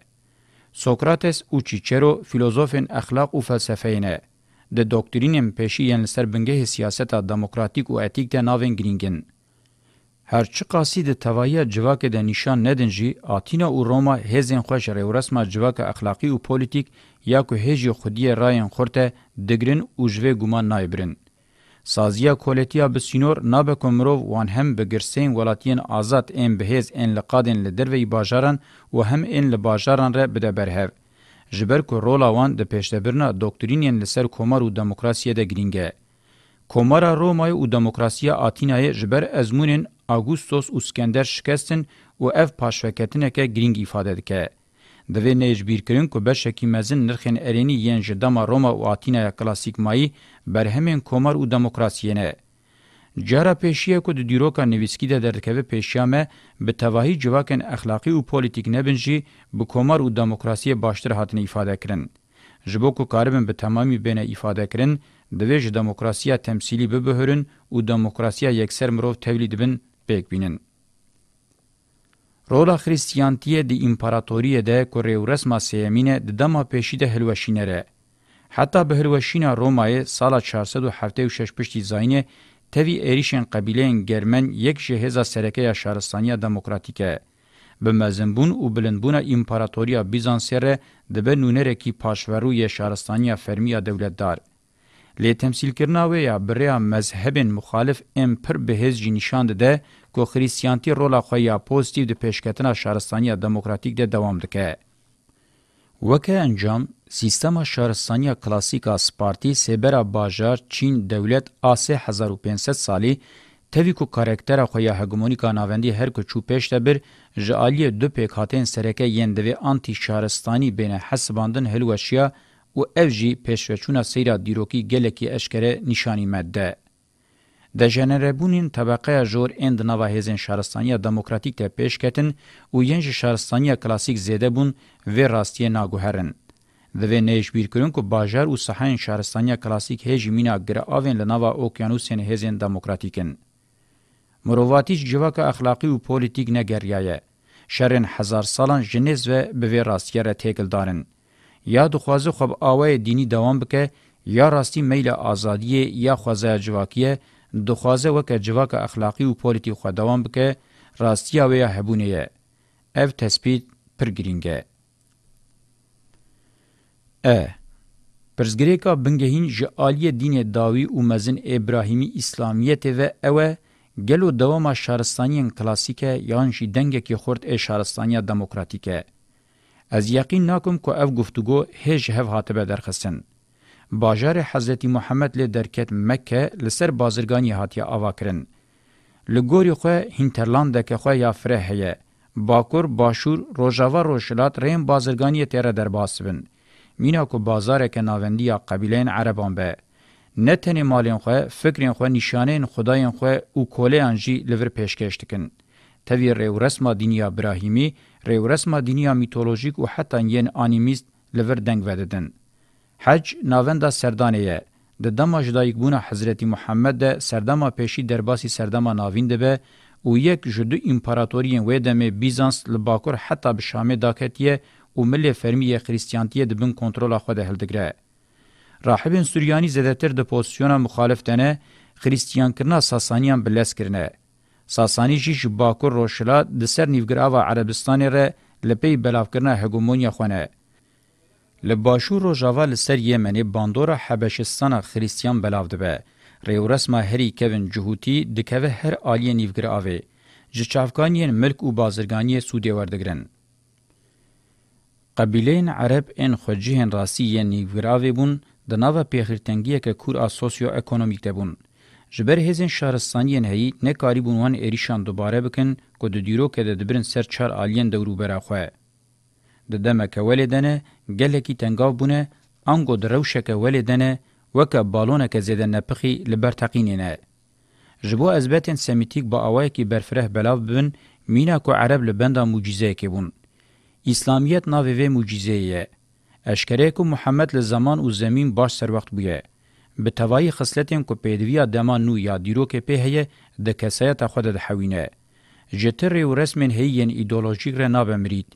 سوکراتس او چیچرو فیلوزوفین اخلاق او فلسفهینه. د دکترینم پېشي یان سربنګه سیاست دموکراتیک او اتیک ته ناوین گرینګن هر چی قاسی د توایه جواکه د نشان ندنجی آتینا او روما هزن خوش ری ورسمه جواکه اخلاقی او پولیټیک یا کو هجی خودی راین خورته دګرین او جوه ګومان نایبرن سازیا کولتیا به سینور نابه کومرو وان هم به گرسین ولاتین آزاد ان بهز ان لقادن لدروی باجاران و هم ان لباجاران ر بده برهو جبر کو رولا وان د پېشتبرنا دکتورینین لسر کومار او دموکراسیه د گرینګه کومارا رومای او دموکراسیه آتینای جبر ازمونن اگوستوس او اسکندر شکستن و اف پاشوکتنه که گرینگ ifade دکه د وینې اجبیرکرین کو بشکی مزن نرخن ارینی یان جدما روما او اتینا کلاسیک مایی برهمن کومر او دموکراسیینه جره پیشیه کو د دیروکا نویسکی د درکوه پیشیامه به تواهی جواکن اخلاقی او پولیټیک نبنجی به کومر او دموکراسی باشتر هاتنه ifade کرن جبو کو کاربن به تمامی بینه ifade کرن د ویج دموکراسیه تمثیلی به بهرن او دموکراسیه یکسر مرو تولید بن پک بینن Rola Hristiyantiye di İmparatoriye de Korev resma seyemine di dama peşi de helveşine re. Hatta bi helveşina Roma'yı sala 476 pişti zayine tevi erişen kabileyen Germen yek jeheza sereke ya şaristaniya demokratike. Bi mezimbun u bilinbuna İmparatoriya Bizansya re dibe nunerekî paşveru ya şaristaniya fermiya devletdar. Lê temsîlkirina wê ya birêya mezhebên muxalif em pir bi hêz jî nîşan dide کو خریسیانتی رولا خویا پوزیتیو د پیشکتنا شهرستانی دموکراتیک ده دوام دکه وکه انجام سیستم شهرستانی کلاسیکا سپارتی سبرا باجار چین دولت آسه 1500 سالی تەوی کو کارکتەرە xya hegemonîka navendî her ku çû pêş de bir ji aliyê du pêk hatên sereke yên divê antî şaristanî bêne hesibandin hilweşiya û ev jî pêşveçûna seyra dîrokî gelekî eşkere nîşanî me de. د جنربونین طبقه جور اند نوا هیزن شهرستانی دموکراتیک ته پیش کتن او ینج شهرستانی کلاسیک زیده بون و راستی ناگوهرن. د و نیش بیر کرن کو باجار او صحن شهرستانی کلاسیک هیج مینا گر اوین لنوا اوکیانوسین هیزن دموکراتیکن. مرواتیش جواک اخلاقی او پولیتیک نگریایه. شرن هزار سالان جنیز و به راستی را تکل دارن. یا دخوازه خوب آوه دینی دوام بکه یا راستی میل آزادیه یا خوازه جواکیه دخوازه وک جواک اخلاقی او پولیتی خو دوام بکه راستیا و هبونه اف تثبیت پرګرینګه ا پرزګریکا بنګهین ژ عالی دین داوی او مزن ابراهیمی اسلامیت و اوه گلو دوام شهرستانیان کلاسیکه یان شی دنګه کی خورد ا شهرستانیا دموکراتیکه از یقین ناکم کو اف گفتگو هج هف هاتبه درخصن باجار حضرت محمد له درکت مکه لسر بازرگانی هاتیه آواکرن. لگوری خواه هینترلانده که خواه یا فره هیه. باکور باشور روژاوا روشلات رین بازرگانی تیره در باسبن. مینا که بازار که ناوندی یا قبیلین عربان به. نه تنی مالین خواه، فکرین خواه، نشانین خداین خواه او کوله انجی لور پیشکشتکن. توی ریو رسما دینیا براهیمی، ریو رسما دینیا میتولوژیک و حتی ین آنیمیست لور دنگ وددن. حج ناوندا سردانیه د دما جدایک بونه حضرت محمد ده سردما پیشی درباسی سردما ناوین ده به او یک جدو امپراتوریین و دمه بیزانس لباکور حتی به شام داکتیه او ملی فرمی خریستیانتیه د بن کنترول خو ده هلدگره راهبین سوریانی زدتر د پوزیشن مخالف دنه خریستیان کرنا ساسانیان بلس کرنه ساسانی جی جباکور روشلا د سر نیوګراوا عربستان ر لپی بلاف کرنا هګومونیا خونه لباشو روژاوا لسر یمنی باندورا حبشستان خریستیان بلاو دبه. ریو رسما هری کون جهوتی دکوه هر آلیه نیوگر آوه. جچافکانین ملک و بازرگانی سودی وردگرن. قبیلین عرب این خجیهن راسی یه نیوگر آوه بون دناو پیخیرتنگیه که کور سوسیو اکونومیک ده بون. جبر هزین شهرستانیین هی نکاری بونوان ایریشان دوباره بکن که دو دیرو که دبرن سر چار آلیان دورو براخواه. د دمکه ولیدنه ګلکی تنګاو بونه انګو دروشکه ولیدنه وک بالونه که زیدنه پخی لبرتقینینه جبو ازبتن سمیتیک با اوای کی برفره بلاو بن مینا کو عرب لبنده معجزه کی بون اسلامیت ناوی و معجزه یه اشکره کو محمد لزمان او زمین باش سر وقت بویه به توای خصلتین کو پیدویا دما نو یا دیرو که پهیه د کسایت خود د حوینه جتر و رسمن هیین ایدولوژیک رناب مرید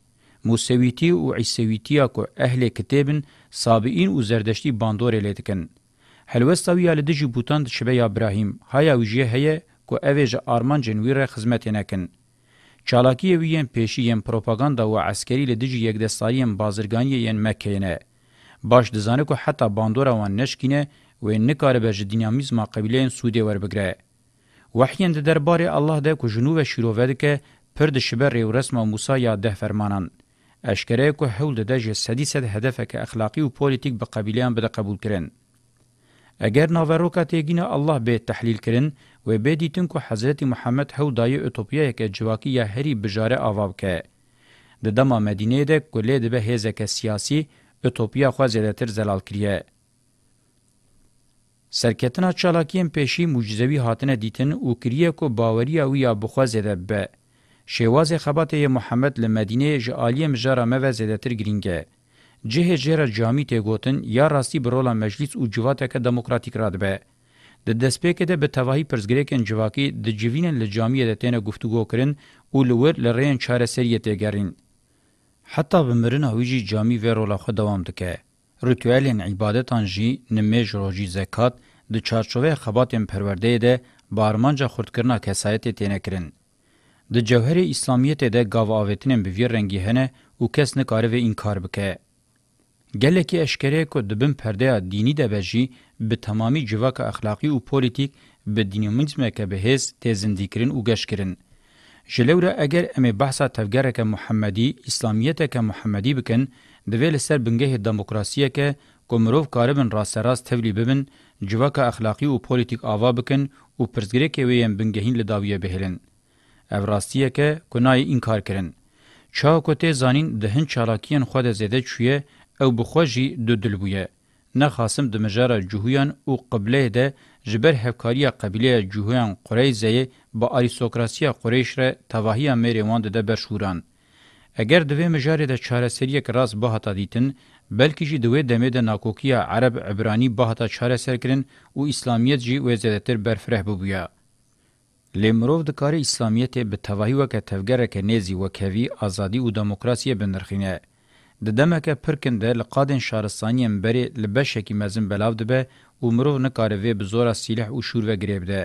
موسویتی او عیسویتیا کو اهل کتابن سابئین او زردشتي باندور لیدکن هلوستوی ال دجی بوتان شبه ابراهیم هيا وجه هيا کو اویج آرمان جنویر خدمت نکن چالاکی ویم پیشی یم پروپاگاندا و عسکری ل دجی یک دستاریم بازرگانی ین مکه نه باش دزانه کو حتی باندورا وان نشکینه و نکاره به دینامیزم قبیله سعودي ور بگره وحیین د دربارې الله د کو جنوب شیرو ودکه پر د شبر رسمه موسی یا ده فرمانان اشکرای کو حول ده ج سدیسد هدف که اخلاقی و پولیټیک به قبیلیان بده قبول کرن اگر ناوروکا تیگینه الله به تحلیل کرن و به دیتن کو حضرت محمد هو دای اوتوپیا که جواکی یا هری بجاره اواب که د دما مدینه ده کله ده به هزه سیاسی اوتوپیا خو زیاتر زلال کریه سرکتنا چالاکیم پیشی مجزوی هاتنه دیتن او کریه کو باوری او یا بخوا زده به شواز خبات محمد لمدینه جالیم جرا موزه تر گرینگه جه جره جامی ته گوتن یا راستی برولا مجلس او جواته که دموکراتیک رادبه د دسپیکه ده به توهی پرزګریکن جواکی د جوینن له جامی ده تنه گفتگو کرن او لور لرین چاره سریه ته ګرین حتی بمرن هویجی جامی و رولا خو دوام دکه ریتوالین عبادتان جی نمج روجی زکات د چارچوبه خباتن پرورده ده بارمانجا خردکرنا کسایت تینه کرن د جوهر اسلامیت ده گاواوتنن به ویر رنگی هنه او کس نه کاره و انکار بکه گلکی اشکره کو دبن پرده دینی ده بجی به تمامی جواک اخلاقی او پولیتیک به دینیومنزم که بهز تزندیکرین او گشکرین جلوره اگر امه بحثا تفګره که محمدی اسلامیت که محمدی بکن د ویل سر بنګه دموکراسیه که کومروف کاربن راسراس تولی ببن جواکه اخلاقی او پولیټیک اوا بکن او پرزګری کې ویم بنګهین لداویه بهلن اوراستیه که کنای این کار کرن. چاو کته زانین دهن چالاکیان خود زده چویه او بخوجی دو دلبویه. نخاسم د مجاره جوهیان او قبله ده جبر هفکاری قبیله جوهیان قریزه با آریستوکراسی قریش ره تواهی مریوان ده بشوران. اگر دوی مجاره ده چاره سریه که راست باحتا دیتن، بلکی جی دوی دمه ده ناکوکی عرب عبرانی باحتا چاره سر کرن و اسلامیت جی وزیدتر برفره ببویا. لیمروف د کاری اسلامیت به توهی وک تفګر ک نزی وکوی ازادي او دموکراسي بنرخینه د دمکه پرکنده لقادن شارستانی امبری لبشکی مزن بلاو دبه عمرو نه کاروی به زور سلاح او شور و گریبده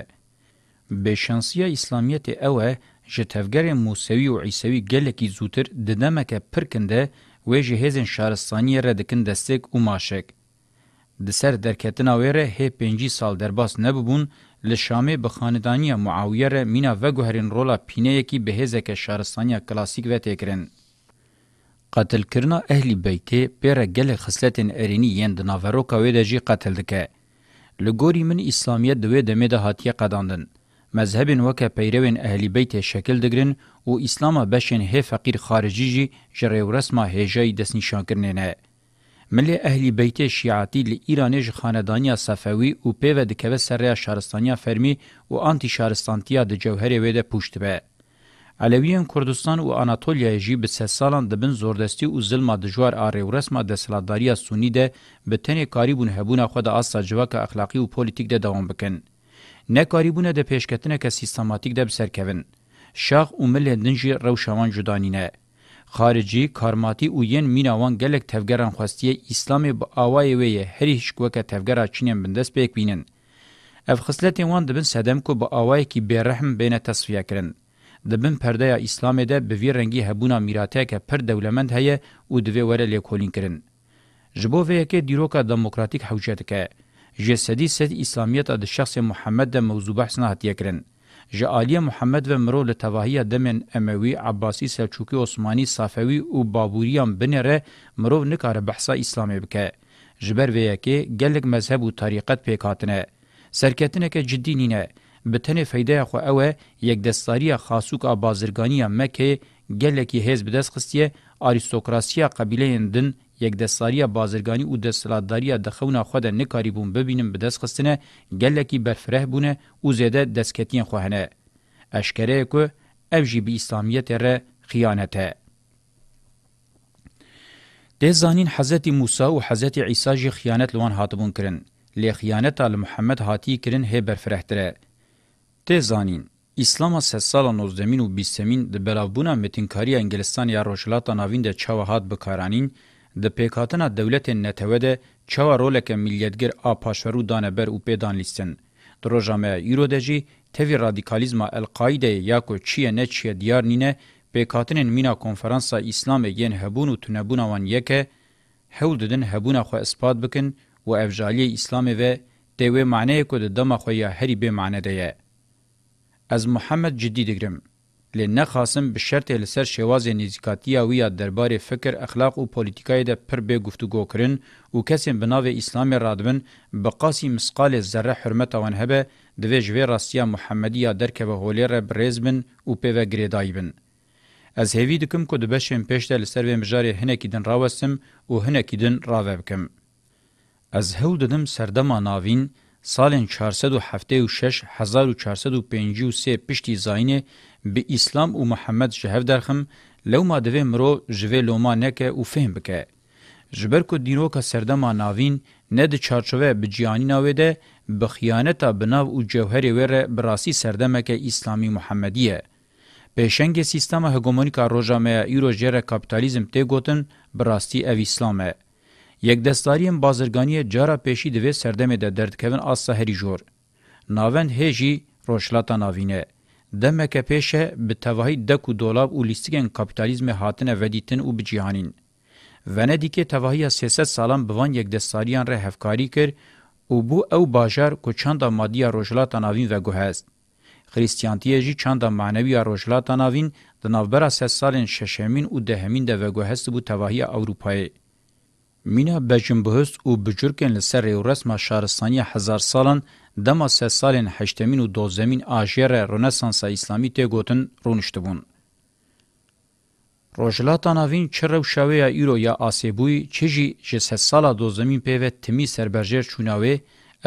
به شانسیه اسلامیت اوه جتفګر موسوی او عیسوی گله کی زوتر د دمکه پرکنده و جهزن شارستانی ردکن دستک او ماشک د سر درکتن اوره هه 5 سال درباس نه ببون لشامه به خاندانی معاویه ر مینا و گوهرین رولا پینه یکی بهزک شهرستانی کلاسیک و تکرن قتل کرنا اهلی بیتی پر گل خصلت ارینی یند ناورو کوی دجی قتل دکه لګوري من اسلامیت دوی د مده هاتیه قداندن مذهب وک پیروین اهلی بیت شکل دګرن او اسلامه بشن هه فقیر خارجی جری ورسمه هجای دس نشان کرننه ملی اهلی بیت شیعاتی ل ایرانیج خاندانی صفوی او پیو د کوي سره شهرستانیا فرمی او آنتی شهرستانتیا د جوهری وې د پوشت به علویان کوردستان او اناتولیا جی به سه سالان د بن زوردستی او ظلم د جوار اری او رسمه د سلاداریا سونی ده به تنه کاریبون هبونه خو د اسا جوکه اخلاقی او پولیټیک ده دوام بکن نه کاریبونه د پیشکتنه که سیستماتیک ده بسرکوین شاخ او مل هندنجی روشوان جدانینه خارجی کارماتی او یین میناوان گلک تفگران خواستی اسلامی با آوای وی هر هیچ کوکه تفگرا چینن بندس بیک بینن اف خصلت وان دبن سدم کو با آوای کی برحم بین تصفیه کرن دبن پرده اسلام ده به وی رنگی هبونا میراته که پر دولمند هه او دوی وره لیکولین کرن جبو وی کی دیروکا دموکراتیک حوجت که جسدی ست اسلامیت د شخص محمد د موضوع بحث نه هتیه کرن جالی محمد و مرو له توهیه دمن اموی عباسی سلجوقی عثماني صفوي او بابوریان بنره مرو نکاره بحثا اسلامي بکه جبر وی کې ګلګ مذهب او طریقت پېکاتنه سرکتنه کې جدی نه به تنه فایده خو او یک دستاری خاصوک بازرگانی مکه ګلګ کې حزب داس خستیه آریستوکراسیا قبیله اندن یک دستاریه بازرگانی او دستلاداریه د خونه خو د نکاری بون ببینم به دست خستنه گلکی برفره بونه او زیده دستکتین خوهنه اشکره کو افجی به اسلامیت ر خیانته ده زانین حضرت موسی او حضرت عیسی جی خیانت لوان هاتبون کرن لی خیانت ال محمد هاتی کرن هه برفرهتره ده زانین اسلام سه سال 19 و 20 د بلاوبونه متینکاری انګلستان یا روشلاتا ناوین د چاوهات بکارانین د پیکاتنا دولتین نتوه ده چوا رولک ملیتگر آ پاشورو دانه بر او پیدان لیستن. درو جامعه ایرو ده جی تیوی رادیکالیزما القایده یاکو چیه نه چیه دیار نینه پیکاتنین مینا کنفرانسا اسلام یین هبون و تنبونا وان یکه هول ددن هبونا خو اثبات بکن و افجالی اسلام و دوی معنی کو د دمه خو یا هری به معنی ده از محمد جدی دګرم لنه خاصم به شرط لسر شواز نزیکاتی ویا دربار فکر اخلاق او پولیتیکای ده پر به گفتگو کرن او کسیم بناو اسلام رادبن به قاسی مسقال ذره حرمت وان هبه د ویجوی راستیا محمدیه درکه به هولیر برزبن او پیو گریدایبن از هیوی دکم کو د بشم پشت لسر و مجاری هنکی دن راوسم او هنکی دن راو بکم از هول ددم سردما ناوین سالن 476 1453 پشتی زاینه به اسلام او محمد شهف درخم لو ما دوی مرو جوی لوما نکه او فهم بکه. جبر کو دینوکا سردما ناوین نه د چارچوه بجیانی ناوی ده بخیانتا بناو او جوهری وره براسی سردمکه اسلامی محمدیه. پیشنگ سیستم هگمونیکا روژامه ایرو جره کپیتالیزم تی گوتن براستی او اسلامه. یک دستاریم بازرگانی جارا پیشی دوی سردمه ده دردکوین آسا هری جور. ناوین هیجی روشلاتا ناوینه. دمکه پیشه به توهی دکو دولاب و لیستگن کپیتالیزم هاتنه ودیتن و بجیهانین. ونه دیکه توهی سیست سالان بوان یک دستاریان ره هفکاری کر و بو او باجار که چند مادی روشلات ناوین و گوه است. خریستیانتیه جی چند معنوی روشلات ناوین دنابرا سیست سالین ششمین و دهمین ده و گوه است بو توهی اوروپایه. مینا بجنبهست و بجرکن لسر ریو رسم شارستانی هزار سالان دما سه سالن هشتمین و دوزمین آژیر رونسانسا اسلامی ته گوتن رونشتبون. روجلاتا ناوین چرو شاویا ایرو یا آسیبوی چجی جسه سالا دوزمین پیوه تمی سربرجر چوناوه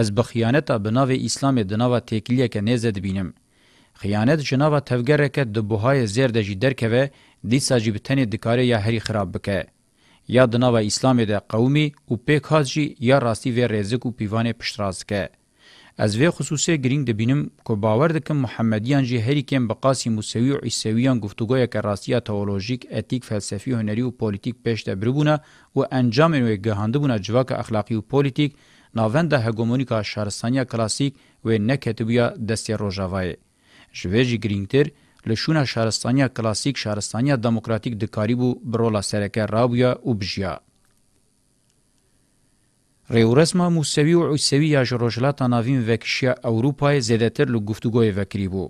از بخیانتا بناو اسلام دناو تکلیه که نیزد بینم. خیانت جناو تفگره که دبوهای زیر دجی درکوه دیسا جیبتنی دکاره یا هری خراب بکه. یا دناو اسلام ده قومی و پیکاز جی یا راستی و ریزک و پیوان پشتراز که. از وی خصوصی گرینگ دبینم کو باور دکم محمدیان جی هریکم بقاسی موسوی او عیسویان گفتگوی که راستیا تئولوژیک، اتیک، فلسفی، هنری او پولیټیک پېش د بربونه او انجام نوې ګهاندبونه جواک اخلاقی او پولیټیک ناوند هګومونیکا شهرستانیا کلاسیک و نه کتبیا دستی روجاوای ژوژی گرینګتر لشونه شهرستانیا کلاسیک شهرستانیا دموکراتیک د کاریبو برولا سرکه رابیا او بجیا ریورسما موسوی او عیسوی یا جروجلاتا ناوین وکشیا اوروپای زیدتر لو گفتگوی وکری بو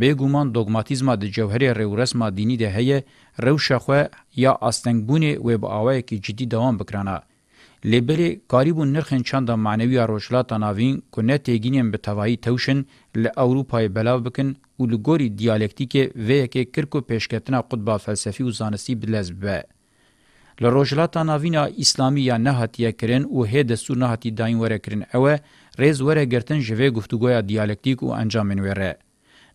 بګومان دوگماتیزما د جوهری ریورسما دینی ده هي روشخه یا استنګبونی وب اوای کی جدي دوام بکرانه لبری قریب نرخن چند معنوی روجلاتا ناوین کنه تگینیم به توایی توشن ل اوروپای بلاو بکن او لګوری دیالکتیک و یک کرکو پیشکتنه قطبه فلسفي او زانستی بلزبه لروجلاتا ناوینا اسلامی یا نهاتیه کرن او هه دستور نهاتی داین وره کرن اوه ریز وره گرتن جوه گفتگویا دیالکتیک و انجامن وره.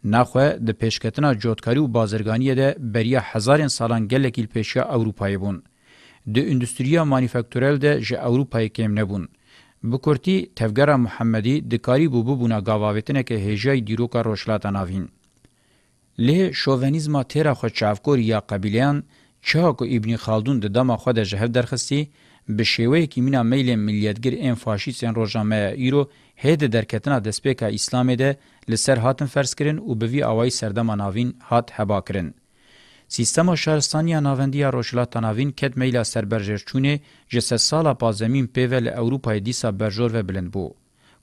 نخوه د پیشکتنا جوتکاری و بازرگانی ده بریا هزارین سالان گلکیل پیشیا اوروپای بون. د اندستریا مانیفکتورل ده ژ اوروپای کم نبون. بکورتی تفګرا محمدی د کاری بو بو بونه گاواوتنه که هجای دیروکا روشلاتا ناوین. له شوونیزما تیرا خو چاوکور یا قبیلیان چاکو ابن خلدون د دما خو د جهف درخستی به شیوه کی مینا میل ملیتګر ان فاشیستن روزنامه ایرو هده درکتنا د سپیکا اسلام ده لسر هاتن فرض کرن او به وی اوای سردما ناوین هات هبا کرن سیستم شهرستانیا ناوندیا روشلا تناوین کد میلا سربرجر چونه جس سالا پازمین پیول اروپای دیسا برجور و بلند بو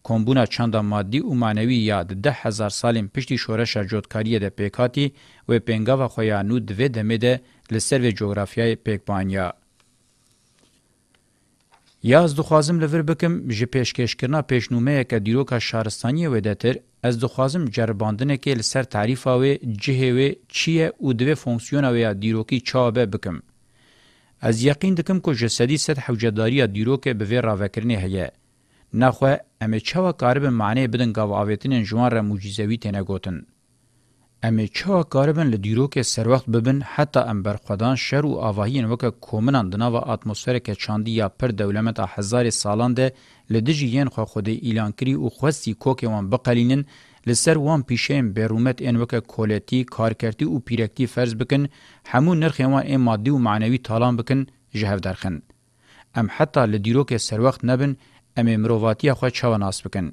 کمبونا چاندا مادی او معنوي یاد ده هزار سالین پشتي شورش جوړکاری د پیکاتی و پنګاوا خویانو د و دمه ده لسر جغرافیای پیکپانیا یاز دخوازم لور بکم جه پیشکشکرنا پیشنومه که دیروکا شهرستانی ودتر از دخوازم جرباندنه که لسر تعریفا و جهه و چیه او دوه فونکسیونا و دیروکی چابه بکم. از یقین دکم که جسدی ست حوجداری دیروک به وی راوکرنه هیه. نخواه امه چوا قارب معنی بدن گاو آویتنین جوان را موجیزوی تینه گوتن. امه چوا قاربن لدیروک سر وقت ببن حتی ام برخودان شر و آواهین وکا کومنان دنا و اتمسفرک چاندی یا پر دولمت هزار سالان ده لدجی ین خو خود ایلان کری و خوستی کوک وان بقلینن لسر وان پیشیم برومت این وکا کولتی، کارکرتی و پیرکتی فرض بکن همون نرخ وان این مادی و معنوی تالان بکن جهو درخن. ام حتی لدیروک سر وقت نبن امه مرواتیه خو چاو ناس بکن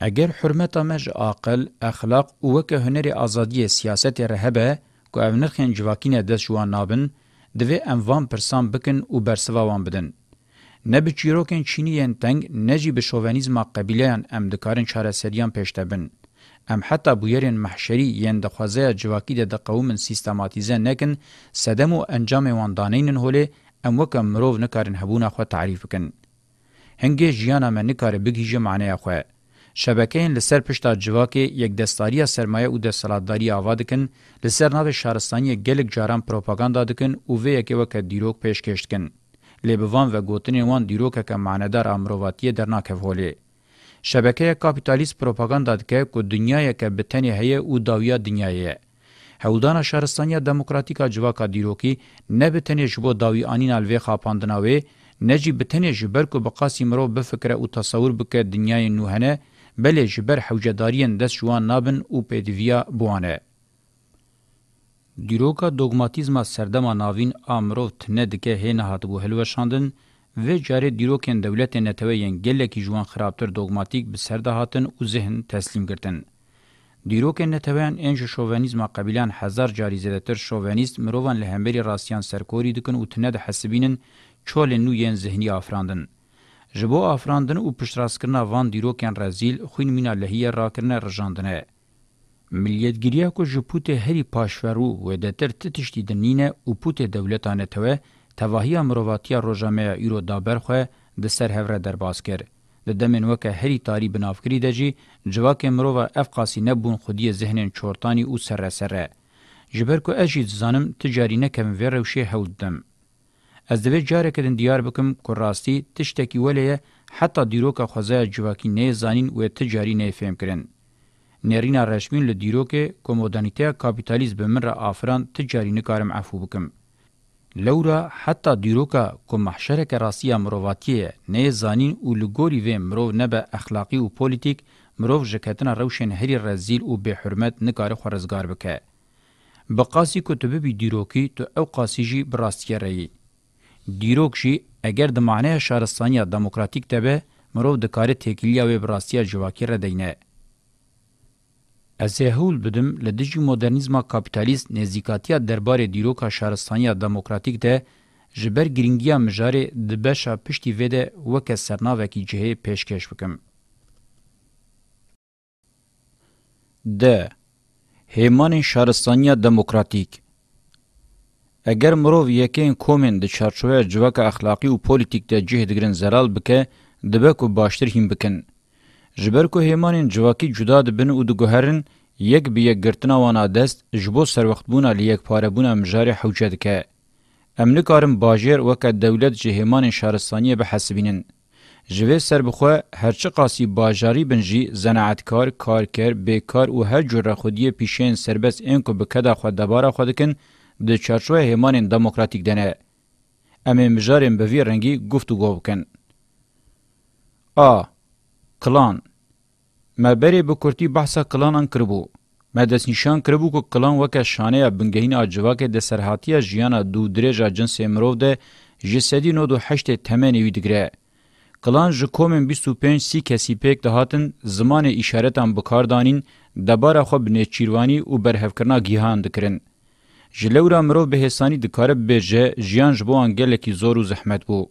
اگر حرمت مج عقل اخلاق او که هنری ازادی سیاست رهبه کو اونرخن جواکینه د شوان نابن دوی انوان پرسان بکن او برسواوان بدن نه به چیروکن چینیان تنگ نه جی به شوونیزم قبیلهان ام دکارن چاره سریان پشته بن ام حتی بویرین محشری یین دخوازه جواکی ده ده قومن سیستماتیزه نکن سدم و انجام واندانین هوله ام وکم مروو نکارن هبونه خو تعریف کن. هنگه جیانا من نکاره بگیجه معنی خواه. شبکهین لسر پشتا جواکی یک دستاری سرمایه او دستالاتداری آوا دکن لسر ناو شهرستانی گلک جاران پروپاگاندا دکن او وی یکی وکه دیروک پیش کشت کن. لیبوان و گوتنی وان دیروک که معندار امرواتیه درناک هولی. شبکه کاپیتالیست پروپاگاندا دکه که دنیای که بتنی هیه او داویا دنیایه. هولدان شهرستانیا دموکراتیکا جواکا دیروکی نه بتنی جبو داوی آنین الوی خاپاندناوی نجی بتنه جبر کو بقاسی مرو بفکر او تصور بک دنیای نوهنه بلې جبر حوجدارین د شوان نابن او پدویا بوانه دیروکا دوگماتیزما سردما ناوین امرو تنه دکه هنه هات بو هلو شاندن و جاره دیروکن دولت نتوین گلکی جوان خرابتر دوگماتیک به سرده هاتن او ذهن تسلیم گرتن دیروکن نتوین انج شوونیزما قبیلان هزار جاری زدتر شوونیست مروان لهمبری راسیان سرکوری دکن او تنه د حسبینن چولن نو یین ذهنی افراندن جبو افراندن او پشتراسکرنا وان دیروکن رزیل خوین مینا لهیه راکرنا رجاندنه ملیتگیریا کو جپوت هری پاشورو و دتر تتشتی دنینه او پوت دولتانه توه تواهی امرواتیا روجامه یورو دابر خو د سر هوره در باسکر د دمن وک هری تاری بنافکری دجی جواک امرو افقاسی نه بون خودی ذهنن چورتانی او سره سره جبر کو اجید زانم تجاری نه کم ور او شی هودم از دوی جاره کدن دیار بکم که راستی تشتکی ولیه حتی دیروک خوزای جواکی نه زانین و تجاری نه فهم کرن. نرینا رشمین له دیروک کومودانیته کاپیتالیزم بمن را آفران تجاری نه کارم عفو بکم. لورا حتی دیروکا که محشره که راسیه مروواتیه نه زانین و لگوری و مرو نه به اخلاقی و پولیتیک مرو جکتنا روشن هری رزیل و به حرمت نکار خورزگار بکه. بقاسی کتبه بی دیروکی تو او قاسی جی براستیه رایی. دیروک شي اگر د معنی شارستانیا دموکراتیک تبه مرو د کار تکیلیا و براستیا جواکی را دینه از هول بدم لدجی مدرنیزما کاپیتالیست نزدیکاتیا دربار دیروکا شارستانیا دموکراتیک ده جبر گرینگیا مجاری د بشا پشتی وده وک سرناوکی جهه پیشکش بکم د هیمان شارستانیا دموکراتیک اگر مرو یکین کومن د چارچوبه جوک اخلاقی او پولیټیک د جهد ګرن زرال بکې د بکو باشتر هم بکن جبر کو هیمانن جواکی جدا د بن او د ګهرن یک به یک ګرتنا وانا دست جبو سر وخت بونه لیک پاره بونه مجاری حوجت کې امن کارم باجر وک دولت جهمان شهرستانی به حسبینن جوی سر بخو هرچی قاسی باجاری بنجی زناعتکار کارکر بیکار او هر جور خودی پیشین سربس انکو بکدا خود دبار خودکن خود د چارچوه همان دموکراتیک دنه امه مجارم به وی رنگی گفتگو بکن آ کلان مبری به کورتی بحثا کلانان کربو مدس نشان کربو کو کلان وک شانه بنگهین اجواک د سرحاتیه جیانا دو درجه جنس امرو ده جسدی نو دو هشت تمنی وی دگره کلان جکومن 25 سی کسی پک دهاتن زمان اشارتان بکاردانین دبار خو بنه چیروانی او برهفکرنا گیهان دکرن جلورا مرو به هسانی دکاره بجه جیان جبو انگل کی زور و زحمت بو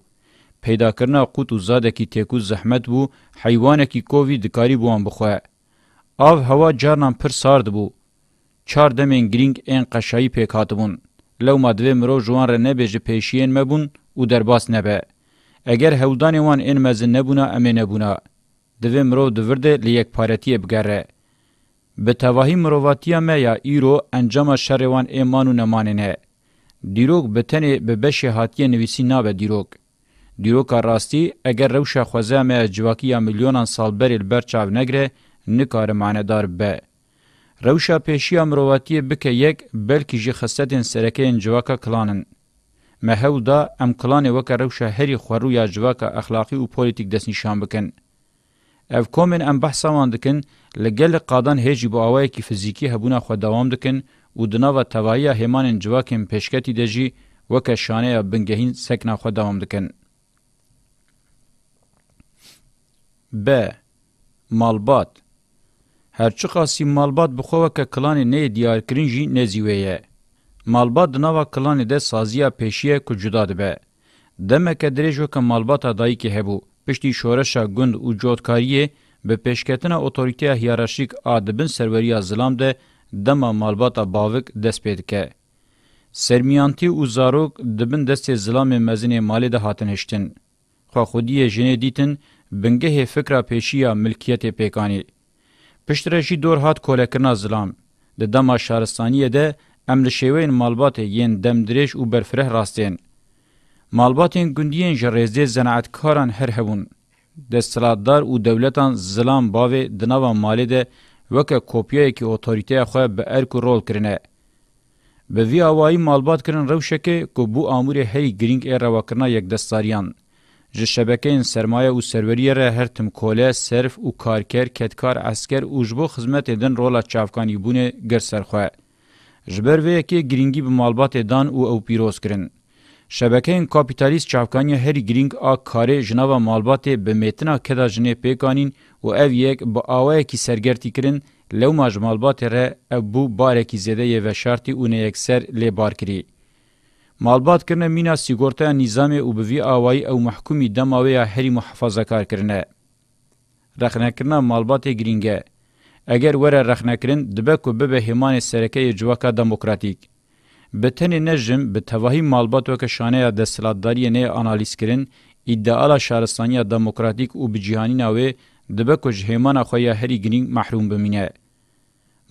پیدا کرنا قوت و زاده کی تکو زحمت بو حیوان کی کووی دکاری بو ان بخوا او هوا جارنان پر سارد بو چار دمین گرینگ ان قشایی پیکاتبون لو مدوی مرو جوان ر نه بجه پیشین مبون او درباس نبه اگر هولدان وان ان مزن نبونا امنه بونا دوی مرو دورده لیک پارتی بگره به تواهی مرواتیا میا ایرو انجام شروان ایمانو نماننه. دیروک به تنه به بشه هاتیه نویسی نابه دیروک. دیروک راستی اگر روش خوزه میا جواکی میلیونان سال بریل برچاو نگره نکار معنی دار به. روشا پیشی امرواتیه بکه یک بلکی جی خستتین سرکه جواکا کلانن. مهول دا ام کلان وکا روشا هری خورو یا جواکا اخلاقی و پولیتیک دست نشان بکن. اف کومن ام بحثا وان دکن لګل قادان هجی بو اوای کی فزیکی هبونه خو دوام دکن او د نوو توایه همان جواکم پیشکتی دجی وک شانه بنګهین سکنا خو دوام دکن ب مالبات هرچی قاسی مالبات بخوه که کلانی نه دیار کرین جی نزیویه. مالبات دناوه کلانی ده سازیا پیشیه که جدا ده به. دمه که دریجو که مالبات دایی که هبو. پشتی شورشا گند او جوتکاریه به پیشکتنا اتوریته هیرارشیک ادبن سروریا زلام ده دما مالباتا باوک دست پیدکه. سرمیانتی او زاروک دبن دست زلام مزین مالی ده هاتن هشتن. خوا خودی جنه دیتن بنگه فکره پیشیا ملکیت پیکانی. پشترشی دور هات کولکرنا زلام. ده دما شارستانیه ده امل شوین مالبات یین دمدریش او برفره راستین. مالباتین گوندیین جرزده زنعتکاران هر هبون. دستلاتدار و دولتان زلام باوه دناوه مالی ده وکه کوپیه که اوتوریته خواه به ارکو رول کرنه. به وی آوائی مالبات کرن روشکه که بو آمور هری گرینگ ای رواکرنا یک دستاریان. جه شبکه سرمایه و سروریه را هر تمکوله، صرف و کارکر، کتکار، اسکر و جبو خزمت دن رولا چافکانی بونه گر سرخواه. جبر وی که گرینگی به مالبات دان و او پیروز کرن. شبکه کاپیتالیست چاپکانی هری گرینگ آ کاری جناو مالباتی به میتنا کدا جنه پیکانین و او یک با آوه کی سرگرتی کرن لو ماج مالباتی ره ابو بارکی زیده یه وشارتی اونه یک سر لی بار کری. مالبات کرنه مینا سیگورتا نظام او بوی آوائی او محکومی دماوی هری محافظه کار کرنه. رخنکرنا مالبات گرینگه. اگر وره رخنکرن دبکو ببه همان سرکه جواکا دموکراتیک. به تنه نجم به توهی مالبات وک شانه د سلاداری نه انالیز کرن ادعالا شهرستانی دموکراتیک او بجهانی ناوی دبه کو جهمانه خو یا هری گنین محروم بمینه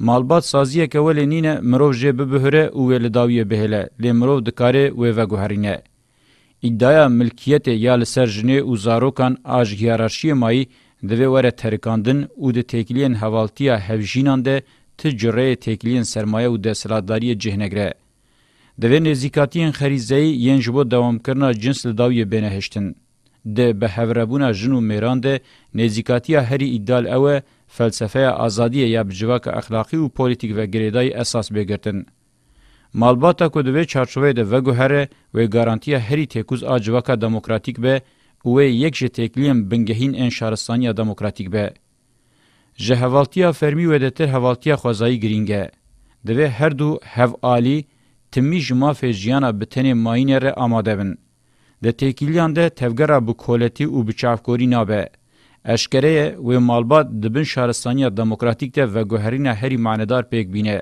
مالبات سازیه کول نینه مرو جبه بهره او ول داویه بهله لمرو دکاره و و گوهرینه ادعا ملکیت یا لسرجنی او زاروکان اج هیرارشی مای د وره ترکاندن او د تکلین حوالتیا هوجینان ده تجره تکلین سرمایه او د سلاداری جهنگره دوی نزیکاتین خریزهی ین جبو دوامکرنا جنس لداوی بینهشتن. ده به هوربونا جنو میران ده نزیکاتیا هری ایدال اوه فلسفه آزادی یا بجواک اخلاقی و پولیتیک و گریدای اساس بگرتن. مالباتا که دوی چارچوه ده وگو هره و گارانتیا هری تکوز آجواک دموکراتیک به و یک جه تکلیم بنگهین انشارستانی دموکراتیک به. جه هوالتیا فرمی و دتر هوالتیا خوزایی گرینگه. دوی هر دو هف آلی تمی جما فجیانا بتنی ماینه ر آماده بن. ده تکیلیان ده تفگرا بو کولتی و بچافکوری نابه. اشکره و مالبات دبن شهرستانی دموکراتیک ده و گوهرین هری معنیدار پیک بینه.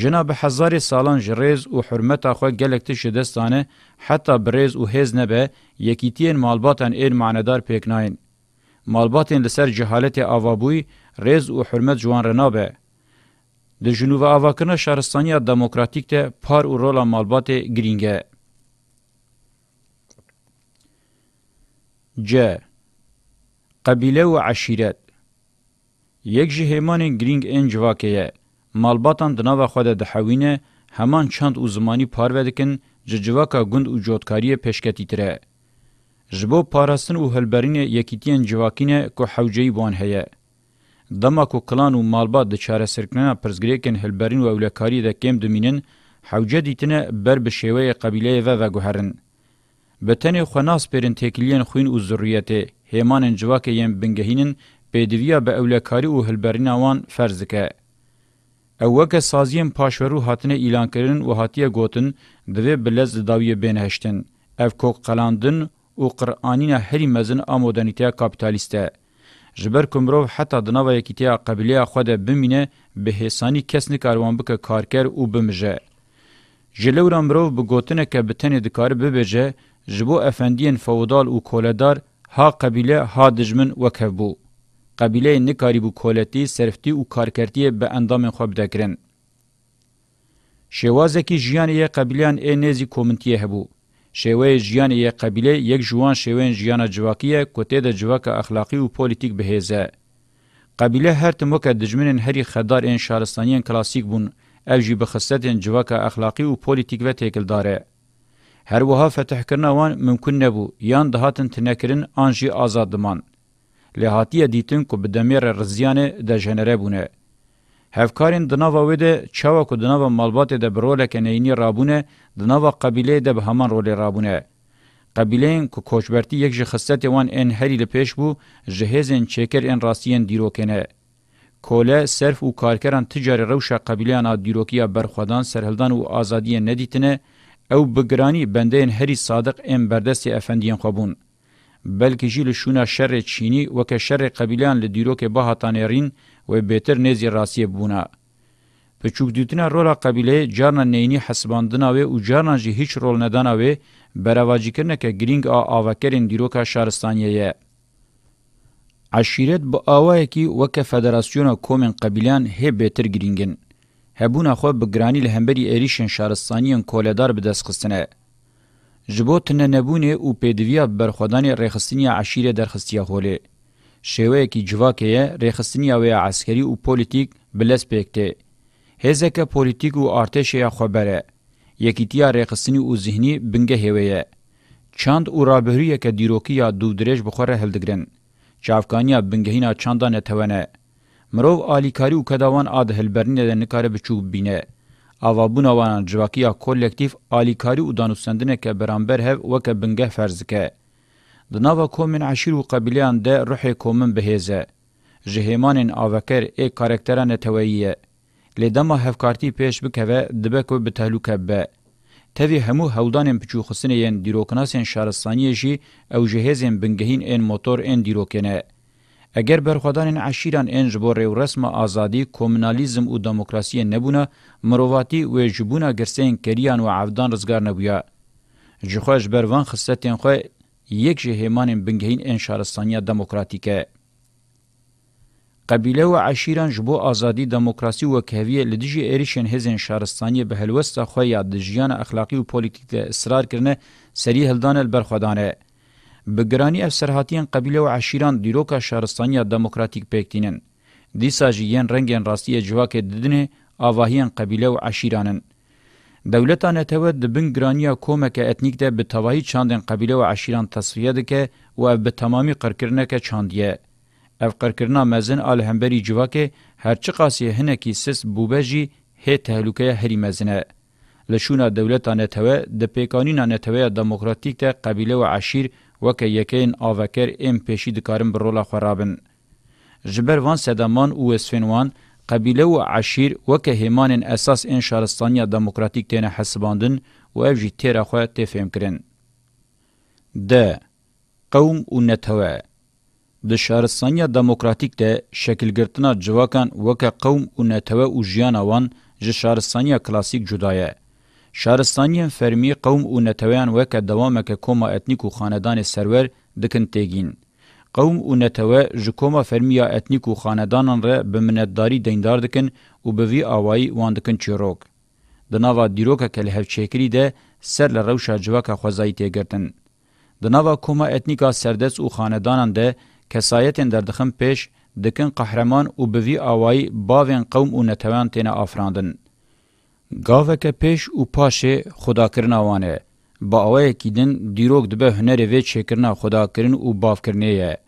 جنا به هزار سالان جریز او حرمت اخو گلکتی شدستانه حتی بریز او هز نبه یکیتین مالباتن این معنیدار پیک ناین. مالباتن لسر جهالت آوابوی ریز او حرمت جوان رنابه. د جنوب اواکرنا شهرستانیا دموکراتیک ته پار او رولا مالبات گرینگه ج قبیله و عشیرت یک جهمان گرینگ انجواکه مالباتان دناو خود د حوینه همان چند او زمانی پارودکن ججواکا گوند او جوتکاری پیشکتی تره جبو پاراستن او هلبرین یکیتین جواکینه کو حوجی بوان هيه دمکو کلان و مالبات د چاره سرکنه پرزګریکن هلبرین او اولکاری د کم دومینن حوجه دیتنه بر به شیوه قبیله و و گوهرن. بتنی خناس پرین تکلیین خوین او ذریته همان جواک یم بنگهینن بدویا به اولکاری او هلبرین وان فرزکه. اوکه سازیم پاشورو هاتنه اعلان کرن و هاتیه گوتن دوی بلز داویه بین هشتن. اف کوک قلاندن او قرآنین هری مزن آمودانیتیا کابیتالیسته. جبر کومرو حتی د نوې کیتیا قبلیه خو د بمینه به هسانی کس نه کاروان بک کارکر او بمجه جلورم رو به گوتنه که بتنه د کار به بجه جبو افندین فودال او کولدار ها قبیله ها دجمن وکبو قبیله نکاری بو کولتی سرفتی او کارکرتی به اندام خو بدکرن شوازه کی جیان یې قبیلان ای نزی کومنتیه هبو شێوەیە ژیانی یەک قەبیلێ یەک ژوان شێوێن ژیانە جوواکیە کۆ تێدە جوواکە ئەخلاقی و پۆلیتیک بهێزە قەبیلە هەرتم وەکە دژمنن هەری خەدارێن شارستانیان کلاسیک بوون ئەوژی بەخستێن جوواکە ئەخلاقی و پۆلیتیک بە تێکلدارێ هەروەها فەتحکردنەوان ممکن نەبوو یان دەهاتن تنەکردن ئانژی ئازادمان لێهاتیە دیتن کو بدەمێرە ڕزیانێ دەژەنەرە بوونە هفکارین دناوا وید چاوا کو دناوا مالبات د بروله کنینی رابونه دناوا قبیله د به همان رول رابونه قبیلین کو کوچبرتی یک جخصت وان ان هری لپیش بو جهزن چکر ان راستین دیروکنه کوله صرف او کارکران تجاری روشا قبیلیان دیروکیا برخودان سرهلدان او آزادی ندیتنه او بگرانی بندین هری صادق ام بردست افندیان خوبون بلکې جیل شونه شر چینی وک شر قبیلان له دیروکه به هاتانرین و بهتر نزی راسی بونه په چوک دیتنا رولا قبیله جانا نینی حسباندنا و او جانا جی هیچ رول ندانا و برواجی کرنه که گرینگ آ آوکرین دیروکا شهرستانیه یه. عشیرت با آوه کی وک فدراسیون کومن قبیلان هی بهتر گرینگن. هبونه خو بگرانی لهمبری ایریشن شهرستانیان کولدار بدست خستنه. جبو تنه نبونه او پدویا برخدانی رخصتنیا عشیره درخصتیا هوله شوه کی جواکه رخصتنیا و عسکری او پولیټیک بلس پکته هزکه پولیټیک او ارتش یا خبره یکیتیا رخصتنی او ذهنی بنګه هویه چاند او رابهری که دیروکی یا دودرج بخوره هلدگرن چافکانیا بنګهینا چاندانه تونه مرو الیکاری او کداوان اد هلبرنی ده نکاره بچوب بینه اوابونا وان جواکیا کولکتیف آلیکاری و دانوستندنه که برانبر هف و که بنگه فرزکه. دناوا کومن عشیر و قبیلیان ده روح کومن بهیزه. جهیمانین آوکر ای کارکتران توییه. لیدما هفکارتی پیش بکوه دبکو به تهلوکه به. تاوی همو هولدانین پچو خسنه ین دیروکناسین شارستانیه جی او جهیزین بنگهین این موتور این دیروکنه. اگر برخوادان عشیران انج بو ریو رسم آزادی کومنالیزم او دموکراسی نبونه مرواتی و جبونه گرسین کریان و عبدان رزگار نبویا جخوش بروان خستتین خو یک جهمان بنگهین انشارستانیا دموکراتیکه قبیله و عشیران جبو آزادی دموکراسی و کهویه لدیجی ایریشن هزین شارستانی به هلوست خو یاد جیان اخلاقی و پولیتیک اصرار کرنه سری هلدان البرخوادانه بگرانی افسرهاتیان قبیله و عشیران دیروکا شهرستانیا دموکراتیک پکتینن دیسا جیان رنگین راستی جواک ددنه آواهیان قبیله و عشیرانن دولتان ته د بنګرانیا کومک اتنیک ده به توهی چاندن قبیله و عشیران تصفیه ده که و به تمامی قرکرنه که چاندیه اف قرکرنا مزن آل همبری جواکه هرچی قاسی هنکی سس بوبجی هی تهلوکه هری مزنه. لشونا دولتان ته د پیکانینا نتوه دموکراتیک ده قبیله و عشیر وکه یکین آوکر ام پیشی دکارن بر رولا خرابن جبر وان سدمان او اسفنوان قبیله و عشیر وکه همان اساس ان شارستانیا دموکراتیک تنه حسباندن و اف جی تیرا خو تفهم کرن د قوم و نتوه د شارستانیا دموکراتیک ده شکل گرتنا جواکان وکه قوم و نتوه او جیانوان ژ شارستانیا کلاسیک جدایه شارستانی فرمی قوم او نتوان وک دوامه ک کوما اتنیکو خاندان سرور دکن تگین قوم او نتوا جکوما فرمیا اتنیکو خاندانان ر بمنداری دیندار دکن او به وی اوای وان دکن چیروک د ناوا دیروکا کله هف چیکری ده سر ل روشا جواکا خوځای تیګرتن د ناوا کوما اتنیکا سردس او خاندانان ده کسایتن دردخم پیش دکن قهرمان او به وی اوای باوین قوم او نتوان تنه افراندن گاوکه پیش او پاشه خداکرنا وانه با اوه کیدن دیروگ دبه هنری وی چکرنا خداکرن او بافکرنیه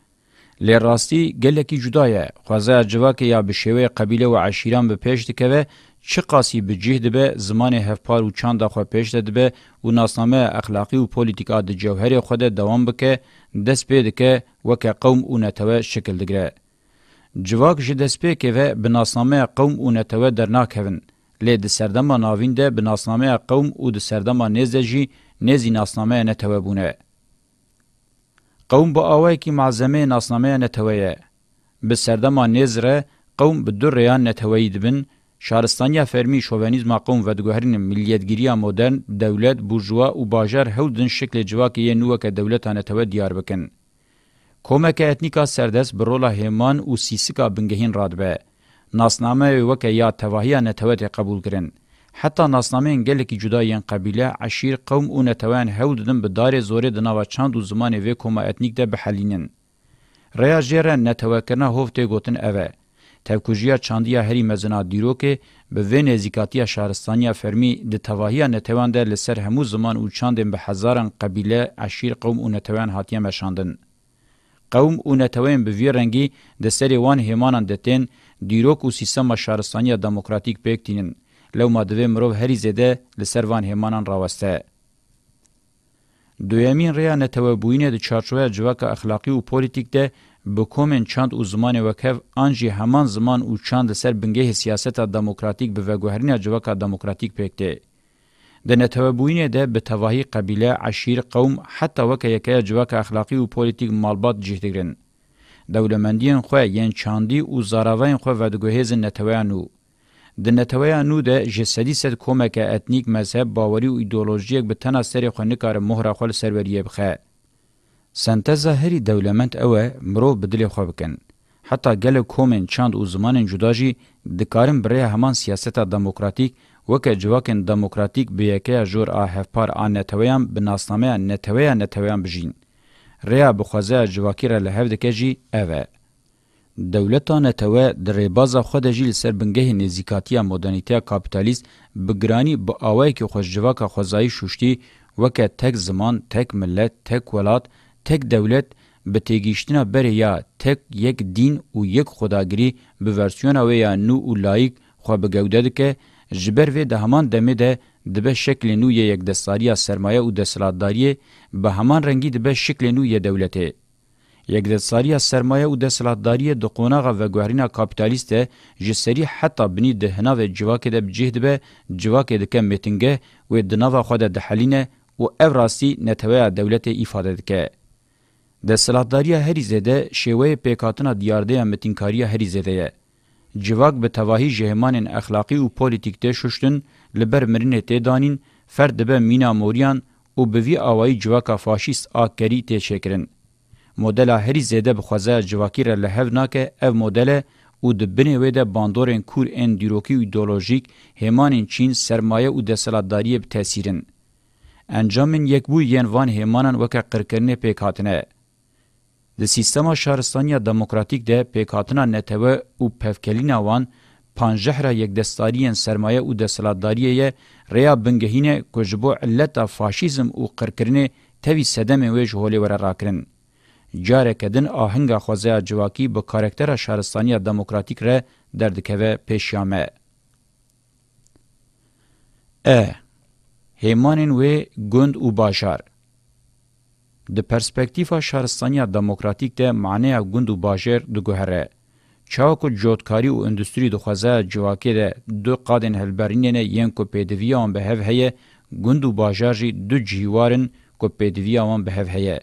لی راستی گلکی جدایه خوازه جواک یا بشوی قبیله و عشیران به پیش دکوه چه قاسی به جه دبه زمان هفپار و چند دخوا پیش دبه و ناسنامه اخلاقی و پولیتیکا د جوهر خود دوام بکه دست پیده که وکه قوم او نتوه شکل دگره. جواک جدست پیده که به ناسنامه قوم او نتوه درناک هون. لی د سردما ناوین ده به ناسنامه قوم او د سردما نزه جی نزی ناسنامه نتوبونه. قوم با آوه که معظمه ناسنامه نتویه. به سردما نزره قوم به دور ریان نتویی دبن، شارستانیا فرمی شوونیزما قوم و دگوهرین ملیتگیریا مدرن دولت بورژوا او باجر هودن شکل جواکی یه نوک دولتانه تو دیار بکن. کومک اتنیکا سردست برولا همان او سیسکا بنگهین رادبه. ناسنامه وکه یا تواهی نتوت قبول کرن. حتی ناسنامه گلکی جدایین قبیله عشیر قوم او نتوان هول دن به دار زوره دناوه چند و زمان وی کما اتنیک ده بحلینن. ریا جره نتوکرنا هفته گوتن اوه. تفکوجیا چاندیا هری مزنا دیرو که به وی نزیکاتیا شهرستانیا فرمی د تواهیا نتوان ده لسر همو زمان او چاندن به هزاران قبیله عشیر قوم او نتوان هاتیا مشاندن. قوم او نتوان به وی رنگی د سری وان هیمانان دتن، دیروک و سیستم شهرستانی دموکراتیک پکتینن لو مادوی مرو هری زده لسروان همان راوسته دویمین ریا نتوبوینه د چارچوبه جواک اخلاقی او پولیټیک ده بکومن چاند او زمان وکف انجی همان زمان او چاند سر بنګه سیاست دموکراتیک به وګهرنه جواک دموکراتیک پکته د نتوبوینه ده به توهی قبیله عشیر قوم حتی وک یکه جواک اخلاقی او پولیټیک مالبات جهدګرن دولمندین خو یان چاندی او زاراوین خو ودګوهیز نتوانو د نتوانو د جسدی سد کومک اتنیک مذهب باوری او ایدئولوژیک به تنه سری خو نه کار مهره خل سروریه بخه سنت ظاهری دولمند او مرو بدلی خو بکن حتی گله کومن چاند او زمان جداجی د کارم بره همان سیاست دموکراتیک وکه جواکن دموکراتیک به یکه جور اهفپار ان نتوان بناسنامه نتوان نتوان بجین ریا بخوازه جواکی را لحو دکه جی اوه. دولتان توا در بازا خود جیل سربنگه نزیکاتی مدرنیتی کابیتالیست بگرانی با آوائی که خوش جواک خوزایی شوشتی وکه تک زمان، تک ملت، تک ولات، تک دولت به تیگیشتنا بره یا تک یک دین و یک خداگری به ورسیون اوی یا نو و لایک خواه بگوده که جبر وی ده همان دمه ده دبه شکل نو یک دستاریه سرمایه او دستلاتداری به همان رنگی دبه شکل نو ی دولته یک دستاریه سرمایه او دستلاتداری د قونغه و ګوهرینا کاپیتالیست جسری حتی بنی دهنا و جواکه د جهد به جواکه د کم میتینګه و د نوا خو د حلینه او افراسی نتوه دولت ifade دکه د سلطداری هری زده شیوه پیکاتنا دیارده امتینکاری هری زده جواک به تواهی جهمان اخلاقی او پولیتیک ده ششتن لبر مرنه تیدانین فرد به مینا موریان او به وی اوای جواکا فاشیست آکری تی شکرن مدل هری زده بخوازه جواکی را لهو ناکه او مدل او د بنه ویده باندورن کور ان دیروکی ایدولوژیک همان چین سرمایه او د سلاداری به تاثیرن انجامن یک بو ین وان همانن وک قرکرنه پیکاتنه د سیستما شهرستانیا دموکراتیک ده پیکاتنا نتوه او پفکلینا وان پانجهره یک دستاریان سرمایه او دسلطداریه ریا بنگهینه کوجبو علت فاشیزم او قرکرنه توی سدم وی جهولی ور راکرن جاره کدن آهنگا خوازه جواکی به کارکتر شهرستانی دموکراتیک ره دردکوه پیشیامه. ا هیمانین وی گند و باجار د پرسپکتیفا شهرستانی دموکراتیک ده معنی گند و باجر دو گهره. چاکو جوتکاری و اندستری دخوازه جواکی ده دو قادن هلبرینینه ین کو پیدویان به هف هیه گند و باجارجی دو جیوارن کو پیدویان به هف هیه.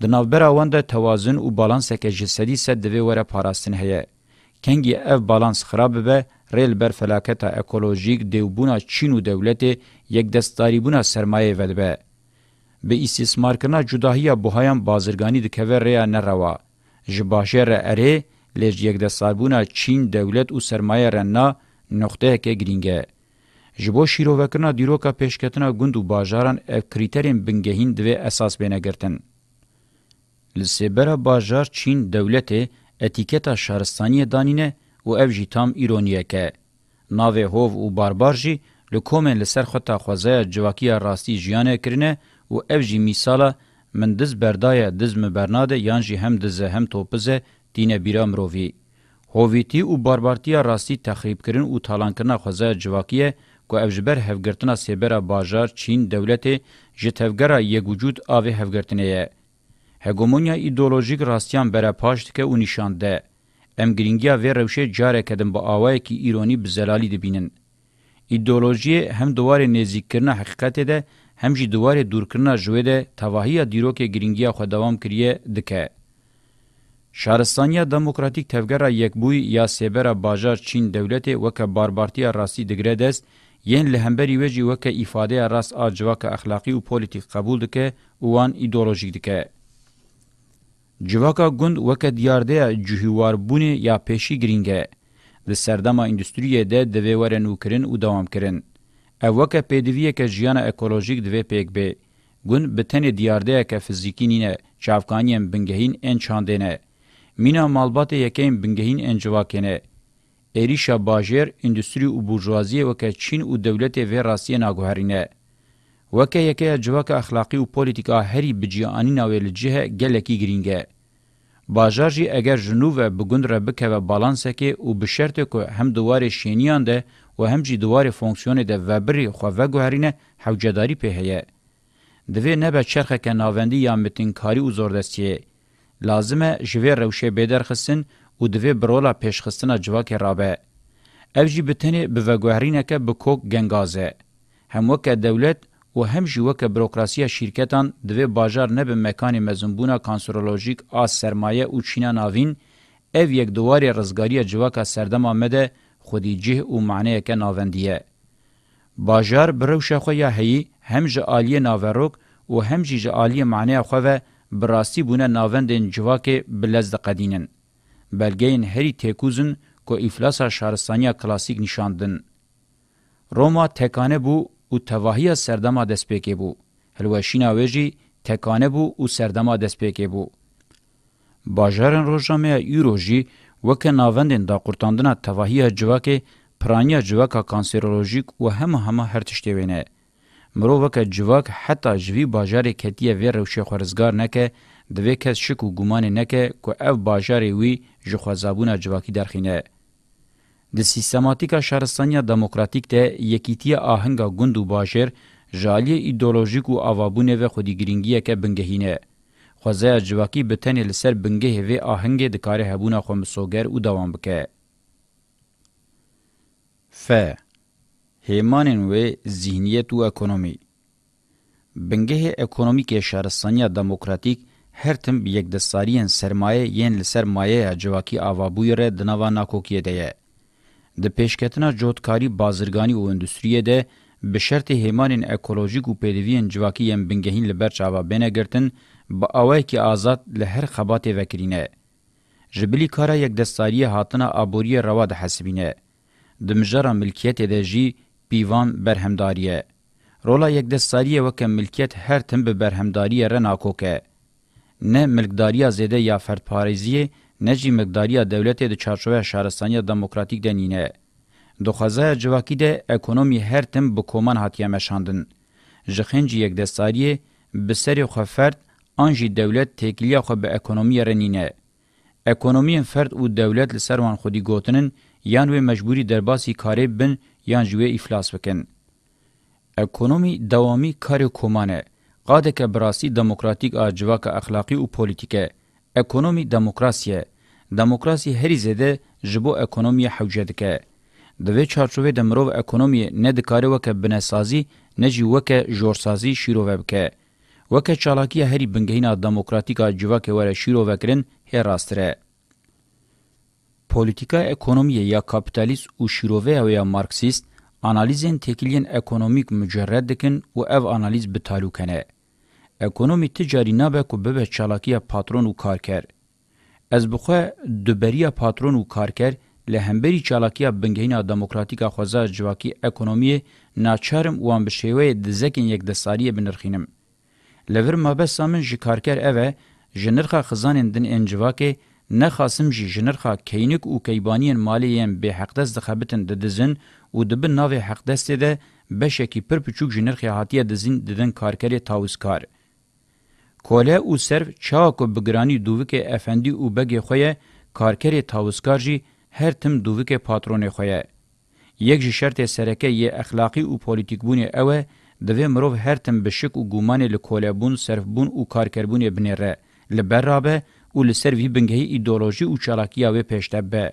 د نوبره وند توازن او بالانس کې جسدي سد دی وره پاراستن هيا کنګي اف بالانس خراب به ریل بر فلاکت اکولوژیک دیوبونه چین او دولت یک دستاریبونه سرمایه ودبه به استثمار کنا جداهیا بوهایم بازرگانی د کور ریا نه روا جباشر اره لیج یک ده سالبونا چین دولت او سرمایه رنا نقطه که گرینگه. جبو شیرو وکرنا دیروکا پیشکتنا گند و باجاران اف کریترین بنگهین دوی اساس بینه گرتن. لسیبرا باجار چین دولت اتیکتا شهرستانی دانینه و اف جی تام ایرونیه که. ناوه هوو و باربار جی لکومن لسر خطا خوزای جواکی راستی جیانه کرنه و اف جی میسالا من دز بردای دز مبرناده یان جی هم دز هم توپزه دین بیرا مرووی هوویتی او باربارتیا راستی تخریب کرن او تالان کرنا خوازه جواکیه کو اوجبر هفگرتنا سیبرا باجار چین دولت جتفگرا یگوجود آوی هفگرتنه هگومونیا ایدولوژیک راستیان بره پاشت که او نشانده ام گرینگیا و روشه جاره کدن با آوه که ایرانی بزلالی دبینن. ایدولوژی هم دوار نزیک کرنا حقیقت ده هم جی دوار دور کرنا جوه ده تواهی دیرو که گرینگیا خود دوام کریه دکه. شهرستانیا دموکراتیک تفگرا یکبوی یا سیبرا باجار چین دولت وک باربارتیا راسی دگره دست یین لهمبری وجی وک ifade راس اجواک اخلاقی او پولیټیک قبول دکه اوان ایدئولوژیک دکه جواکا گوند وک دیارده جوهوار بونی یا پیشی گرینگه د سردما انډستریه ده د ویورن وکرین او دوام کرن اوکه پدویه که جیان اکولوژیک دوی پیک به گون بتن دیارده که فیزیکی نینه چافکانیم بنگهین ان چاندنه مینا مالبات یکیم بنگهین انجوا کنه. ایریشا باجر اندستری و بورژوازی وکه چین و دولت و راسی ناگوهرینه. وکه یکه جواک اخلاقی و پولیتیکا هری بجیانی ناویل جهه گلکی گرینگه. باجر جی اگر جنوب بگند را بکه و بالانسکه و بشرت که هم دوار شینیان ده و هم جی دوار فونکسیون ده و بری خواه گوهرینه حوجداری پیهیه. دوی نبه چرخه که ناوندی یا متنکاری و زردستیه. لازمه جوی روشه بدرخستن او دوی برولا پیشخستنا جواک رابه. او جی بتنی بوگوهرینه که بکوک گنگازه. هم وکه دولت و هم جوکه بروکراسی شرکتان دوی باجار نه به مکان مزنبونا کانسرولوژیک آ سرمایه او چینا ناوین او یک دواری رزگاری جوکه سردم آمده خودی جه او معنی که ناوندیه. باجار بروشه خویا هی هم جه آلی ناوروک و هم جه آلی معنی خواه براسی بونه ناوندین جواکه بلز دقدینن بلګین هری تکوزن کو افلاسا شهرستانیا کلاسیک نشاندن روما تکانه بو او تواهی سردما دسپیکه بو هلوشینا وجی تکانه بو او سردما دسپیکه بو باجارن روجامه یوروجی وک ناوندین دا قرتاندنا تواهی جواکه پرانیا جواکا کانسرولوژیک و هم همه هر تشتوینه مرو وک جواک حتی جوی بازار کتیه وی روشی خورزگار نکه دوی کس شک و گمان نکه که او بازار وی جخوازابون جواکی درخینه. د سیستماتیکا شهرستانیا دموکراتیک ته یکیتی آهنگا گند و بازار جالی ایدولوژیک و آوابونه و خودی گرینگیه که بنگهینه. خوازه جواکی به تنه لسر بنگه و آهنگ دکاره هبونه خومسوگر و دوام بکه. ف هیمانن و ذهنیت و اکونومی بنگه اکونومیک شهرستانی دموکراتیک هر تم یک دستاریان سرمایه یین لسرمایه جواکی آوابوی ره دنوا ناکوکیه ده د پیشکتنا جوتکاری بازرگانی و اندستریه ده به شرط هیمانین اکولوژیک و پیدوین جواکی یم بنگهین لبر چاوا بینه گرتن با اوای کی آزاد لهر خبات وکرینه. جبلی کارا یک دستاری هاتنا آبوری روا ده حسبینه. دمجره ملکیت ده جی پیوان برهمداریه. رولا یک دستاریه وکه ملکیت هر تن به برهمداریه رناکو که. نه ملکداریا زده یا فردپاریزیه نه جی مقداریا دولت د چارچوبه شهرستانیا دموکراتیک دنینه. دخوازه جواکی ده اکونومی هر تن به کومان هاتیه مشاندن. جخنج یک دستاریه به سری خو فرد انجی دولت تکلیه خو به اکونومی رنینه. اکونومی فرد او دولت لسر وان خودی گوتنن یان و مجبوری درباسی کاری بن یان جوی افلاس وکن اکونومی دوامی کار کومانه قاده که براسی دموکراتیک آجواک اخلاقی و پولیتیکه اکونومی دموکراسیه دموکراسی هری زده جبو اکونومی حوجه دکه د وی چارچوبې د مرو اکونومي نه د کاري وکه بنسازي نه جی وکه جورسازي شیرو وبکه وکه چالاکی هری بنګهینا دموکراتیکا جوکه وره شیرو وکرین هر راستره Politika ekonomiye ya kapitalist û şîroveya ya marksîst, analizên tekiliyên ekonomîk mücerred dikin û ev analiz bi talûkene. Ekonomî ticarî nabe ku bibe çalakiya patron û karker. Ez bixwe duberiya patron û karker li hemberî çalakiya bingehîna demokratîka xweza civakî ekonomiyê naçarim wan bi şêweyê dizekên yekdesariyê binirxînim. Li vir mabesta min ji karker ev e, ji nirxa xizanên din ên civakê نخاسم جی جنرخا کینک او کیبانین مالیین به حق دست دخبتن ددزن او دبن ناوی حق دست ده بشکی پر پچوک جنرخی هاتیه دزین ددن کارکری تاوزکار. کوله او سرف چاکو بگرانی دووک افندی او بگی خویه کارکری تاوزکار جی هر تم دووک پاترون خویه. یک جی شرط سرکه یه اخلاقی او پولیتیک بونه اوه دوی مروف هر تم بشک او گومان لکولبون سرفبون او کارکربون بنره. لبرابه او لسروی بنگهی ایدولوژی او چالاکیا و پیشته به.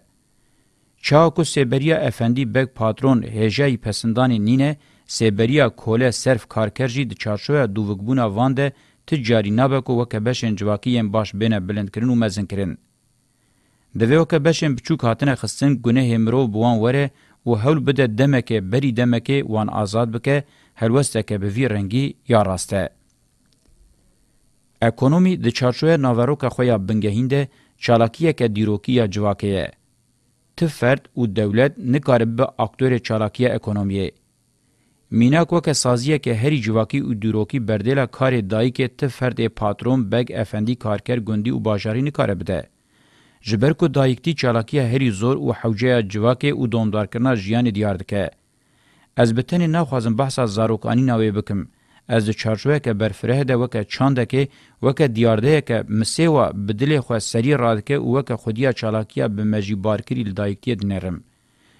چاکو سیبریا افندی بگ پاترون هجای پسندانی نینه سیبریا کوله صرف کارکرجی د چارشویا دووګبونا وانده تجاری نابکو وکبشن جواکیین باش بینه بلند کرن و مزن کرن. د وکبشن بچوک هاتنه خستن گنه مرو بوان وره و هول بده دمکه بری دمکه وان آزاد بکه هلوسته که به وی رنگی یا راسته. اکونومی د چارچوه ناوروکا خویا بنگهینده چالاکیه که دیروکیه جواکیه. ته فرد او دولت نکارب به اکتور چالاکیه اکونومیه. میناک وکه سازیه که هری جواکی او دیروکی بردیلا کار دایی که ته فرد پاترون بگ افندی کارکر گندی او باجاری نکاره بده. جبر کو دایکتی چالاکیه هری زور او حوجه جواکی او دومدار کرنا جیان دیار دکه. از بتنی نخوازم بحثا زاروکانی ناوی بکم. از چارجوه که برفره ده وکه چانده که وکه دیارده که مسیوه بدل خواه سری رادکه و وکه خودیا چالاکیا بمجی بارکری لدائکی دنرم.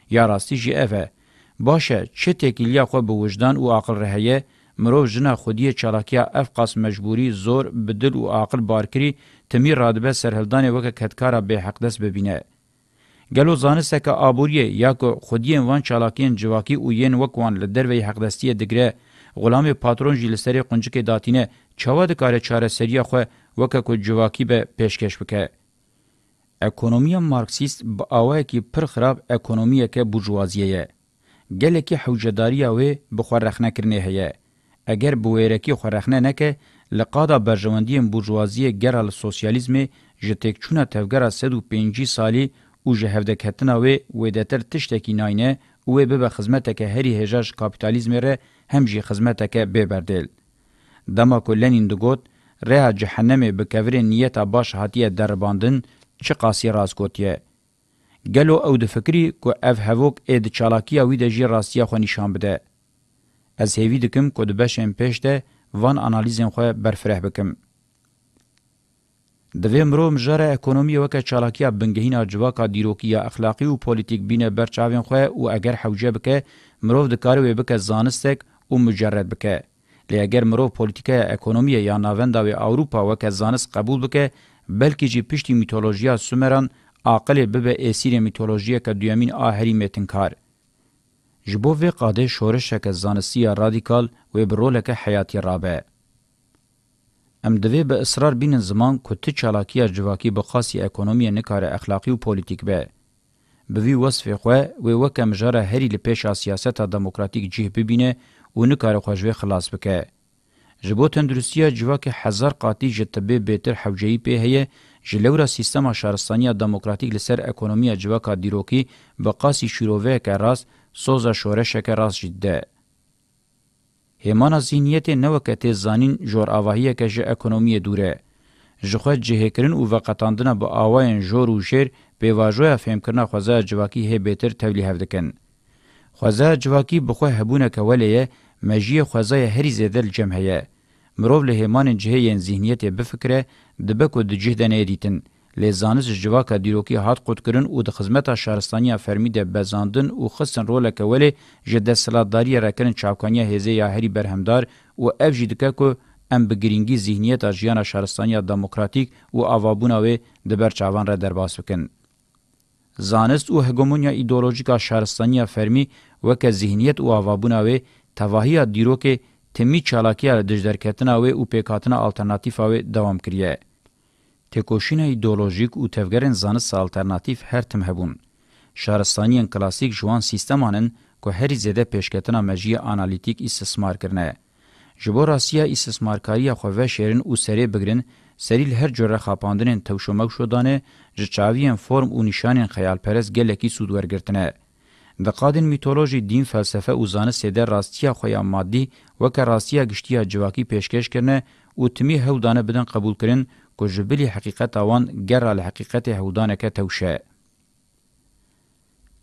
یا راستی جی افه. باشه چه تکیلیا خواه به وجدان و عقل رهیه مرو جنا خودی چالاکیا اف قاس مجبوری زور بدل و عقل بارکری تمی رادبه سرهلدان وکه کتکارا به حق دست ببینه. گلو زانسته که آبوریه یا که خودی وان چالاکین جواکی و ین وکوان لدروی حق دستی دگره غلام پاترون جلسری قنجک داتینه چاوا د کار چاره سریه خو وک کو جواکی به پیشکش وکه اکونومیا مارکسیست با اوای کی پر خراب اکونومیا که بورژوازیه گله کی حوجداری او بخورخنه کرنه هه اگر بویرکی خورخنه نکه لقادا برجواندی بورژوازی گرال سوسیالیزم جتک چونه تفګرا 105 سالی او جهفده کتنه و ودتر تشتکی ناینه او به به خدمت که هری هجاج کاپیتالیزم ره هم جی خدمتکه به بردل دما کولنین دگوت ره جهنم به کور نیت باش هاتیه درباندن چه قاسی راز کوتیه گلو او د فکری کو اف هوک اد چالاکی او د جی راستیا خو نشان بده از هیوی دکم کو د بشم پشته وان انالیزم خو برفره بکم د ویم روم جره اکونومی وک چالاکی بنګهین اجوا کا دیروکی اخلاقی او پولیټیک بینه برچاوین خو او اگر حوجه بک مرو د کار وبک زانستک و مجرد بکه لیگر مرو پولیتیکای اکونومی یا ناوندا و اوروپا و که زانست قبول بکه بلکې جی پشتي میتولوژیا سومران عاقل به به اسیر میتولوژیا که دویمین آهری متنکار جبو و قاده شورش که زانستی رادیکال و برول که حیاتی رابه ام دوی به اصرار بین زمان کتی چالاکی جواکی بخاصی اکونومی نکار اخلاقی و پولیتیک به بوی وصف خواه و وکم جاره هری لپیش سیاست دموکراتیک جه ببینه و نکاره خوژوی خلاص بکه. جبو تندرستیا جواک هزار قاتی جتبه بیتر حوجهی په هیه جلورا سیستما شهرستانی دموکراتیک لسر اکونومیا جواکا دیروکی و قاسی شیرووه که راست سوزا شورش که راست جده. همان زینیت نوکت زانین جور آواهیه که جه اکونومی دوره. جخوه جهکرین او وقتاندنا با آواین جور و شیر به واجوه فهم کرنا خوزه جواکی هی بیتر تولیه هفدکن. خوزه جواکی بخوه هبونه که ولیه مجیه خوازای هری زیدل جم هیه. مروف له همان جهه ین ذهنیت بفکره دبکو د جهدن ایریتن. لی زانس جواکا دیروکی هات قد کرن او د خزمتا شهرستانی فرمی ده بزاندن او خصن روله کوله جده سلاداری راکرن چاوکانی هزه یا هری برهمدار او اف جدکه کو ام بگرینگی ذهنیت اجیان شهرستانی دموکراتیک او اوابونا و دبر چاوان را درباسوکن. زانست او هگمونیا ایدولوژیکا شهرستانی فرمی وکه ذهنیت او اوابونا و تواهی دیروک تمی چالاکی ار دجدرکتنا و او پیکاتنا الټرناتیفا و دوام کړی تکوشین ایدئولوژیک او تفګرن زانس الټرناتیف هر تم هبون شارستانیان کلاسیک جوان سیستمانن کو هر زده پیشکتنا مجی انالیتیک استثمار کرنه جبو راسیا استثمارکاری خو و شهرن او سری بگرن سریل هر جوره خاپاندنن توشومک شدانه جچاوین فرم او نشانین خیال پرس گلکی سودورګرتنه د قادن میتولوژي دین فلسفه او زانست د راستیا خویا مادي وک راستیا گشتیا جواکی پیشکش کرنه او تمی هودانه بدن قبول کرن کو جبلی حقیقت اوان ګر له حقیقت هودانه که توشه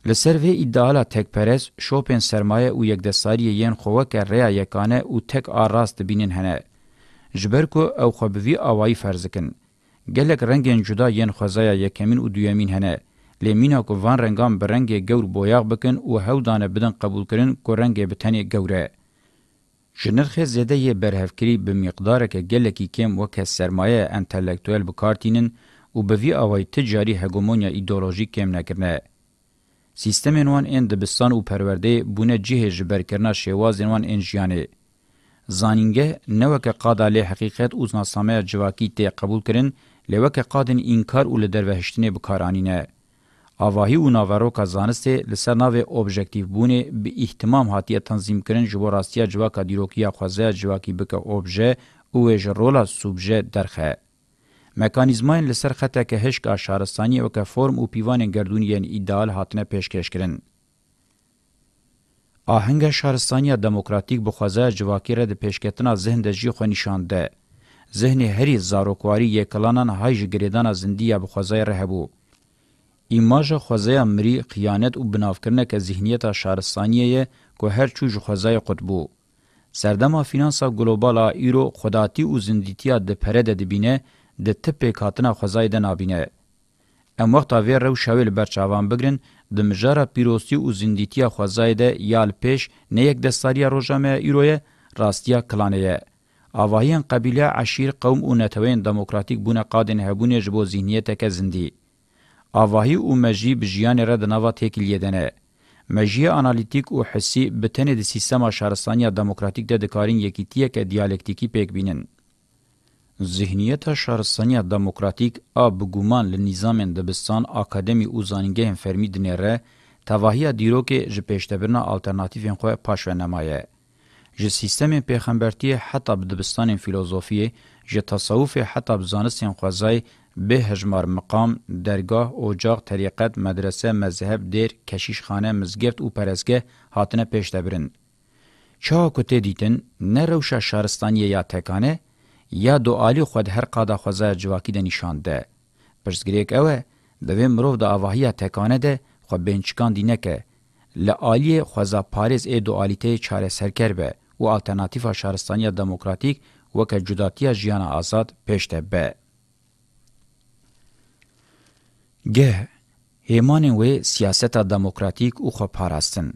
لسر و ایدالا تک پرس شوپن سرمایه او یک دستاری یین خوه که ریا یکانه او تک آراست بینن هنه جبر کو او خو بوی اوای فرض کن گلک رنگن جدا یین خوزایا یکمین او دویمین هنه لیمینا کو وان رنگان برنگی گور بویاغ بکن و هودانه بدن قبول کرن کو رنگی بتنی گوره. جنرخ زده یه برهفکری به مقدار که گلکی کم و که سرمایه انتلیکتویل بکارتینن و به وی آوای تجاری هگومونیا ایدولوژی کم نکرنه. سیستم انوان این دبستان و پرورده بونه جیه جبرکرنا شواز انوان انجیانه. زانینگه نوک قادا لی حقیقت اوزناسامه جواکی تی قبول کرن لوک قادن انکار و لدروهشتنه بکارانینه. هواهی و ناوروکا زانسته لسر ناوه اوبژکتیو بونه به احتمام هاتیه تنظیم کرن جبو راستیا جواکا دیروکیا خوزه جواکی بکا اوبژه او جرولا سوبژه درخه. مکانیزماین لسر خطه که هشک اشارستانی و که فرم و پیوان گردونیین ایدال هاتنه پیشکش کرن. آهنگ شارستانی دموکراتیک بخوازه جواکی را ده پیشکتنا ذهن ده جی خو نشانده. ذهن هری زاروکواری یکلانان هایج گریدان زندیه بخوازه رهبو. ایماژ خوازه امری خیانت او بنافکرنه که ذهنیت شهرستانیه که هر چوج خوازه قد بو. سردما فینانسا گلوبالا ایرو خداتی او زندیتیا ده پره ده دبینه ده تپی کاتنا خوازه ده نابینه. ام وقتا وی رو شاویل برچاوان بگرن ده مجارا پیروسی او زندیتیا خوازه ده یال پیش نه یک دستاریا روژامه ایرویه راستیا کلانه اواهین قبیله عشیر قوم او نتوین دموکراتیک بونه قادن هبونه جبو ذهنیت که زندی آواهی او مجی بجیان را د نوا تکلیه دنه مجی انالیتیک او حسی بتنه د سیستم شهرستانی دموکراتیک د دکارین یکیتیه ک دیالکتیکی پک بینن ذهنیت شهرستانی دموکراتیک ا بګومان ل نظام دبستان اکادمی او زانګه فرمی دنره تواهی دیرو که ژ پېشتبرنا الټرناتیو خو پښو نمایه ژ سیستم پیغمبرتي حتی د دبستان فلسفي ژ تصوف حتی بزانستین خوځای به هجمار مقام، درگاه، اوجاق، طریقت، مدرسه، مذهب، دیر، کشیشخانه، مزگفت او پرسگه هاتنه پیش دبرن. چا کته دیتن نه روشا شارستانیه یا تکانه یا دوالی خود هر قادا خوزه جواکی ده نشانده. پرسگریک اوه دوی مروف ده آواهی تکانه ده خو بینچکان دینه که لعالی خوزه پارز ای دوالیته چاره سرکر به و آلترناتیف شارستانیه دموکراتیک وکه جداتیه جیان آزاد پیش ده به. گه هێمانین وێ سیاسەتا دەموکراتیک و خۆپاراستن.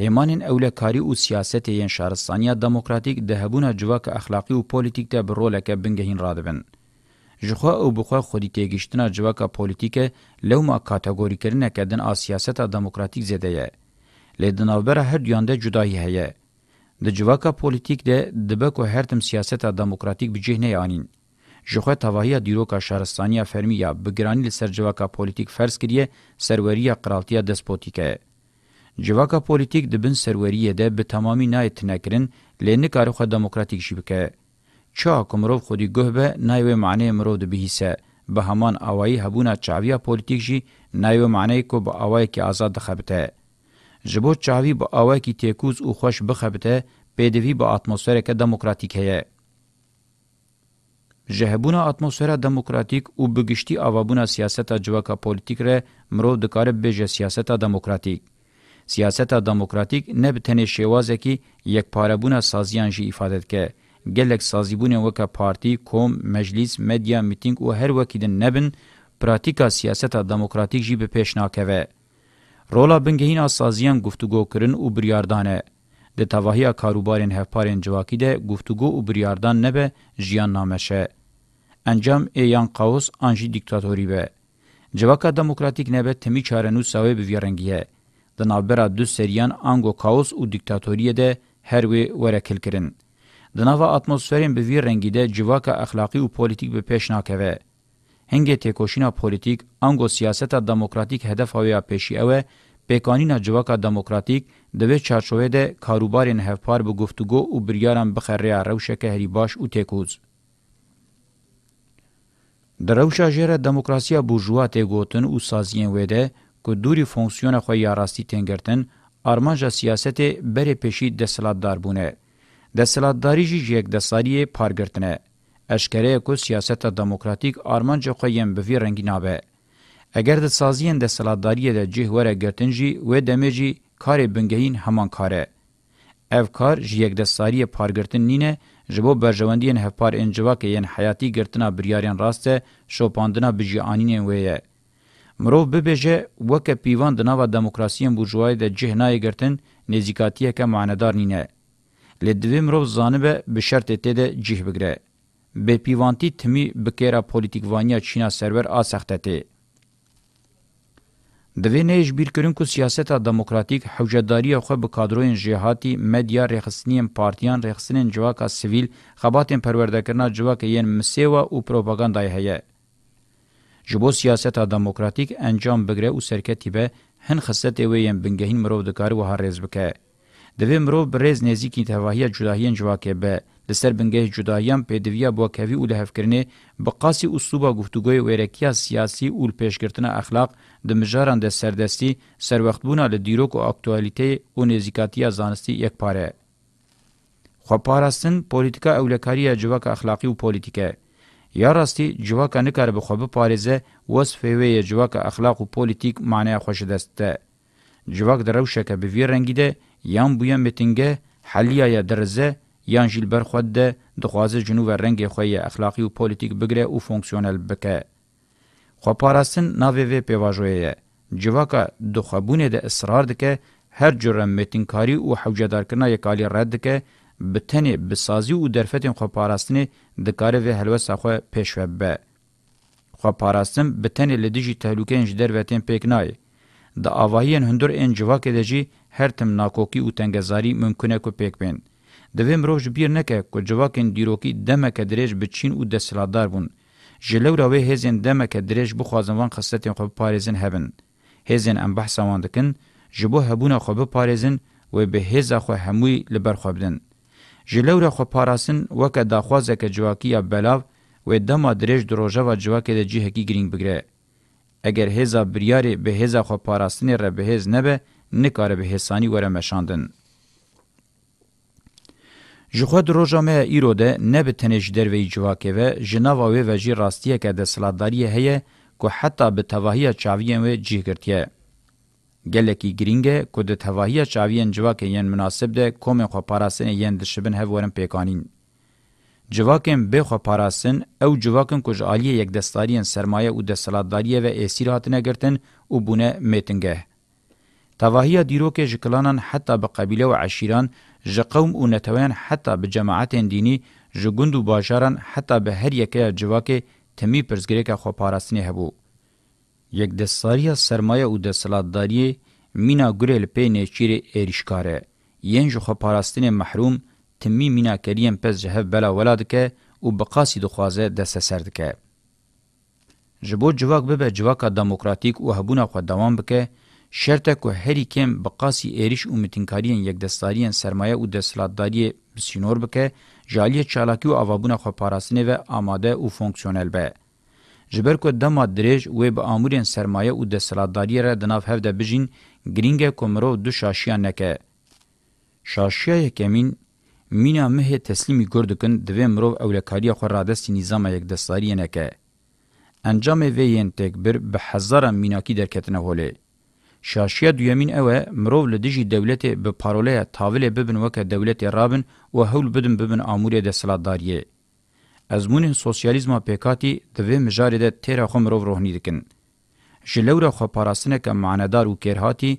هێمانین ئەولەکاری و سیاسەتی یەن شارستانیا دەموکراتیک دەهەبوونە جوواکە ئەخلاقی و پۆلیتیکتە بڕۆلەکە بنگەهین ڕادبن. jixwa ew bixwe xwedî têgiştina civaka polîtîke lewma kategorîkirineke din a siyaseta demokratîk zêde ye. Lê di navbera her duyan de cudayî heye. Di civaka polîtîk de dibe ku her tim siyaseta demokratîk bi cih neyanîn. جوخه تواهی دیروکا شهرستانی فرمیا بگرانی لسر جواکا پولیتیک فرض کریه سروریه قرالتیه دسپوتیکه جواکا پولیتیک د بن سروریه ده به تمامی نایت نکرین لنی کارخه دموکراتیک شبکه چا کومرو خودی گهبه نایو معنی مرو د بهیسه به همان اوایی هبونه چاویا پولیتیک جی نایو معنی کو به اوایی کی آزاد خبته جبو چاوی به اوایی کی تیکوز او خوش بخبته پدوی به اتمسفره که دموکراتیک هه جهبونا اتموسفر دموکراتیک او بګشتي اوابونا سیاست جوکا پولیټیک ر مرو د کارب به سیاست دموکراتیک سیاست دموکراتیک نه به تنه شوازه کی یک پارهبونا سازیان جی ifade ک گلک سازیبونه وکا پارتی کوم مجلس مدیا میتینګ او هر وکیدن نبن پراتیکا سیاست دموکراتیک جی به پیشناکوه رولا بنگهین سازیان گفتگو کرن او بریاردانه د تواهی کاروبارین هفپارین جواکی ده گفتگو و بریاردان نبه جیان نامشه. انجام ایان قاوس انجی دیکتاتوری به. جواکا دموکراتیک نبه تمی چارنو ساوی بویرنگیه. د نابرا دو سریان انگو قاوس و دیکتاتوری ده هر وی ورکل کرن. د نوا اتموسفرین بویرنگی ده جواکا اخلاقی و پولیتیک به پیش ناکوه. هنگه تکوشینا پولیتیک انگو سیاست دموکراتیک هدف هاویا پیشی اوه پیکانینا جواکا دموکراتیک دوی چارچوه ده کاروبارین هفپار به گفتگو او بریارن بخریا روشک هری باش او تکوز. در روشا جره دموکراسیا بورژوا تیگوتن او سازین ویده که دوری فونکسیون خوی یاراستی تنگرتن آرمانجا سیاست بری پیشی دستلاتدار بونه. دستلاتداری جی یک دستاری پارگرتنه. اشکره که سیاست دموکراتیک آرمانجا خویم بوی رنگی نابه. اگر د سازین د سلاداریه د جهوره ګټنجی و دمجی کاری بنگهین همان کاره. او کار جی یک دستاری پارگرتن نینه جبو برجواندین هفپار انجواک یین حیاتی گرتنا بریارین راسته شوپاندنا بجی آنین ویه. مروف ببیجه وکه پیوان دناو دموکراسیین بورژوای ده جهنای گرتن نزیکاتیه که معندار نینه. لدوی مروف زانبه به شرط تیده جه بگره. به پیوانتی تمی بکیره پولیتیکوانیا چینا سرور آسخته تی. د وینېج بیرکرونکو سیاست دموکراتیک حوجداري خو به کادروین جهاتي مدیا رخصنیم پارتیان رخصنین جواکا سیویل خباتن پروردگارنا جواک یین مسیوا او پروپاګاندا هيا جبو سیاست دموکراتیک انجام بگره او سرکتی به هن خصت ویم بنگهین مرو دکار و هر رز بکه دوی مرو برز نزیکی تواهی جداهین جواکه به لسر بنگه جداهیان پیدویا بو کوي او لهف کرنه بقاسی اسلوبه گفتگوی ورکیه سیاسی او پیشگرتنه اخلاق د مجاران د سردستی سروختبونه له دیروک او اکټوالیته او نزیکاتیا زانستی یک پاره خو پاراستن پولیټیکا اولکاریه جوک اخلاقی او پولیټیکه یا راستی جوک نه کار به خو به پاریزه وصفه وی جوک اخلاق او پولیټیک معنی خوش دسته جوک درو شکه به وی رنگیده یان بو یان متینګه حلیه یا درزه یان جیل برخود د خوازه جنوب رنگ خو اخلاقی او پولیټیک بګره او فونکسیونل بکه خواپاراستن ناوی وی پیواجویه جواکا دو خوابونه ده اصرار دکه هر جرم متینکاری او حوجدارکنه یکالی رد دکه بتنی بسازی او درفتن خواپاراستن د کار وی هلوسا خو پیشوبه خواپاراستن بتنی لدیجی تهلوکه انج دروتن پکنای د اواهین هندور ان جواکه دجی هر تم ناکوکی او تنگزاری ممکنه کو پکبن د ویم روج بیر نکه کو جواکن دیروکی دمه کدرج بچین او د سلادار بون جلوراوی هزین دمکه درێژ بخوازن وان خستتین خو پارێزن هبن هزین ام بحثا وان دکن جبو هبونه خو بپارێزن و به هزا خو هموی لبر خو بدن جلورا خو پاراسن وک داخوازه که جواکی بلاو و دما درێژ دروژه و جواکی د جهکی گرینگ بگره اگر هزا بریاری به هزا خو پاراستن ر به هز نه به نکاره به هسانی وره مشاندن ji xwe di roja me ya îro de ne bi tenê ji derveyî civakê ve ji nava wê ve jî rastiyeke desilatdariyê heye ku heta bi tevahiya çaviyên wê cih girtiye gelekî giring e ku di tevahiya çaviyên civakê yên münasib de komên xweparastinê yên dişibin hevwerin pêkanîn civakên bêxweparasin ew civakin ku ji aliyê yekdestariyên sermaye û desilatdariyê ve êsîr hatine girtin û bûne mêtingeh tevahiya dîrokê ji kilanan heta bi qebîle û eşîran جقوم و نتوان حتی به جماعتین دینی جگند و باجاران حتی به هر یکی جواک تمی پرزگریک خو پاراستنی هبو. یک دستاری سرمایه و دستلاتداری مینا گریل پی نیچیر ایریشکاره. ین جو خو پاراستنی محروم تمی مینا کریم پس جهب بلا ولادکه و بقاسی دخوازه دست سردکه. جبو جواک ببه جواک دموکراتیک و هبونه خو دوام بکه شرطه که هری کم بقاسی ایریش و متنکاریان یک دستاریان سرمایه و دستلاتداری بسینور بکه جالی چالاکی و آوابون خو پاراسنه و آماده و فونکسیونل به. جبر که دما دریج و به آمورین سرمایه و دستلاتداری را دناف هفته بجین گرینگ کمرو دو شاشیان نکه. شاشیه کمین مینا مه تسلیمی گردکن دوی مرو اولکاری خو رادستی نظام یک دستاریان نکه. انجام وی انتکبر به هزار میناکی درکتنه هوله. شاشیا دویمین اوه مرو له دجی دولت به پاروله تاویل ببن وک دولت رابن و هول بدن ببن امور د سلاداریه ازمون سوسیالیزم پکاتی د و مجاری د تیر خو مرو روحنی دکن جلوره خو پاراستنه ک معنادار او کرهاتی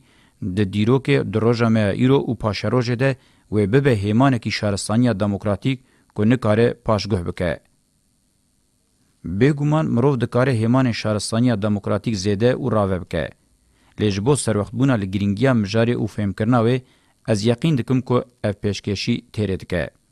د دیرو ک دروژه ما ایرو او پاشروجه ده و به به هیمانه کی شهرستانیا دموکراتیک کو نه کار پاشګه بکه بګومان مرو د کار هیمان شهرستانیا دموکراتیک زیده او راوبکه لجبو سروخت بونا لگرینگیا مجاری او فهمکرناوی از یقین دکم کو اف پیشکشی تیره دکه.